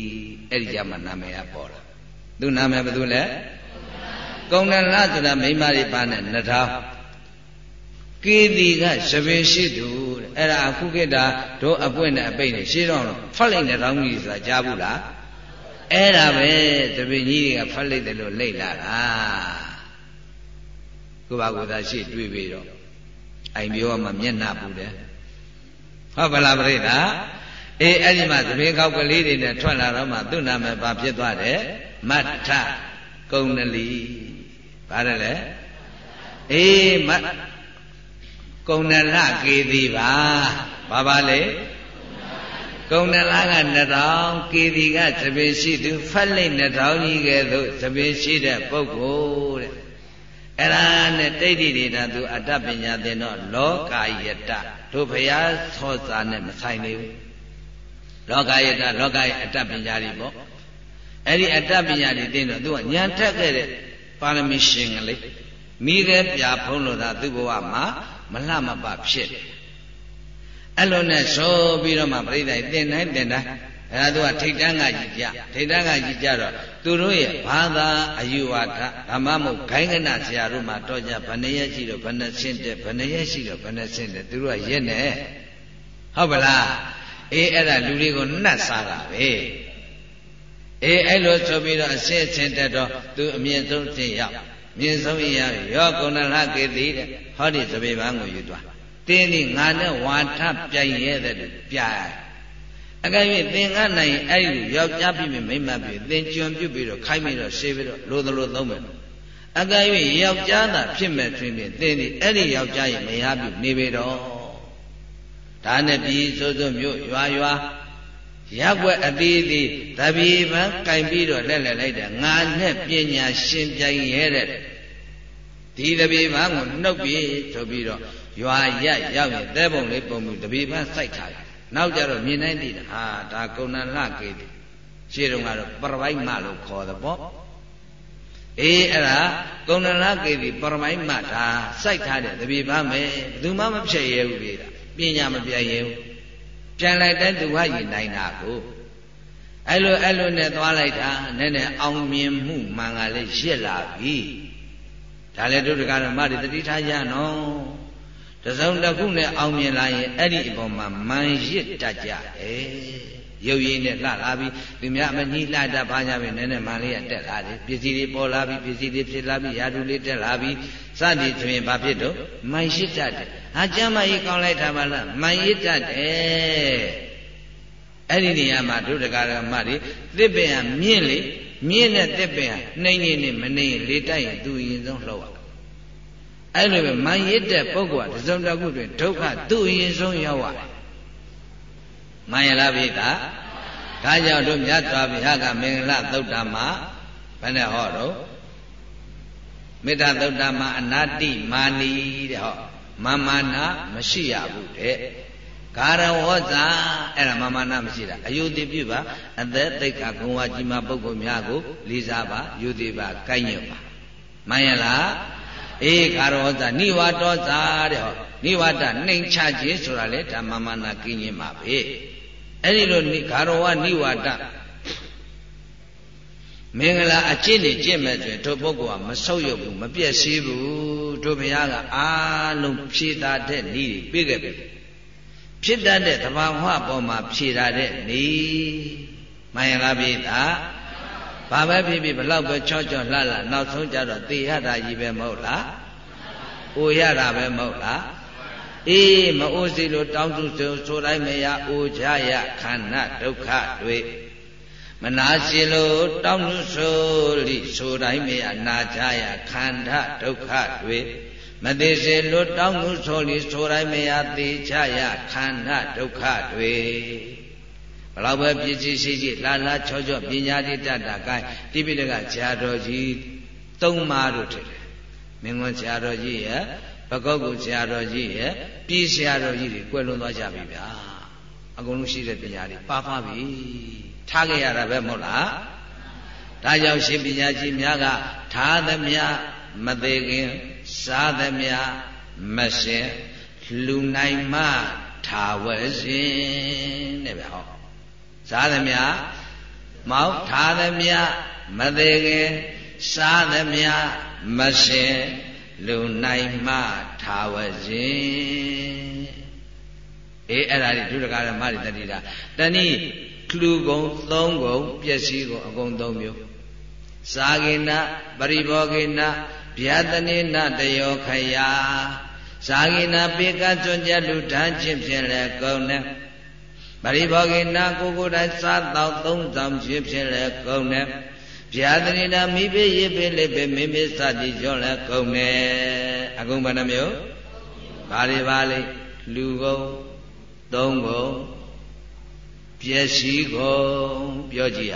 အဲ့ဒီကြမှာနာမည်ကပေါ်လာ။သူ့နာမည်ဘာလို့လဲ။ကုံနလဆိုတာမိမတွေပါနဲ့နှထောင်းကေတီကသပင်ရှိသူတဲ့အဲ့ဒါအခုခေတ်တာတို့အပွင့်နဲ့အပိတ်နဲ့ရှင်းတော့ဖတ်လိုက်တဲ့တောင်းကြီးဆိုတာကြားဘူးလား အဲ့ဒါပဲသပင်ကြီးတွေကဖတ်လိုက်တယ်လို့လိတ်လာတာကိုပါကိုသာရှိတွေ့ပြီးတော့အိမ်ပြောမှမျက်နှာပူတယ်ဟုတ်ပါလားပြိဿအေးအဲ့ဒီမှာသပင်ကောက်ကလေးတွေနဲ့ထွက်လာတော့မှသူ့နာမည်ဘာဖြစ်သွားတယ်မတ်ထကုံနလီဘာလဲလဲအေးမတ်ကုံနလကေတိပါဘာပါလဲ ကုံနလက2000ကေတိကသပင်ရှိသူဖက်လိတ်2000ကြီးကဲ့သို့သပင်ရှိတဲ့ပုဂ္ဂိုလ်တဲ့အဲ့ဒါနဲ့တိဋ္ဌိတွေဒါသူအတ္တပညာသင်တော့လောကာယတတို့ဘုရားသောစာနဲ့မဆိုင်နေဘူးလောကာယတလောကရဲ့အတ္တပညာတွေပေါ့အဲ့ဒီအတ္တပညာတွေတင်းတော့သူကညံထက်ခဲ့တဲ့ပါရမီရှင်ကလေးမိတဲ့ပြဖုံးလို့သာသူ့ဘဝမှာမလှမပဖြစ်တယ် အဲ့လိုနဲ့ဆိုပြီးတော့မှပြိဿတင်တိုင်းတင်တိုင်းအဲ့ဒါသူကထိတ်တန်းကကြီးကြထိတ်တန်းကကြီးကြတော့သူတို့ရဲ့ဘာသာအယူဝါဒဓမ္မမို့ဂိုင်းကနဆရာတို့မှတော့ကြဘယ်နှရက်ရှိတော့ဘယ်နှဆင့်တက်ဘယ်နှရက်ရှိတော့ဘယ်နှဆင့်တက်သူတို့ကရက်နေဟုတ်ပလားအေးအဲ့ဒါလူတွေကိုနှက်စားတာပဲအေးအဲ့လိုဆိုပြီးတော့အစစ်အချင်းတက်တော့သူအမြင့်ဆုံးသင်ရောက်မြင့်ဆုံးရရောကုဏလကေတိတဲ့ဟောဒီသဘေပန်းကိုယူသွား တင်းဒီငါနဲ့ဝါထပြိုင်ရဲတဲ့သူပြိုင်အကယ်၍သင်ကနိုင်အဲ့ဒီယောက်ျားပြီမိမ့်မပြီသင်ကျွံပြုတ်ပြီးတော့ခိုင်းပြီးတော့ရှေးပြီးတော့လိုသလိုသုံးမယ်အကယ်၍ယောက်ျားသာဖြစ်မဲ့တွင်ဖြင့်သင်ဒီအဲ့ဒီယောက်ျားရဲ့မယားပြုနေပြီတော့ဒါနဲ့ပြီးစိုးစိုးမြို့ရွာရွာရက်ွက်အသေးသေးတပြေပန်းကင်ပြီးတော့လက်လက်လိုက်တယ်ငါနဲ့ပညာရှင်ပြိုင်ရဲတဲ့ဒီတပြေပန်းကိုနှုတ်ပြီးဆိုပြီးတော့ ရွာရက်ရောက်ရင်သဲပုံလေးပုံပြီးတပြေပန်းစိုက်ထားတယ်နောက်ကြတော့မြင်နိုင်သေးတယ်ဟာဒါကုဏ္ဏလကေတိရှေ့တုန်းကတော့ပရပိုက်မလို့ခေါ်တယ်ပေါ့အေးအဲ့ဒါကုဏ္ဏလကေတိပရမိုင်းမဒါစိုက်ထားတဲ့တပြေပန်းပဲဘယ်သူမှမဖြတ်ရဲဘူးလေပညာမပြတ်ရဲဘူးပြန်လိုက်တဲ့သူဟာရင်နိုင်တာကိုအဲ့လိုအဲ့လိုနဲ့သွားလိုက်တာနည်းနည်းအောင်မြင်မှုမှန်ကလေးရစ်လာပြီဒါလည်းတို့တကားတော့မတွေတတိထားကြနော် တစုံတစ်ခုနဲ့အောင်မြင်လာရင်အဲ့ဒီအပေါ်မှာမန်ရစ်တတ်ကြတယ်ရုပ်ရည်နဲ့လှလာပြီးသူများမကြီးလှတတ်ဘာကြပဲနည်းနည်းမှန်လေးရတက်လာတယ်ပစ္စည်းတွေပေါ်လာပြီးပစ္စည်းတွေဖြစ်လာပြီးယာတုလေးတက်လာပြီးစသည်ဆိုရင်ဘာဖြစ်တော့မန်ရစ်တတ်တယ်ဟာကျမ်းမကြီးကောင်းလိုက်တာပါလားမန်ရစ်တတ်တယ်အဲ့ဒီနေရာမှာဒုဒကာရမတွေသစ်ပင်ကမြင့်လေမြင့်တဲ့သစ်ပင်ကနှိမ့်နေနေမနေရင်လေတိုက်ရင်သူရင်ဆုံးလှုပ်ရ အဲ့လိုပဲမန်ရစ်တဲ့ပုဂ္ဂိုလ်ကတစုံတစ်ခုတွင်ဒုက္ခသူ့အရင်ဆုံးရောက်ရတယ်မှန်ရလားပိဒါဒါကြောင့်တို့မြတ်စွာဘုရားကမင်္ဂလာသုတ်တမှာဘယ်နဲ့ဟောတော့မေတ္တာသုတ်တမှာအနာတိမာနီတဲ့ဟောမမာနာမရှိရဘူးတဲ့ကာရဝောဇာအဲ့ဒါမမာနာမရှိတာအယုတိပြုပါအသက်သိက္ခာဂုံဝါကြီးမှာပုဂ္ဂိုလ်များကိုလေးစားပါယူသေးပါကိုက်ညွတ်ပါမှန်ရလား အေးကာရောဇာနိဝါတောဇာတဲ့ဟောနိဝါဒနှိမ်ချခြင်းဆိုတာလေဓမ္မမာနာကင်းခြင်းပါပဲအဲ့ဒီလိုဂါရဝနိဝါဒမင်္ဂလာအကျင့်နေကျင့်မဲ့ဆိုရင်တို့ပုဂ္ဂိုလ်ကမဆုပ်ယုပ်ဘူးမပြည့်စည်ဘူးတို့ဘုရားကအားလုံးဖြေတာတဲ့ဤပြေးခဲ့ပြီဖြစ်တတ်တဲ့သဘာဝပေါ်မှာဖြေတာတဲ့ဤမှန်ရလားပြေးတာ ဘာပဲဖြစ်ဖြစ်ဘလောက်ပဲချောချောလှလှနောက်ဆုံးကြတော့သေရတာကြီးပဲမဟုတ်လား။အိုရတာပဲမဟုတ်လား။အေးမအိုစီလို့တောင်းစုဆိုဆိုတိုင်းမရအိုကြရခန္ဓာဒုက္ခတွေမနာစီလို့တောင်းစုဆိုလိဆိုတိုင်းမရနာကြရခန္ဓာဒုက္ခတွေမသေးစေလို့တောင်းစုဆိုလိဆိုတိုင်းမရသေချရခန္ဓာဒုက္ခတွေ ဘလောက်ပဲပြည့်စည်ရှိရှိလာလာချောချောပညာတိတတ်တာကိုင်းတိပိဋကဇာတော်ကြီးသုံးပါးတို့ထင်တယ်မင်းကွန်းဇာတော်ကြီးရဲ့ပကောက်ကိုဇာတော်ကြီးရဲ့ပြည်ဇာတော်ကြီးတွေကွယ်လွန်သွားကြပြီဗျာအကုန်လုံးရှိတဲ့ပညာတွေပါဖပြီထားခဲ့ရတာပဲမဟုတ်လားဒါကြောင့်ရှင်ပညာကြီးများကထားသမျှမသေးခင်စားသမျှမရှင်လူနိုင်မှထာဝစဉ်တဲ့ဗျဟော စားသမျှမောက်ထားသမျှမသေးခင်စားသမျှမရှင်လူနိုင်မှထာဝစဉ်အေးအဲ့ဒါဒီဒုဒကာရမတွေတတိတာတဏိလူကုံသုံးကုံပျက်စီးကုံအကုန်သုံးမျိုးစာကိနပရိဘောကိနဗျာတနိနတယောခယာစာကိနပေကကျွန်းကြလူထမ်းခြင်းဖြင့်လည်းကုန်တယ် ပရိဘောဂိနာကိုကိုယ်တိုင်စားတော့သုံးဆောင်ခြင်းဖြင့်လည်းကုန်တယ်ဗျာဒနိနာမိဘေရေပေလေပေမိမိစသည်ကြောင့်လည်းကုန်တယ်အကုန်ဘာနှမျိုးဘာတွေပါလိလူကုန်သုံးကုန်ပျက်စီးကုန်ပြောကြည့်ရ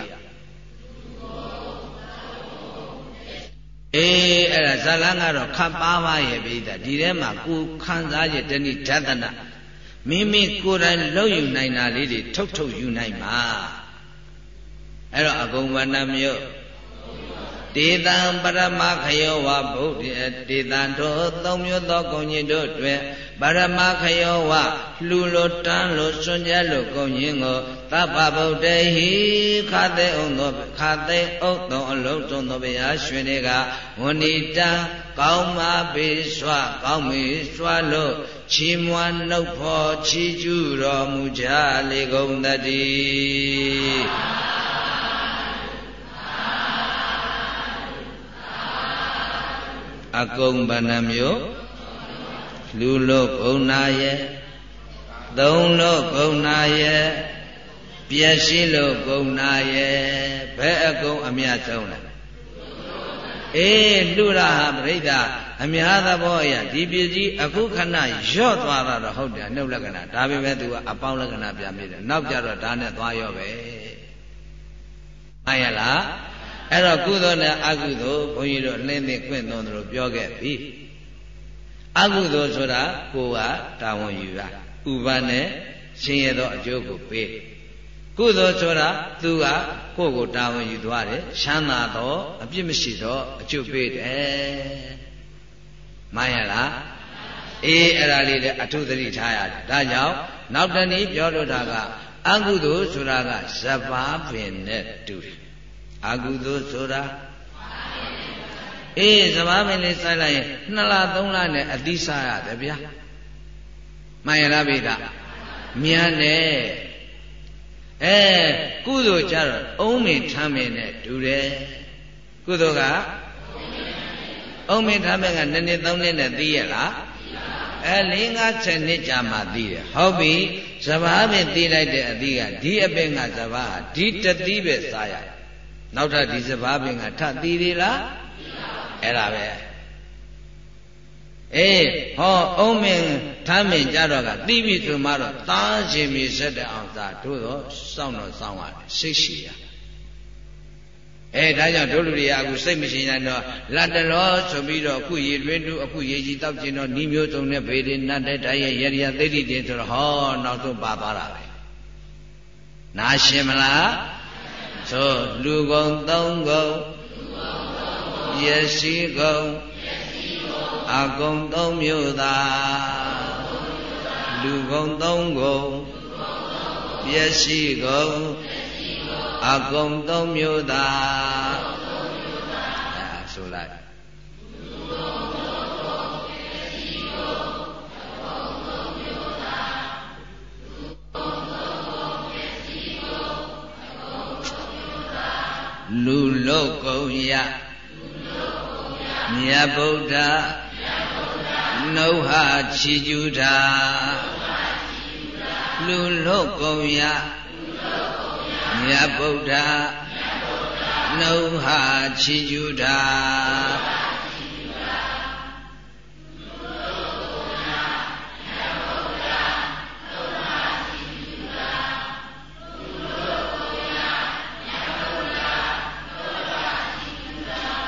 အေးအဲ့ဒါဇာလန်းကတော့ခပ်ပါပါရဲ့ပြိတ္တာဒီထဲမှာကိုခံစားရတဲ့တဏိဓတနာ မိမိကိုယ်တိုင်လှုပ်ယူနိုင်တာလေးတွေထုတ်ထုတ်ယူနိုင်မှာအဲ့တော့အကုန်ဝဏ္ဏမြို့ တေတံပရမခယောဝဗုဒ္ဓတေတံတို့သုံးမျိုးသောဂုဏ်ကြီးတို့တွင်ပရမခယောဝလှူလိုတန်းလိုစွန့်ကြလိုဂုဏ်ကြီးကိုသဗ္ဗဗုဒ္ဓဟိခသေဩသောခသေဩသောအလုံးစုံသောဘုရားရှင်တွေကဝဏိတံကောင်းမာပေစွာကောင်းမေစွာလို့ချီးမွမ်းနှုတ်ဖော်ချီးကျူးတော်မူကြလေကုန်တည်း အကုန်ဗဏမျိုးလူလို့ဂုဏရဲ့သုံးလို့ဂုဏရဲ့ပြည့်ရှိလို့ဂုဏရဲ့ဘယ်အကုန်အမြတ်ဆုံးလဲအေးလူရဟာပြိဋ္ဌာအများသဘောအရဒီပစ္စည်းအခုခဏရော့သွားတာတော့ဟုတ်တယ်နှုတ်လက္ခဏာဒါပေမဲ့သူကအပေါင်းလက္ခဏာပြန်ပြီးတယ်နောက်ကြတော့ဒါနဲ့သွားရော့ပဲမှန်ရလား အဲ့တော့ကုသိုလ်နဲ့အကုသိုလ်ဘုန်းကြီးတို့လင်းသိခွင့်သွန်တို့ပြောခဲ့ပြီအကုသိုလ်ဆိုတာကိုယ်ကတာဝန်ယူရဥပါနဲ့ရှင်ရသောအကျိုးကိုပေးကုသိုလ်ဆိုတာသူကကိုယ့်ကိုတာဝန်ယူသွားတယ်ချမ်းသာတော့အပြစ်မရှိတော့အကျိုးပေးတယ်မှန်ရလားအေးအဲ့ဒါလေးလည်းအထုသတိထားရတယ်ဒါကြောင့်နောက်တနည်းပြောလို့တာကအကုသိုလ်ဆိုတာကဇဘာပင်နဲ့တူတယ် အကုသိုလ်ဆိုတာအေးစဘာမင်းလေးစိုက်လိုက်ရင်နှစ်လသုံးလနဲ့အတိစားရတယ်ဗျာမှန်ရလားပိဒါမြန်တယ်အဲကုသိုလ်ကြတော့အုံးမင်ထမ်းမင်နဲ့တူတယ်ကုသိုလ်ကအုံးမင်ထမ်းမင်ကနှစ်နှစ်သုံးနှစ်နဲ့သိရလားအဲ၄50နှစ်ကြာမှသိတယ်ဟုတ်ပြီစဘာပင်သိလိုက်တဲ့အသီးကဒီအပင်ကစဘာဒီတသီးပဲစားရ နောက်ထပ်ဒီစဘာပင်ကထသီးသေးလားအဲ့ဒါပဲအေးဟောအုံးမင်ထမ်းမင်ကြတော့ကသိပြီဆိုမှတော့သားရှင်ပြီဆက်တဲ့အောင်သာတို့တော့စောင့်တော့စောင့်ရတယ်စိတ်ရှိရအဲဒါကြောင့်တို့လူတွေကအခုစိတ်မရှိနိုင်တော့လတ်တလောဆိုပြီးတော့အခုရေတွင်းတူအခုရေကြီးတောက်ကျင်တော့ဤမျိုးစုံနဲ့ဘေးတွေနတ်တဲ့တိုင်းရဲ့ရရိယသိတိတင်ဆိုတော့ဟောနောက်ဆုံးပါသွားတာပဲနာရှင်မလား ဆိုလူကုန်သုံးကုန်ရရှိကုန်အကုန်သုံးမျိုးသာလူကုန်သုံးကုန်ပျက်စီးကုန်အကုန်သုံးမျိုးသာဆိုလိုက် လူလုတ်ကုန်ရမြတ်ဗုဒ္ဓနှုတ်ဟာချီကျူးတာလူလုတ်ကုန်ရမြတ်ဗုဒ္ဓနှုတ်ဟာချီကျူးတာ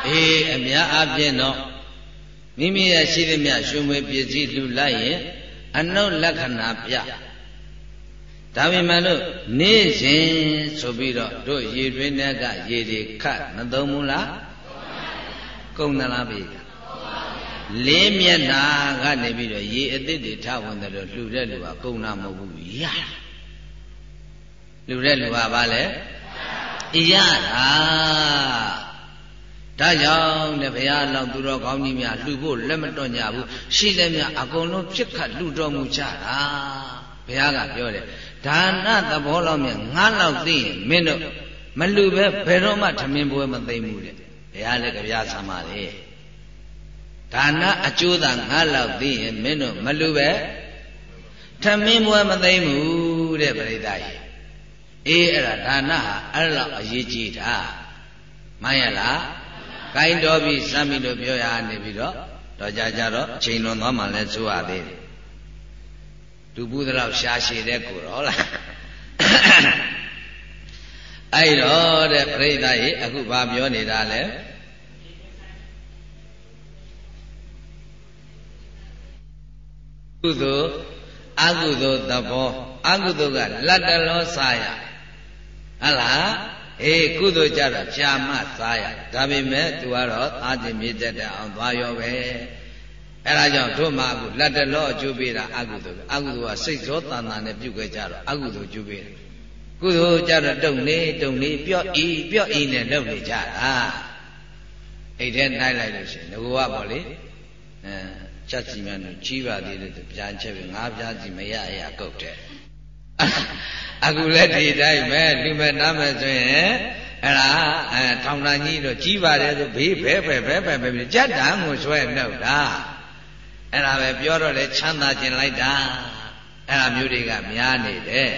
အေးအများအပြည့်တော့မိမိရဲ့ရှိသမျှရှင်မွေပစ္စည်းလှူလိုက်ရင်အနုလက္ခဏာပြဒါပေမဲ့လို့နေ့စဉ်ဆိုပြီးတော့တို့ရေတွင်းထဲကရေတွေခတ်မသုံးဘူးလားကုန်သလားပြီလေးမျက်နာကနေပြီးတော့ရေအစ်စ်တွေထဝင်တယ်လို့လှူတဲ့လူကကုန်တာမဟုတ်ဘူးရတာလှူတဲ့လူကဘာလဲရတာ ဒါကြောင့်တဲ့ဘုရားလောက်သူတော်ကောင်းကြီးများလှူဖို့လက်မတွန့်ကြဘူးရှိလည်းများအကုန်လုံးဖြစ်ခတ်လှူတော်မူကြတာဘုရားကပြောတယ်ဒါနသဘောလောက်မြငါးလောက်သိရင်မင်းတို့မလှူပဲဘယ်တော့မှထမင်းပွဲမသိမ့်ဘူးတဲ့ဘုရားလည်းကြပြဆံပါလေဒါနအကျိုးသာငါးလောက်သိရင်မင်းတို့မလှူပဲထမင်းပွဲမသိမ့်ဘူးတဲ့ပရိသတ်ကြီးအေးအဲ့ဒါဒါနဟာအဲ့လောက်အရေးကြီးတာမှန်ရလား ကိုင်းတော်ပြီစမ်းပြီလို့ပြောရနေပြီးတော့တော့ကြကြတော့အချိန်လွန်သွားမှလည်းစိုးရသေးတယ်သူဘူးတော့ရှားရှည်တဲ့ကိုတော့လားအဲ့တော့တဲ့ပြိဿရေအခုဘာပြောနေတာလဲကုသိုလ်အကုသိုလ်သဘောအကုသိုလ်ကလတ်တလောစာရဟလား အေးကုသိုလ်ကြတော့ကြာမှစားရဒါပေမဲ့သူကတော့အာတိမြေတက်တဲ့အောင်သွားရောပဲအဲဒါကြောင့်တို့မှအခုလက်တလောအကျိုးပေးတာအကုသိုလ်အကုသိုလ်ကစိတ်သောတန်တာနဲ့ပြုခဲ့ကြတော့အကုသိုလ်ကျိုးပေးတယ်ကုသိုလ်ကြတော့တုံနေတုံနေပြော့ဤပြော့ဤနဲ့လုပ်နေကြတာအိတ်ထဲနိုင်လိုက်လို့ရှိရင်ငကောကပေါ့လေအဲချက်စီမန်တို့ကြီးပါသေးတယ်ပြန်ချက်ပြီးငါးပြားစီမရရကုတ်တယ် အခုလည်းဒီတိုင်းပဲလူမဲ့နားမဲ့ဆိုရင်အဲ့ဒါအဲထောင်တန်းကြီးတော့ကြီးပါတယ်ဆိုဘေးဘဲဘဲဘဲဘဲဘဲကြက်တံကိုဆွဲနှုတ်တာအဲ့ဒါပဲပြောတော့လေချမ်းသာခြင်းလိုက်တာအဲ့ဒါမျိုးတွေကများနေတယ်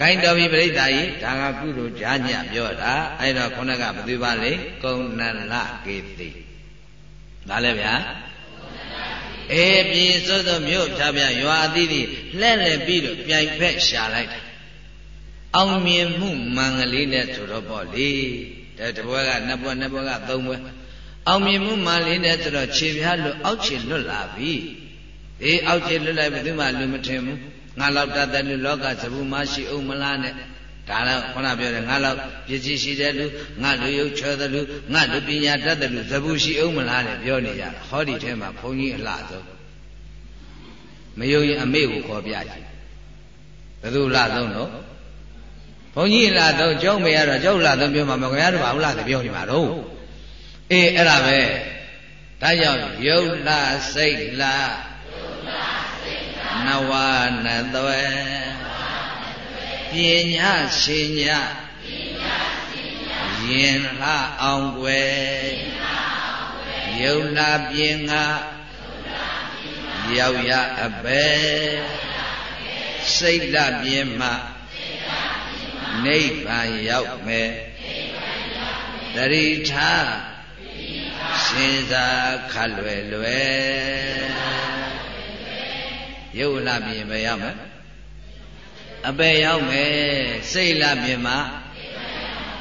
ကိုင်းတော်ပြီပြိဿာကြီးဒါကကုသိုလ်ဈာညပြောတာအဲ့တော့ခုနကဘယ်သူပါလဲကုံနလကေတိဒါလည်းဗျာ အေးပြည်စွတ်သောမြို့ဖြားပြရွာအသီးသီးလှဲ့လှဲ့ပြီးတော့ပြိုင်ဖက်ရှာလိုက်တာအောင်မြင်မှုမင်္ဂလေးနဲ့ဆိုတော့ပေါ့လေတဲ့တပွဲကနှစ်ပွဲနှစ်ပွဲကသုံးပွဲအောင်မြင်မှုမင်္ဂလေးနဲ့ဆိုတော့ခြေပြားလွတ်အောက်ခြေလွတ်လာပြီအေးအောက်ခြေလွတ်လိုက်ဘယ်သူမှလူမထင်ဘူးငါလောက်တတ်တဲ့လူလောကသဘူးမရှိအောင်မလားနဲ့ ဒါတော့ခုနပြောတယ်ငါလောက်ပစ္စည်းရှိတဲ့လူငါလူရုပ်ချောတဲ့လူငါလူပညာတတ်တဲ့လူသဘူးရှိအောင်မလားနဲ့ပြောနေကြတာဟောဒီထဲမှာဘုန်းကြီးအလှဆုံးမယုံရင်အမေကိုခေါ်ပြကြည့်ဘယ်သူလှဆုံးတော့ဘုန်းကြီးလှဆုံးကျောင်းမေရတော့ကျောင်းလှဆုံးပြောမှာမခင်ဗျားတို့ဘာလို့လှတယ်ပြောနေမှာတော့အေးအဲ့ဒါပဲဒါကြောင့်ယုတ်လှစိတ်လှယုတ်လှစိတ်လှနဝနသွဲ ပညာရှင်ညယင်လှအောင်ွယ်ယုံလာပြင်ငါရောက်ရအပဲစိတ်လပြင်းမှနိဗ္ဗာန်ရောက်မယ်တရိထားစဉ်းစားခတ်လွယ်လွယ်ရုပ်လာပြင်ပဲရောက်မယ် အပေရောက်မယ်စိတ်လာပြင်မှာ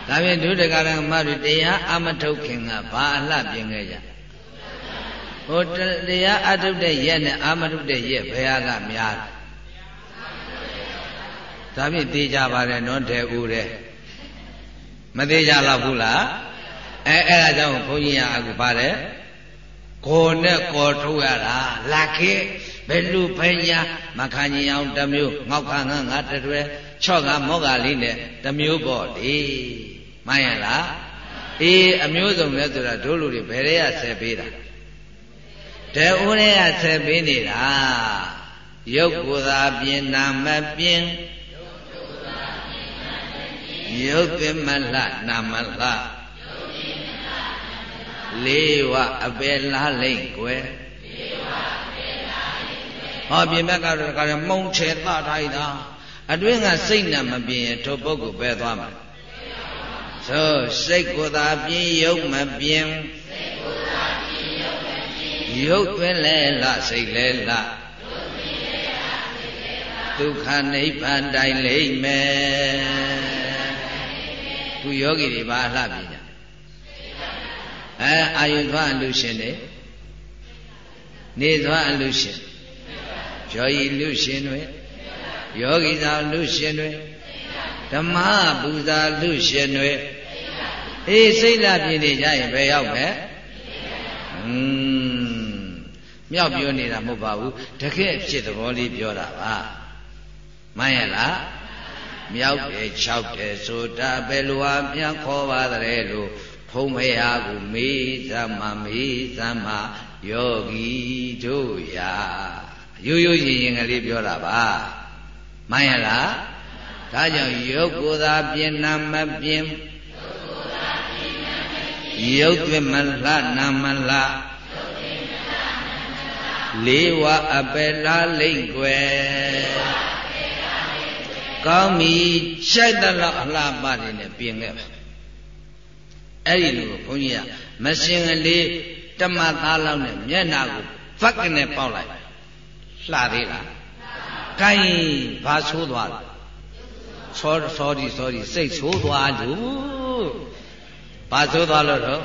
ဒါဖြင့်ဒုဒကရမတို့တရားအမထုတ်ခင်ကဘာအလှပြင်ခဲ့ကြဟိုတရားအထုတ်တဲ့ရက်နဲ့အာမထုတ်တဲ့ရက်ဘယ်ဟာကများလဲဒါဖြင့်သိကြပါတယ်နော်တဲ့ဦးတဲ့မသိကြတော့ဘူးလားအဲအဲ့ဒါကြောင့်ဘုန်းကြီးကအခုပါတယ်ကိုယ်နဲ့ကိုယ်ထုတ်ရတာလာခေ ဘယ်လူဖညာမခံကြီးအောင်တစ်မျိုးငေါက်ခါငါငါတရွယ်ချော့ကမောကလေးနဲ့တစ်မျိုးပေါ့လေမှန်ရလားအေးအမျိုးစုံလဲဆိုတာတို့လူတွေဘယ်ရဲရဆက်ပေးတာတဲဦးရဲရဆက်ပေးနေတာရုပ်ကိုယ်သာပြင်နာမပြင်ရုပ်ပြမလနာမလလေးဝအပေလားလိမ့်ကွယ် ဟောပြင်ဘက်ကတော့ကလည်းမုံချေသထားတာအတွင်းကစိတ်နဲ့မပြင်းရင်ထိုပုဂ္ဂိုလ်ပဲသွားမှာဆိုစိတ်ကိုသာပြင်းရုပ်မပြင်းရုပ်တွင်လဲလားစိတ်လဲလားဒုက္ခနိဗ္ဗာန်တိုင်လိမ့်မယ်ခုယောဂီတွေဘာလှပြကြအဲအာယုသွားအလူရှင်တွေနေသွားအလူရှင် ယောဂီလူရှင်တွေယောဂီသာလူရှင်တွေဓမ္မပူဇာလူရှင်တွေအေးစိတ်လာပြင်းနေကြရင်ဘယ်ရောက်မယ်อืมမြောက်ပြောနေတာမဟုတ်ပါဘူးတကယ်ဖြစ်သဘောလေးပြောတာပါမှန်ရလားမြောက်တယ်၆တယ်ဆိုတာဘယ်လိုဟာပြန်ခေါ်ပါသလဲလို့ဖုံးမရကူမေးသမမေးသမယောဂီတို့ရာ ရိုးရိုးရင်ရင်ကလေးပြောတာပါမှန်ရလားဒါကြောင့်ရုပ်ကိုယ်သာပြင်နာမပြင်ရုပ်သွင်းမလှနာမလှလေးဝအပယ်လားလိမ့်ွယ်ကောင်းပြီရှိုက်တဲ့လောက်အလှပတွေနဲ့ပြင်ခဲ့ပါအဲ့ဒီလိုဘုန်းကြီးကမရှင်ကလေးတမသားလောက်နဲ့မျက်နာကိုဖက်ကနေပေါက်လိုက် လှသေးလားကိုင်းဘာဆိုးသွားလဲဆောဆောဒီဆောဒီစိတ်ဆိုးသွားလို့ဘာဆိုးသွားလို့တော့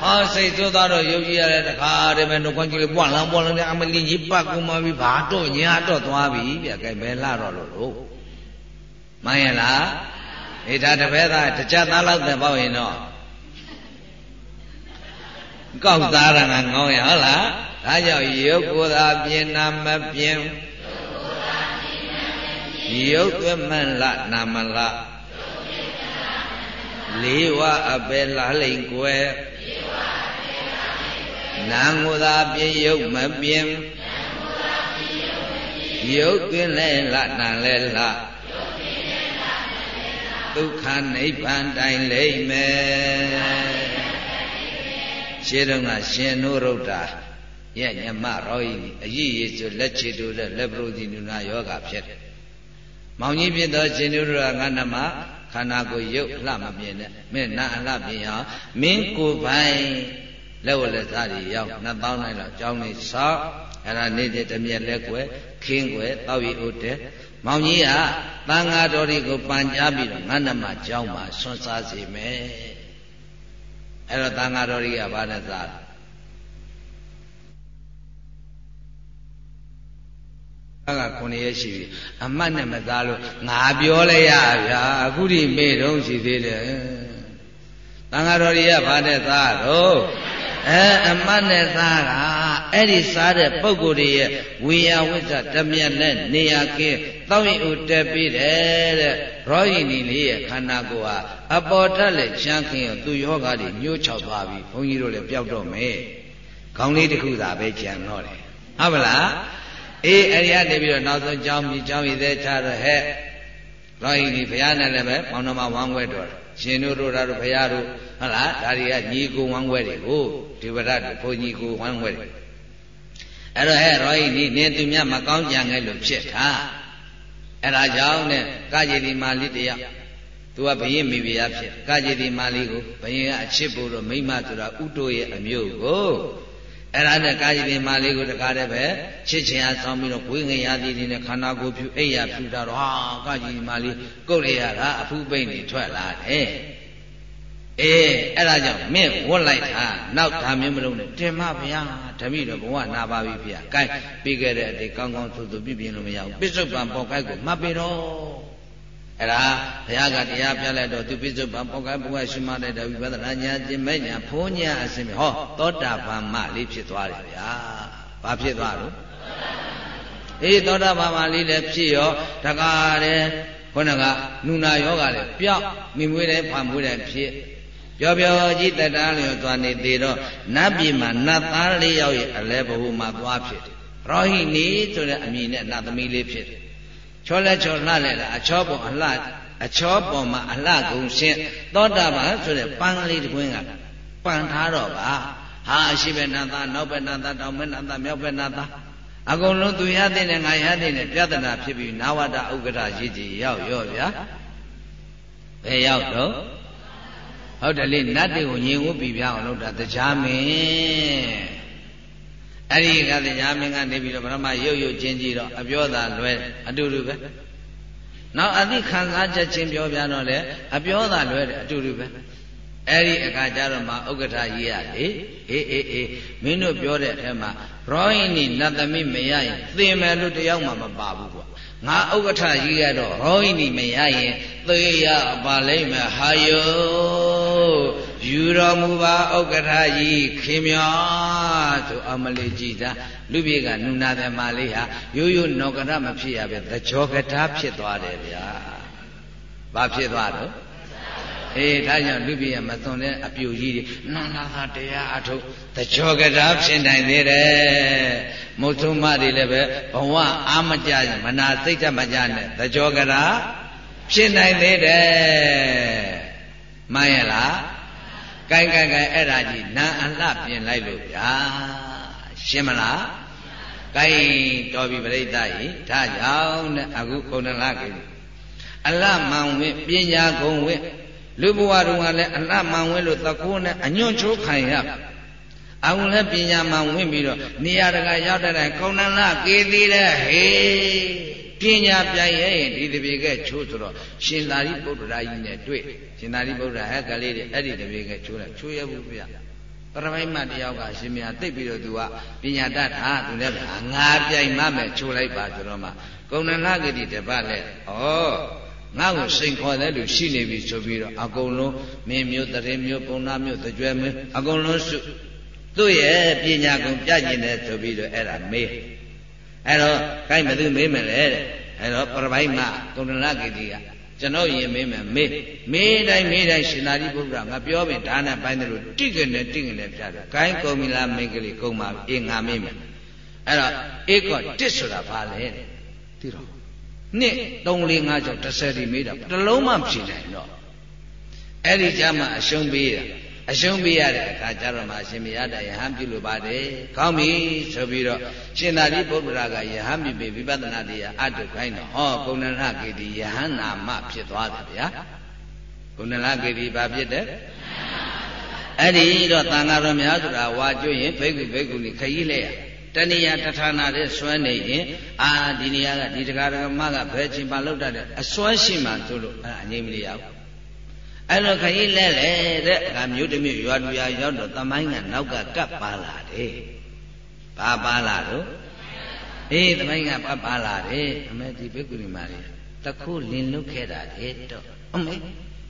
ဟောစိတ်ဆိုးသွားတော့ယုတ်ကြည်ရတဲ့တခါတည်းပဲနှုတ်ခွန်းကြီးလေးပွားလန်းပွားလန်းအမလီကြီးပတ်ကူမှပြီးဘာတော့ညာတော့သွားပြီဗျကဲဘယ်လှတော့လို့မှန်ရလားအေဒါတပည့်သားတစ်ချက်သားလောက်တပေါက်ရင်တော့ကောက်သားရငငောင်းရဟုတ်လား ဒါကြောင့်ရုပ်ကိုယ်သာပြင်နာမပြင်ရုပ်သွမလနာမလလေးဝအပေလားလိန်ကွယ်နာငုသာပြရုပ်မပြင်းရုပ်သွင်းလဲလနာလဲလဒုက္ခနိဗ္ဗာန်တိုင်လိမ့်မယ်ရှင်းတော့ကရှင်နုရုဒ္ဓ ရဲ့ညမရောဤအရည်ရည်ဆိုလက်ချေတူတဲ့လက်ပရုဒီနုနာယောဂဖြစ်တယ်။မောင်ကြီးဖြစ်သောရှင်နုရုဒ္ဓငါနမခန္ဓာကိုယ်ရုပ်လှမပြင်းနဲ့မင်းနာအလှပြင်းအောင်မင်းကိုယ်ပိုင်လက်ဝလက်သားတွေရောက်2000နိုင်လောက်ကြောင်းနေဆောက်အဲ့ဒါနေတဲ့တမျက်လက်ွယ်ခင်းွယ်တောက်ရီဥတဲ့မောင်ကြီးကသံဃာတော်တွေကိုပန်ကြားပြီးတော့ငါးနမကြောင်းမှာဆွန့်စားစေမယ်အဲ့တော့သံဃာတော်တွေကဘာနဲ့ သားက9ရက်ရှိပြီအမတ်နဲ့မသားလို့ငါပြောလိုက်ရဗျာအခုဒီမေ့တော့ရှိသေးတယ်သံဃာတော်တွေကဘာနဲ့သားတော့အဲအမတ်နဲ့သားကအဲ့ဒီစားတဲ့ပုံကိုယ်တွေရဲ့ဝေယဝိဇ္ဇတမြတ်နဲ့နေရာကင်းတောင်းရင်ဥတက်ပြီးတယ်တဲ့ရောဟိနီလေးရဲ့ခန္ဓာကိုယ်ဟာအပေါ်ထက်လက်ချမ်းခင်ရောသူယောဂါတွေညှိုးချောက်သွားပြီဘုန်းကြီးတို့လည်းပျောက်တော့မယ်ခေါင်းလေးတစ်ခုသာပဲကြံတော့တယ်ဟုတ်ပါလား အေးအဲ့ဒီကနေပြီးတော့နောက်ဆုံးကြောင်းပြီးကြောင်းပြီးသေးချတော့ဟဲ့ရောဟိဒီဘုရားနဲ့လည်းပဲမောင်နှမဝမ်းခွဲတော်ရှင်တို့တို့တို့ဘုရားတို့ဟုတ်လားဒါတွေကညီကိုဝမ်းခွဲတွေကိုဒီဝရတ်ဘုန်းကြီးကိုဝမ်းခွဲတွေအဲ့တော့ဟဲ့ရောဟိဒီနင်းသူမြတ်မကောင်းကြံခဲ့လို့ဖြစ်တာအဲ့ဒါကြောင့်နဲ့ကာကြေဒီမာလိတယောက်သူကဘယင်းမိဖုရားဖြစ်ကာကြေဒီမာလိကိုဘယင်းကအချစ်ဖို့တော့မိမဆိုတာဥတိုရဲ့အမျိုးကို အဲ့ဒါနဲ့ကာယတိမာလေးကိုတကားတည်းပဲချစ်ချင်အားဆောင်းပြီးတော့ဝိငရသည်တွေနဲ့ခန္ဓာကိုယ်ဖြူအိယာဖြူတာတော့ဟာကာယတိမာလေးကုတ်ရရတာအဖူးပိတ်နေထွက်လာတယ်အေးအဲ့ဒါကြောင့်မင်းဝတ်လိုက်တာနောက်ဒါမျိုးမလုပ်နဲ့တင်မဗျာဓမိတော့ဘဝနာပါပြီဗျာကဲပြီးခဲ့တဲ့အတေကောင်းကောင်းသူသူပြပြလို့မရဘူးပစ္စုပန်ပေါ်ကိုက်ကိုမှတ်ပြီတော့ အဲ့ဒါဘုရားကတရားပြလိုက်တော့သူပိစုပန်ပေါကဘုရားရှိမှတဲ့ဝိပဿနာဉာဏ်ကျင့်မဲ့ညာဖုံးညာအစင်ဟောသောတာပန်မလေးဖြစ်သွားတယ်ဗျာဘာဖြစ်သွားလို့အေးသောတာပန်မလေးလည်းဖြစ်ရောတကားတယ်ခုနကနုနာယောဂလည်းပျောက်မိမွေးတယ်ဖာမွေးတယ်ဖြစ်ပျော်ပျော်ကြီးတတန်းလျော်သွားနေသေးတော့နတ်ပြည်မှာနတ်သားလေးယောက်ရဲ့အလဲဘဟုမှာသွားဖြစ်တယ်ရောဟိနီဆိုတဲ့အမည်နဲ့နတ်သမီးလေးဖြစ်တယ် ချောလဲချောလှလဲလားအချောပေါ်အလှအချောပေါ်မှာအလှကုန်ရှင်းသောတာပန်ဆိုတဲ့ပန်းကလေးတစ်ခွင်းကပန်ထားတော့ပါဟာအရှိဘက်နာသားနောက်ဘက်နာသားတောင်ဘက်နာသားမြောက်ဘက်နာသားအကုန်လုံးသူရတဲ့နဲ့ငါရတဲ့နဲ့ပြဿနာဖြစ်ပြီးနာဝတ္တဥက္ကဋ္ဌရှိကြီးရောက်ရော့ဗျာဘယ်ရောက်တော့ဟုတ်တယ်လေနတ်တွေကိုညင်ဝတ်ပြီးပြအောင်လို့တာတရားမင်း အဲ့ဒီကတရားမင်းကနေပြီးတော့ဗြဟ္မရုပ်ရုပ်ချင်းကြည့်တော့အပြောသာလွဲအတူတူပဲနောက်အသိခံစားချက်ချင်းပြောပြတော့လေအပြောသာလွဲတယ်အတူတူပဲအဲ့ဒီအခါကျတော့မှဥက္ကဋ္ဌကြီးရလေအေးအေးအေးမင်းတို့ပြောတဲ့အထက်မှာရောဟိနိနတ်သမီးမရရင်သင်မယ်လို့တယောက်မှမပါဘူးကွာငါဥက္ကဋ္ဌကြီးကတော့ရောဟိနိမရရင်သေရပါလိမ့်မယ်ဟာယော ယူတော်မူပါဥက္ကဋ္ဌကြီးခင်ဗျာဆိုအမလေးကြည်သာလူပြေကနုနာသမလေးဟာရိုးရိုးနောကရမဖြစ်ရပဲသကြောကတာဖြစ်သွားတယ်ဗျာဘာဖြစ်သွားတော့အေးဒါကြောင့်လူပြေမသွန်တဲ့အပြူကြီးတွေနန္နာသာတရားအထုတ်သကြောကတာဖြစ်နိုင်သေးတယ်မုတ်သုံးမတွေလည်းပဲဘဝအာမကြမနာစိတ်တမကြနဲ့သကြောကတာဖြစ်နိုင်သေးတယ်မှန်ရလား ကိုင်ကိုင်ကိုင်အဲ့ဒါကြီးနာအလှပြင်လိုက်လို့ဗျာရှင်းမလားကိုင်တော်ပြီပြိဿကြီးဒါကြောင့်တဲ့အခုခုနလကိအလှမှန်ဝင့်ပညာဂုံဝင့်လူဘဝတုန်းကလည်းအလှမှန်ဝင့်လို့သကိုးနဲ့အညွန့်ချိုးခံရအောင်လည်းပညာမှန်ဝင့်ပြီးတော့နေရာတကာရောက်တဲ့ကုဏလကေသေးတဲ့ဟေး ပညာပြိုင်ရဲ့ဒီတပြေကဲချိုးဆိုတော့ရှင်သာရိပုတ္တရာကြီးနဲ့တွေ့ရှင်သာရိပုတ္တရာဟဲ့ကလေးတွေအဲ့ဒီတပြေကဲချိုးလိုက်ချိုးရဘူးဗျပရမိုက်မတယောက်ကရှင်မြတ်သိပြီးတော့သူကပညာတတ်တာသူလည်းငါပြိုင်မှမယ်ချိုးလိုက်ပါဆိုတော့မှကုဏလဂတိတပတ်လဲဩငါ့ကိုစိန်ခေါ်တဲ့လူရှိနေပြီဆိုပြီးတော့အကုန်လုံးမင်းမျိုးတရင်မျိုးပုံနာမျိုးတကြွယ်မျိုးအကုန်လုံးစုသူ့ရဲ့ပညာကုန်ပြကျင်တယ်ဆိုပြီးတော့အဲ့ဒါမေး အဲ့တော့ကိုင်းဘသူမေးမယ်လေတဲ့အဲ့တော့ပရပိုက်မကုန္ဒလကေတိကကျွန်တော်ရင်မေးမယ်မေးမေးတိုင်းမေးတိုင်းရှင်သာရိပုတ္တရာငါပြောပြီဒါနဲ့ပိုင်းတယ်လို့တိကနေတိကနေပြတယ်ကိုင်းကုံမီလာမိကလေးကုံပါအေးငါမေးမယ်အဲ့တော့အေကောတစ်ဆိုတာဘာလဲသိတော့နှစ်3 4 5 6 10ဒီမေးတာတစ်လုံးမှဖြေနိုင်တော့အဲ့ဒီကြမှာအရှုံးပေးတာ အရှုံးပေးရတဲ့အခါကျတော့မှရှင်မရတဲ့ယဟန်ပြုလို့ပါတယ်။ကောင်းပြီဆိုပြီးတော့ရှင်သာရိပုတ္တရာကယဟန်ပြုပြီးဝိပဿနာတရားအတုခိုင်းတော့ဟောကုဏရကေတိယဟန်နာမဖြစ်သွားတယ်ဗျာ။ကုဏရကေတိဘာဖြစ်တယ်။အဲ့ဒီတော့တန်ဃာတော်များဆိုတာဝါကျွရင်ဘိက္ခုဘိက္ခုနီခရီးလဲရတဏှာတထာနာတဲ့စွဲနေရင်အာဒီနေရာကဒီတရားဓမ္မကဘယ်ချိန်မှလောက်တတ်တဲ့အစွဲရှိမှဆိုလို့အဲ့အငြိမ့်မရဘူး အဲ့လိုခရီးလဲလေတဲ့အခါမြို့တစ်မြို့ရွာတူရွာရောက်တော့တမိုင်းကနောက်ကကပ်ပါလာတယ်။ဘာပါလာတော့အေးတမိုင်းကပတ်ပါလာတယ်အမေဒီဘိက္ခုနီမာလေးတခုလင်လွတ်ခဲ့တာလေတော့အမေ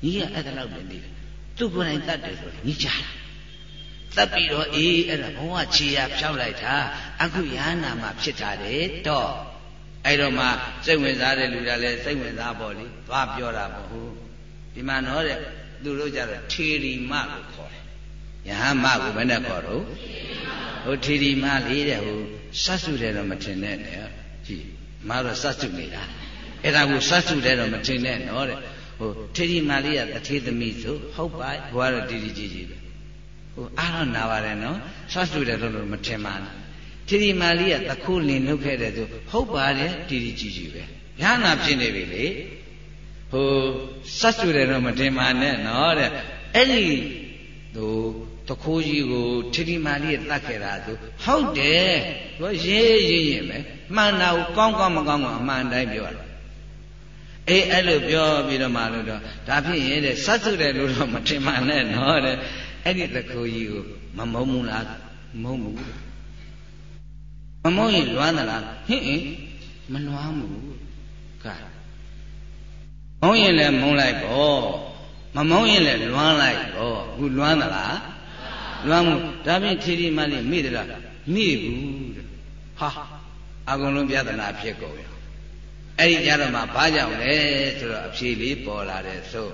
ကြီးကအဲ့ဒါလောက်တင်သေးတယ်သူကိုယ်တိုင်တတ်တယ်ဆိုညီချတာတတ်ပြီးတော့အေးအဲ့ဒါဘဝခြေရဖြောက်လိုက်တာအခုရဟနာမှာဖြစ်တာတယ်တော့အဲ့တော့မှစိတ်ဝင်စားတဲ့လူကလည်းစိတ်ဝင်စားပေါ့လေသွားပြောတာမဟုတ် ဒီမှာတော့တဲ့သူတို့ကြတော့ထေရီမလို့ခေါ်တယ်ယဟမကိုဘယ်နဲ့ခေါ်တော့ဟိုထေရီမလေးတဲ့ဟိုစတ်စုတယ်တော့မထင်နဲ့တဲ့ကြည့်မာတော့စတ်စုနေတာအဲ့ဒါကိုစတ်စုတယ်တော့မထင်နဲ့နော်တဲ့ဟိုထေရီမာလေးကတထေသမီးဆိုဟုတ်ပါဘွားတော့တီတီကြီးကြီးပဲဟိုအားတော့နာပါတယ်နော်စတ်စုတယ်လို့မထင်ပါနဲ့ထေရီမာလေးကတခုလင်နှုတ်ခဲ့တယ်ဆိုဟုတ်ပါတယ်တီတီကြီးကြီးပဲရဟနာဖြစ်နေပြီလေ ဟိုစတ်စုတယ်တော့မတင်ပါနဲ့နော်တဲ့အဲ့ဒီဟိုတခိုးကြီးကိုထေရီမာလေးတတ်ခဲ့တာသူဟုတ်တယ်သူရေးရေးရင်ပဲမှန်တာကိုကောင်းကောင်းမကောင်းကောင်းအမှန်တိုင်းပြောတာအေးအဲ့လိုပြောပြီးတော့မှလို့တော့ဒါဖြစ်ရင်တဲ့စတ်စုတယ်လို့တော့မထင်ပါနဲ့နော်တဲ့အဲ့ဒီတခိုးကြီးကိုမမုံဘူးလားမုံဘူးမမုံရင်လွမ်းသလားဟင်မလွမ်းဘူးကဲ မုံရင်လည်းမုံလိုက်ပေါ့မမုံရင်လည်းလွမ်းလိုက်ပေါ့အခုလွမ်းသလားလွမ်းမှုဒါဖြင့်ထီထီမှလေးမိသလားမိဘူးတဲ့ဟာအကုန်လုံးပြဿနာဖြစ်ကုန်ရောအဲ့ဒီကြတော့မှဘာကြောင့်လဲဆိုတော့အဖြေလေးပေါ်လာတယ်ဆို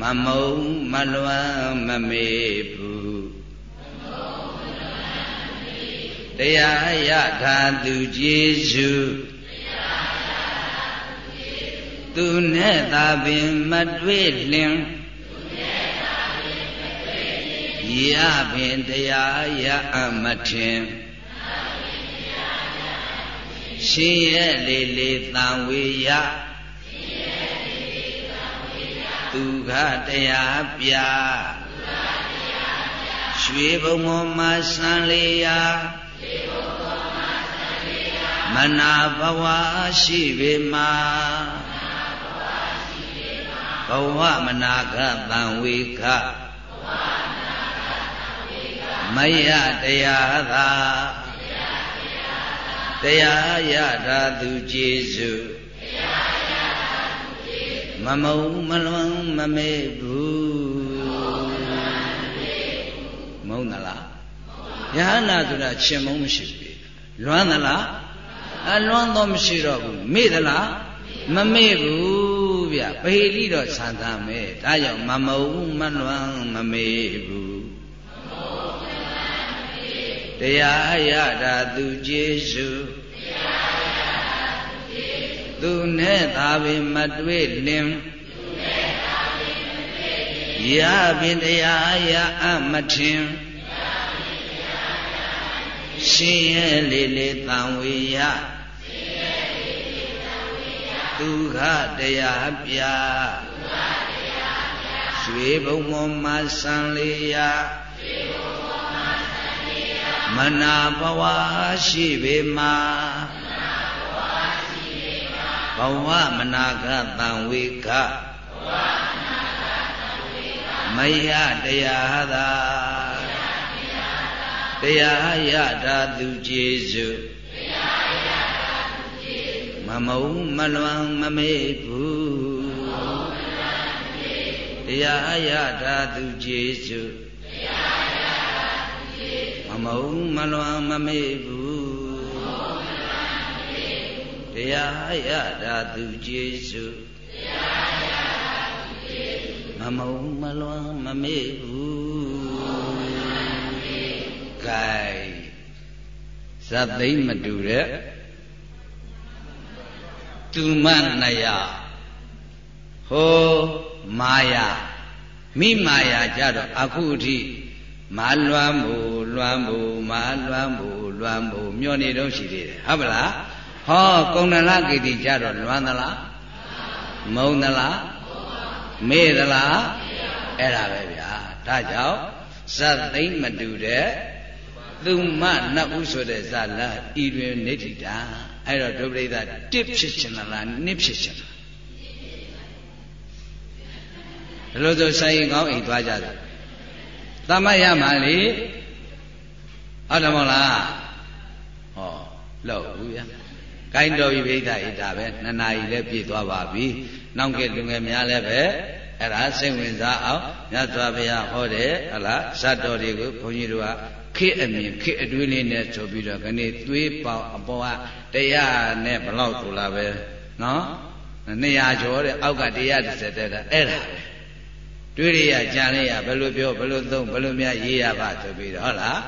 မမုံမလွမ်းမမေဘူးတရားရထာသူကျေစု သူနဲ့သာပင်မတွေ့လင်ရပင်တရားရအမထင်ရှင်ရဲ့လေလေတံဝေယသူခတရားပြရွှေဘုံမောမှာစံလေးရာမနာဘဝရှိပေမှာ ဘဝမနာကတံဝေခမယတရားသာတရားရတာသူကျေစုမမုံမလွန်မမေ့ဘူးမုံသလားယဟနာဆိုတာရှင်မုံမရှိဘူးလွမ်းသလားအလွမ်းတော့မရှိတော့ဘူးမေ့သလားမမေ့ဘူး ဗျပဟိလိတော့ဆန္ဒမဲဒါကြောင့်မမုံမလွမ်းမမေ့ဘူးတရားရတာသူကျေစုသူနဲ့သာပင်မတွေ့လင်ရပင်တရားရအမထင်ရှင်ရဲ့လေလေတံဝေယ ဒုက္ခတရားပြရွှေဘုံမောမှာစံလေးရာမနာဘဝရှိပေမှာဘဝမနာကတံဝေကမယတရားသာတရားရတာသူကျေစု မမုံမလွန်မမေ့ဘူးတရားရတာသူကျေစုမမုံမလွန်မမေ့ဘူးတရားရတာသူကျေစုမမုံမလွန်မမေ့ဘူးကဲဇတ်သိမ့်မတူတဲ့ သူမနယဟောမာယာမိမာယာကြတော့အခုအထိမာလွမ်းဖို့လွမ်းဖို့မာလွမ်းဖို့လွမ်းဖို့မျောနေတော့ရှိသေးတယ်ဟုတ်ပလားဟောကုံဏလကိတိကြတော့လွမ်းသလားမုံသလားမေ့သလားအဲ့ဒါပဲဗျာဒါကြောင့်ဇတ်သိမ့်မတူတဲ့သူမနတ်ဥဆိုတဲ့ဇာလဤတွင်နေတိတာ အဲ့တော့ဒုပရိသတစ်ဖြစ်ချင်လားနှစ်ဖြစ်ချင်လားဒီလိုဆိုဆိုင်ကောင်းအိမ်သွားကြတယ်သမတ်ရမှာလေဟုတ်တယ်မဟုတ်လားဟောလို့ဘူးဗျာကိုင်းတော်ပြီပြိဿဣဒါပဲနှစ်နာရီလည်းပြည့်သွားပါပြီနောက်ကလူငယ်များလည်းပဲအဲ့ဒါစိတ်ဝင်စားအောင်မြတ်စွာဘုရားဟောတယ်ဟလားဇတ်တော်တွေကိုဘုန်းကြီးတို့က ခေအမြင်ခေအတွေးလေးနဲ့ဆိုပြီးတော့ခဏသွေးပေါင်အပေါ်ကတရားနဲ့ဘလောက်ဆိုလာပဲနော်200ကျော်တဲ့အောက်က130တဲ့အဲ့ဒါပဲတွေးရရကြံရဘယ်လိုပြောဘယ်လိုသုံးဘယ်လိုများရေးရပါဆိုပြီးတော့ဟုတ်လား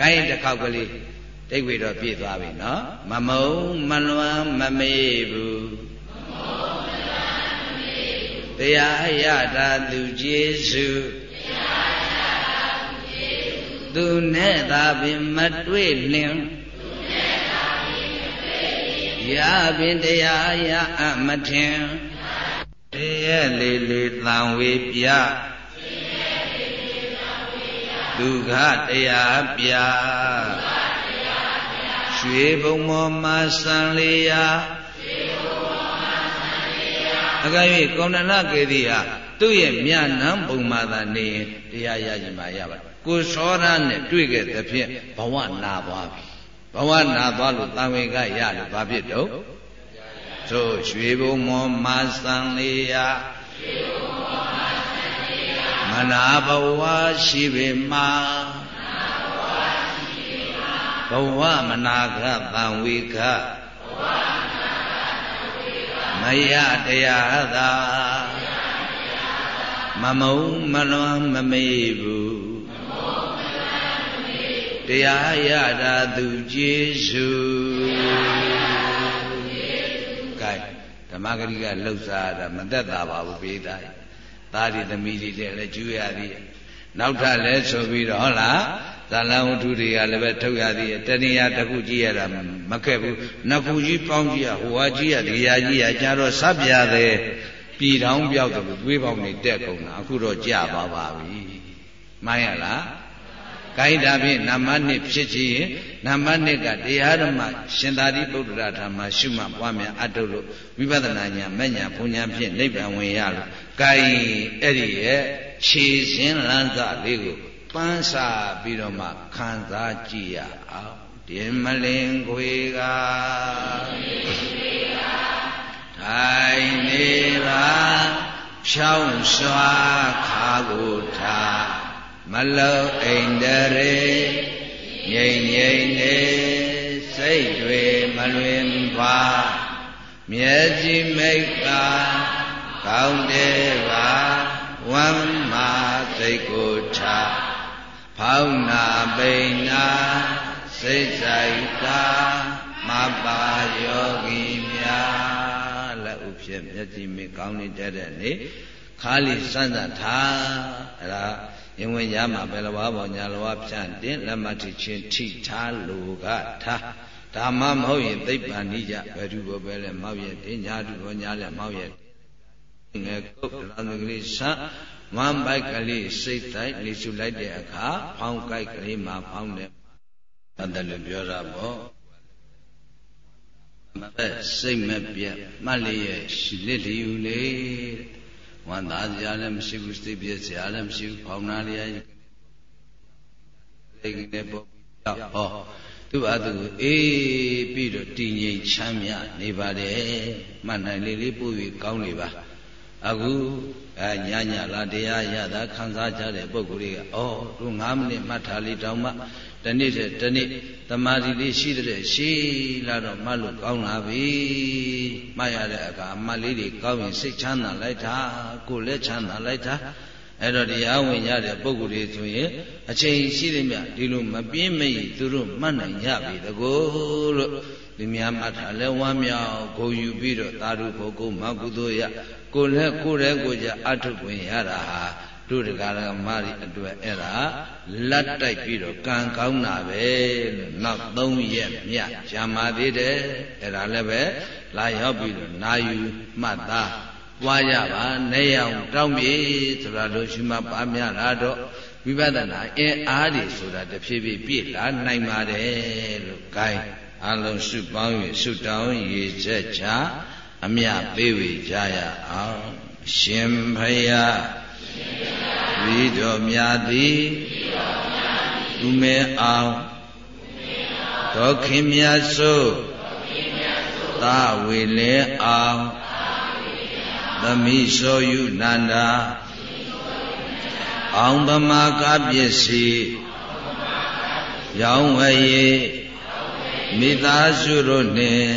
ကိုင်းတစ်ခေါက်ကလေးတိတ်ဝေတော့ပြည့်သွားပြီနော်မမုံမလွမ်းမမေ့ဘူးတရားရတာသူကျေစုသူ နဲ့သာပင်မတွေ့လင်ရပင်တရားရအမထင်တရားလေးလေးတန်ဝေပြဒုက္ခတရားပြရွှေဘုံမောမှာစံလေးရာအကယ်၍ကောဏလကေတိဟာသူ့ရဲ့မြနံပုံမှာသာနေရင်တရားရရင်မှရပါ ကိုစောရနဲ့တွေ့ခဲ့တဲ့ဖြင့်ဘဝနာသွားပြီဘဝနာသွားလို့တန်ဝေကရလို့ဘာဖြစ်တော့သို့ရွှေဘုံမောမှာစံလေးရာမနာဘဝရှိပေမှာဘဝမနာကတံဝေခမယတရားသာမမုံမလွန်မမေ့ဘူး တရားရတာသူကျေစုကဲဓမ္မဂရိကလှုပ်ရှားတာမသက်သာပါဘူးပေးသားသားဒီသမီးတွေလည်းကျူးရသည်နောက်ထပ်လဲဆိုပြီးတော့ဟုတ်လားဇာလံဝတ္ထုတွေကလည်းပဲထုတ်ရသေးတယ်တဏှာတစ်ခုကြည့်ရတာမခက်ဘူးနှစ်ခုကြီးပေါင်းကြည့်ရဟိုဟာကြည့်ရဒီဟာကြည့်ရကြတော့စပ်ပြတယ်ပြည်ထောင်ပြောက်တယ်သွေးပေါင်းနေတက်ကုန်တာအခုတော့ကြပါပါပြီမှန်ရလား ကိုင်းတာဖြင့်နာမနှစ်ဖြစ်ချင်နာမနှစ်ကတရားဓမ္မရှင်သာရိပုတ္တရာဓမ္မရှုမှတ်ပွားများအထုတ်လို့ဝိပဿနာဉာဏ်မဲ့ဉာဏ်ဘုံဉာဏ်ဖြင့်နိဗ္ဗာန်ဝင်ရလို့ကိုင်းအဲ့ဒီရဲ့ခြေစင်းလန်းစလေးကိုပန်းစာပြီးတော့မှခံစားကြည့်ရအောင်ဒီမလင်ခွေကထိုင်နေပါဖြောင်းစွာခါကိုထား မလုံးအိန္ဒရေငြိမ်ငြိမ်နေစိတ်တွေမလွင်ပါမျက်စိမိတ်ကကောင်းတယ်ပါဝမ်းမာစိတ်ကိုထားဖောင်းနာပိနာစိတ်ဆိုင်တာမပါယောဂီများလက်ဥဖြင့်မျက်စိမိကောင်းနေတဲ့တဲ့နေခါလီစမ်းစမ်းထားအဲ့ဒါ ရင်ဝင်ရမှာဘယ်လိုဘာပေါ်ညာလိုဖြန့်တင်လက်မထိချင်းထိထားလိုကထားဓမ္မမဟုတ်ရင်သိပ္ပံနိကြဘယ်သူဘောပဲလဲမောက်ရဲ့တင်ညာသူဘောညာလဲမောက်ရဲ့ငယ်ကုတ်လာမကလေးဆန်းဝမ်းပိုက်ကလေးစိတ်တိုင်းလေရှုလိုက်တဲ့အခါဖောင်းကိုက်ကလေးမှာဖောင်းတယ်အဲ့ဒါလို့ပြောတာပေါ့မသက်စိတ်မပြတ်မှတ်လျက်ရှိလစ်လျူလေ ဝမ်းသာစရာလည်းမရှိဘူးစိတ်ပြည့်စရာလည်းမရှိဘူးဖောင်းနာလျက်စိတ်နဲ့ပေါ့ဟောသူ့အတူအေးပြီးတော့တည်ငြိမ်ချမ်းမြနေပါတယ်မှတ်နိုင်လေးလေးပို့ပြီးကောင်းနေပါအခုအဲညညလာတရားရတာခံစားကြတဲ့ပုဂ္ဂိုလ်တွေကဩသူ9မိနစ်မှတ်ထားလေးတောင်းမှ တနေ့တည်းတနေ့တမာတိလေးရှိတဲ့ရှိလာတော့မှတ်လို့ကောင်းလာပြီမှတ်ရတဲ့အခါမှတ်လေးတွေကောင်းရင်စိတ်ချမ်းသာလိုက်တာကိုယ်လည်းချမ်းသာလိုက်တာအဲ့တော့တရားဝင်ရတဲ့ပုဂ္ဂိုလ်တွေဆိုရင်အချိန်ရှိတယ်မြဒီလိုမပြင်းမရသူတို့မှတ်နိုင်ကြပြီတကောလို့ဒီများမှတ်ထားလဲဝမ်းမြောက်ဂုဏ်ယူပြီးတော့သာဓုဖို့ကိုမကုသိုလ်ရကိုလည်းကိုယ်လည်းကိုကြအထုခွင့်ရတာဟာ တို့တရားဓမ္မတွေအတွက်အဲ့ဒါလက်တိုက်ပြီးတော့ကံကောင်းတာပဲလို့နောက်၃ရက်မြတ်ဂျာမာသေးတယ်အဲ့ဒါလည်းပဲလာရောက်ပြီးတော့နာယူမှတ်သားပွားကြပါနေအောင်တောင်းပြေဆိုတာလို့ရှိမှပါများလာတော့ဝိပဿနာအင်းအားတွေဆိုတာတဖြည်းဖြည်းပြည့်လာနိုင်ပါတယ်လို့ gain အလုံးစုပေါင်း၍ဆုတောင်းရည်ချက်ချအမြပေးဝေကြရအောင်ရှင်ဖယားဝိ တော်မြတ်သည်သူမဲအောင်ဒေါခင်မြတ်ဆိုသာဝေလဲအောင်သမိဆိုယုနန္ဒာအောင်သမာကပစ္စည်းရောင်းဝယ်၍မိသားစုတို့နှင့်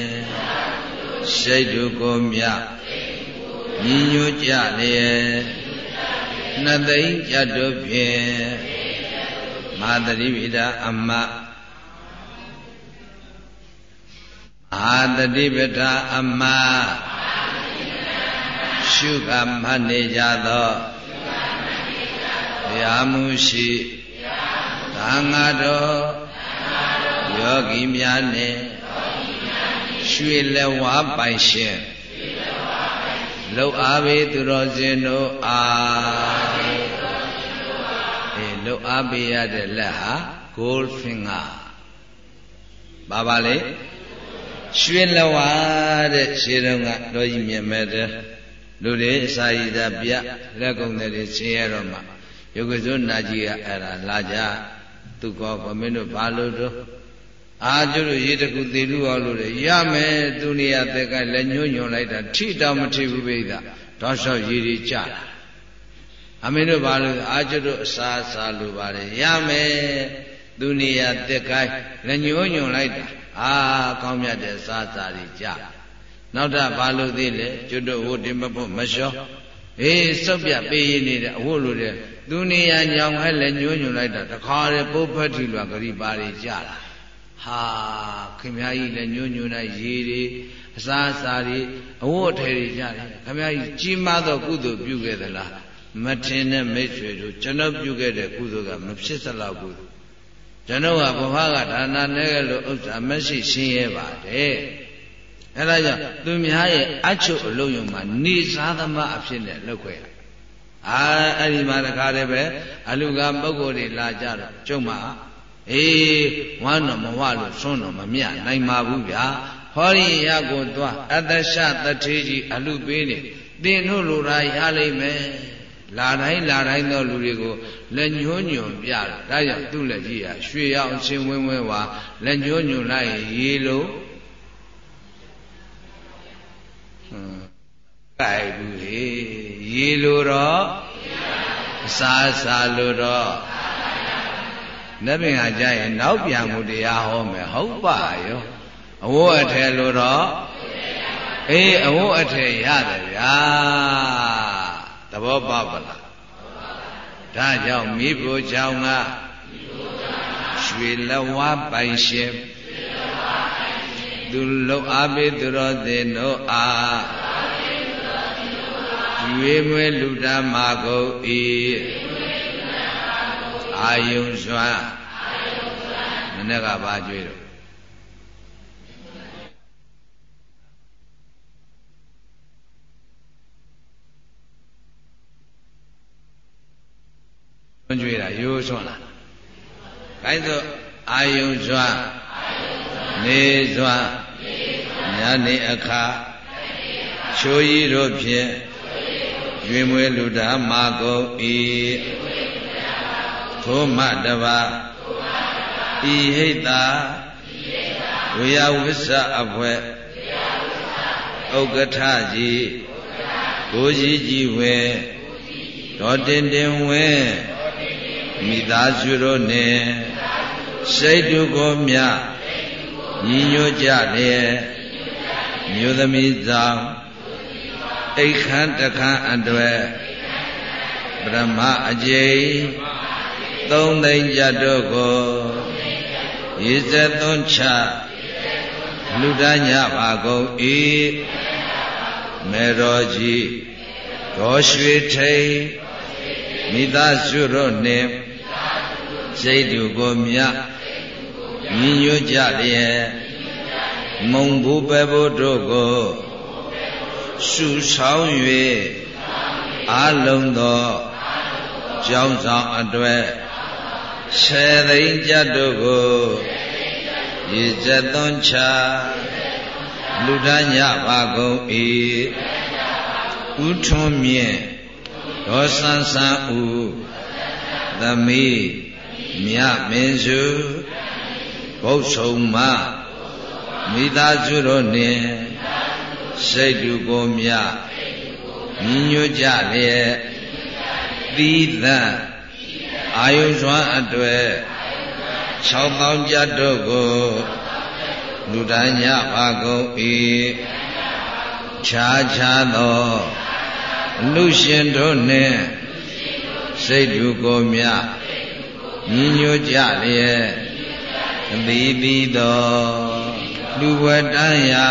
စိတ်တို့ကိုမြညီညွတ်ကြလျက် နှစ်သိမ့်ကြတို့ဖြင့်မာသရိပိတာအမဟာတတိပဌာအမရှုကမှတ်နေကြသောတရားမှုရှိသံဃာတော်ယောဂီများနှင့်ရွှေလက်ဝါပိုင်ရှင် လှုပ်အားပေသူတော်စင်တို့အားအေးလှုပ်အားပေးရတဲ့လက်ဟာ gold finger ပါပါလေရွှေလဝါတဲ့ခြေတုံးကတော့ကြီးမြင်မဲ့တဲ့လူတွေအစာရည်သာပြလက်ကုံတွေဆင်းရတော့မှယုတ်ကစွနာကြီးကအဲ့ဒါလာကြသူကောဗမင်းတို့ဘာလို့တော့ အာကျတို့ရေတကူသေးလူအောင်လို့ရမယ်သူနေရာသက်ကလက်ညှိုးညွန်လိုက်တာထိတောင်မထိဘူးပိဒါတော့လျှောက်ရေတွေကြတာအမင်းတို့ဘာလို့အာကျတို့အစာစားလို့ပါလေရမယ်သူနေရာသက်ကိုင်းလက်ညှိုးညွန်လိုက်တာအာကောင်းမြတ်တဲ့စားစားတွေကြနောက်တာဘာလို့သေးလဲကျွတ်တို့ဝတ်တင်မဖို့မလျှောအေးစုပ်ပြပေးရနေတဲ့အဝတ်လိုတဲ့သူနေရာညောင်ဟဲလက်ညှိုးညွန်လိုက်တာတခါတည်းပုတ်ဖက်ထီလွာဂရိပါတွေကြတာ ဟာခင်ဗျားကြီးလက်ညှိုးညွန်လိုက်ရေတွေအစားအစာတွေအဝတ်အထည်တွေကြတယ်ခင်ဗျားကြီးကြီးမားသောကုသိုလ်ပြုခဲ့သလားမထင်တဲ့မိတ်ဆွေတို့ကျွန်တော်ပြုခဲ့တဲ့ကုသိုလ်ကမဖြစ်စလောက်ဘူးကျွန်တော်ကဘဝကဒါနာနဲ့လို့ဥစ္စာမရှိရှင်းရဲပါတယ်အဲဒါကြောင့်သူများရဲ့အချုပ်အလုံးယုံမှာနေစားသမားအဖြစ်နဲ့လောက်ခွဲအာအဲ့ဒီမှာတခါတည်းပဲအလူကပုဂ္ဂိုလ်တွေလာကြတော့ကျုံမှာ အေးဝမ်းတော်မဝလို့ဆွန်းတော်မမြနိုင်ပါဘူးဗျာဟောရိယကိုသွားအတ္တရှတထေကြီးအလူပေးနေတင်တို့လိုရာရလိမ့်မယ်လာတိုင်းလာတိုင်းသောလူတွေကိုလက်ညှိုးညွန်ပြတယ်ဒါကြောင့်သူ့လက်ကြီးဟာရွှေရောင်အချင်းဝင်းဝင်းပါလက်ညှိုးညွန်လိုက်ရေလို့ဟွန်းကြိုက်ဘူးလေရေလို့တော့အစာစားလို့တော့ နတ်ပင်ဟာကြရင်နောက်ပြန်မှုတရားဟောမယ်ဟုတ်ပါရောအဝတ်အထည်လို့တော့အေးအဝတ်အထည်ရတယ်ဗျာသဘောပေါက်ပါလားဒါကြောင့်မိဖို့ကြောင့်ကရွှေလဝပိုင်ရှင်သူလုံအားပေးသူတော်သင်တို့အားရွေမွေလူဓမ္မာကုန်ဤ အာယုံစွာမနေ့ကဘာကြွေးတော့ကြွေးတာရိုးစွန်းလားအဲဒါအာယုံစွာနေစွာညနေအခါချိုးရီတို့ဖြင့်ရွေမွေလူဓမ္မာကုန်ဤ ထိုမတပါဤဟိတဝေယဝိစ္စအဖွဲဥက္ကဋ္ဌကြီးကိုကြီးကြီးဝဲတော်တင်တင်ဝဲမိသားစုတို့နှင့်စိတ်တုကိုမြညီညွတ်ကြတဲ့မြို့သမီးဆောင်အိခမ်းတခမ်းအတွက်ပရမအကျိ သုံးသိမ့်ကြတို့ကိုရေစက်သွန်းချလူဒညပါကုန်၏မေတော်ကြီးဒေါ်ရွှေထိန်မိသားစုတို့နှင့်စိတ်တူကိုမြညီညွတ်ကြလျက်မုံဘူးပဲဘုတို့ကိုရှုဆောင်၍အာလုံးသောကြောင်းဆောင်အတွေ့ ဆယ်သိန်းကြတို့ကိုရေစက်သွန်းချလူဒညပါကုန်၏ဥထွန်းမြင့်ဒေါ်ဆန်းဆန်းဥသမီးမြမင်းစုဘုတ်ဆုံးမမိသားစုတို့နှင့်စိတ်တူကိုမြညီညွတ်ကြလျက်သီးသန့် အာယုစွမ်းအတွေ့၆ပေါင်းကြတို့ကိုလူတိုင်းညပါကုန်၏ခြားခြားသောလူရှင်တို့နှင့်စိတ်တူကိုမြညီညွတ်ကြလျက်အသီးသီးသောလူဝတ္တရာ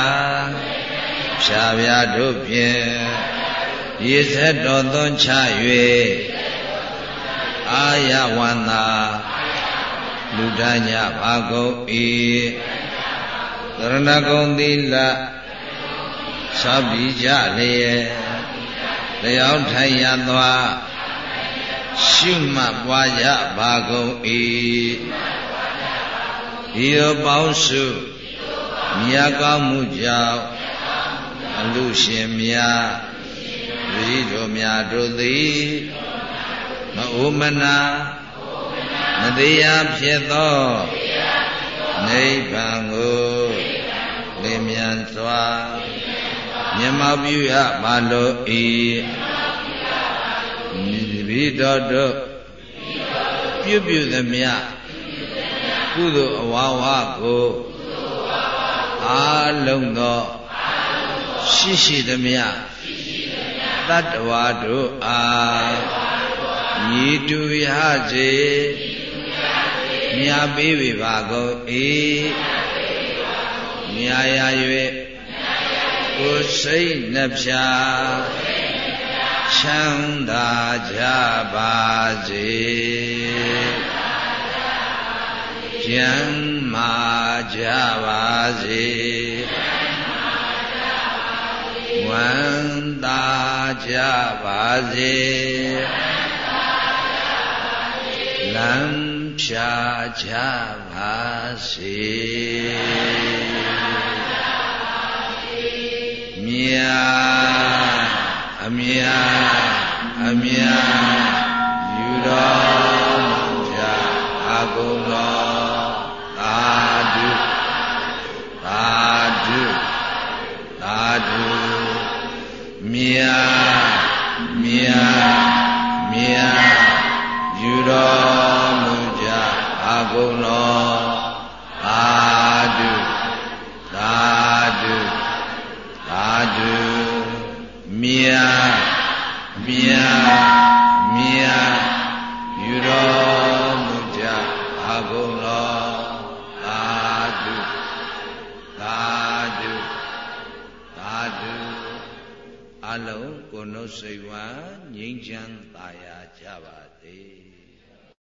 ဖြာပြတို့ဖြင့်ရေဆက်တော်သွန်းချ၍ အာယဝန္တာလူဒညဘာကုန်ဤသရဏဂုံသီလသာပိကြလျက်လျောင်းထိုင်ရသွားရှုမှတ်ပွားကြပါကုန်၏ဒီရောပေါင်းစုမြတ်ကောင်းမှုကြောင့်အလူရှင်များဝိတော်များတို့သည် မအိုမနာမတရားဖြစ်သောနိဗ္ဗာန်ကိုလင်းမြန်စွာမျက်မှောက်ပြုရပါလို့ဤဘိတော်တို့ပြုပြုသမျှကုသိုလ်အဝါဝကိုအာလုံးသောရှိရှိသမျှတတ္တဝါတို့အား ညီတူရစေမြာပေးပေပါကုန်၏မြာရ၍ကိုယ်စိတ်နှဖျားချမ်းသာကြပါစေကျမ်းမာကြပါစေဝမ်းသာကြပါစေ လမ်းဖြာကြပါစေမြာအမြာအမြာယူတော်မူကြအကုန်တော်သာဓုသာဓုသာဓုမြာမြာမြာ ယူတော်မူကြအကုန်တော်သာဓုသာဓုသာဓုမြာမြာမြာယူတော်မူကြအကုန်တော်သာဓုသာဓုသာဓုအလုံးကိုယ်နှုတ်စိတ်ဝါငြိမ်းချမ်းသာယာကြပါစေ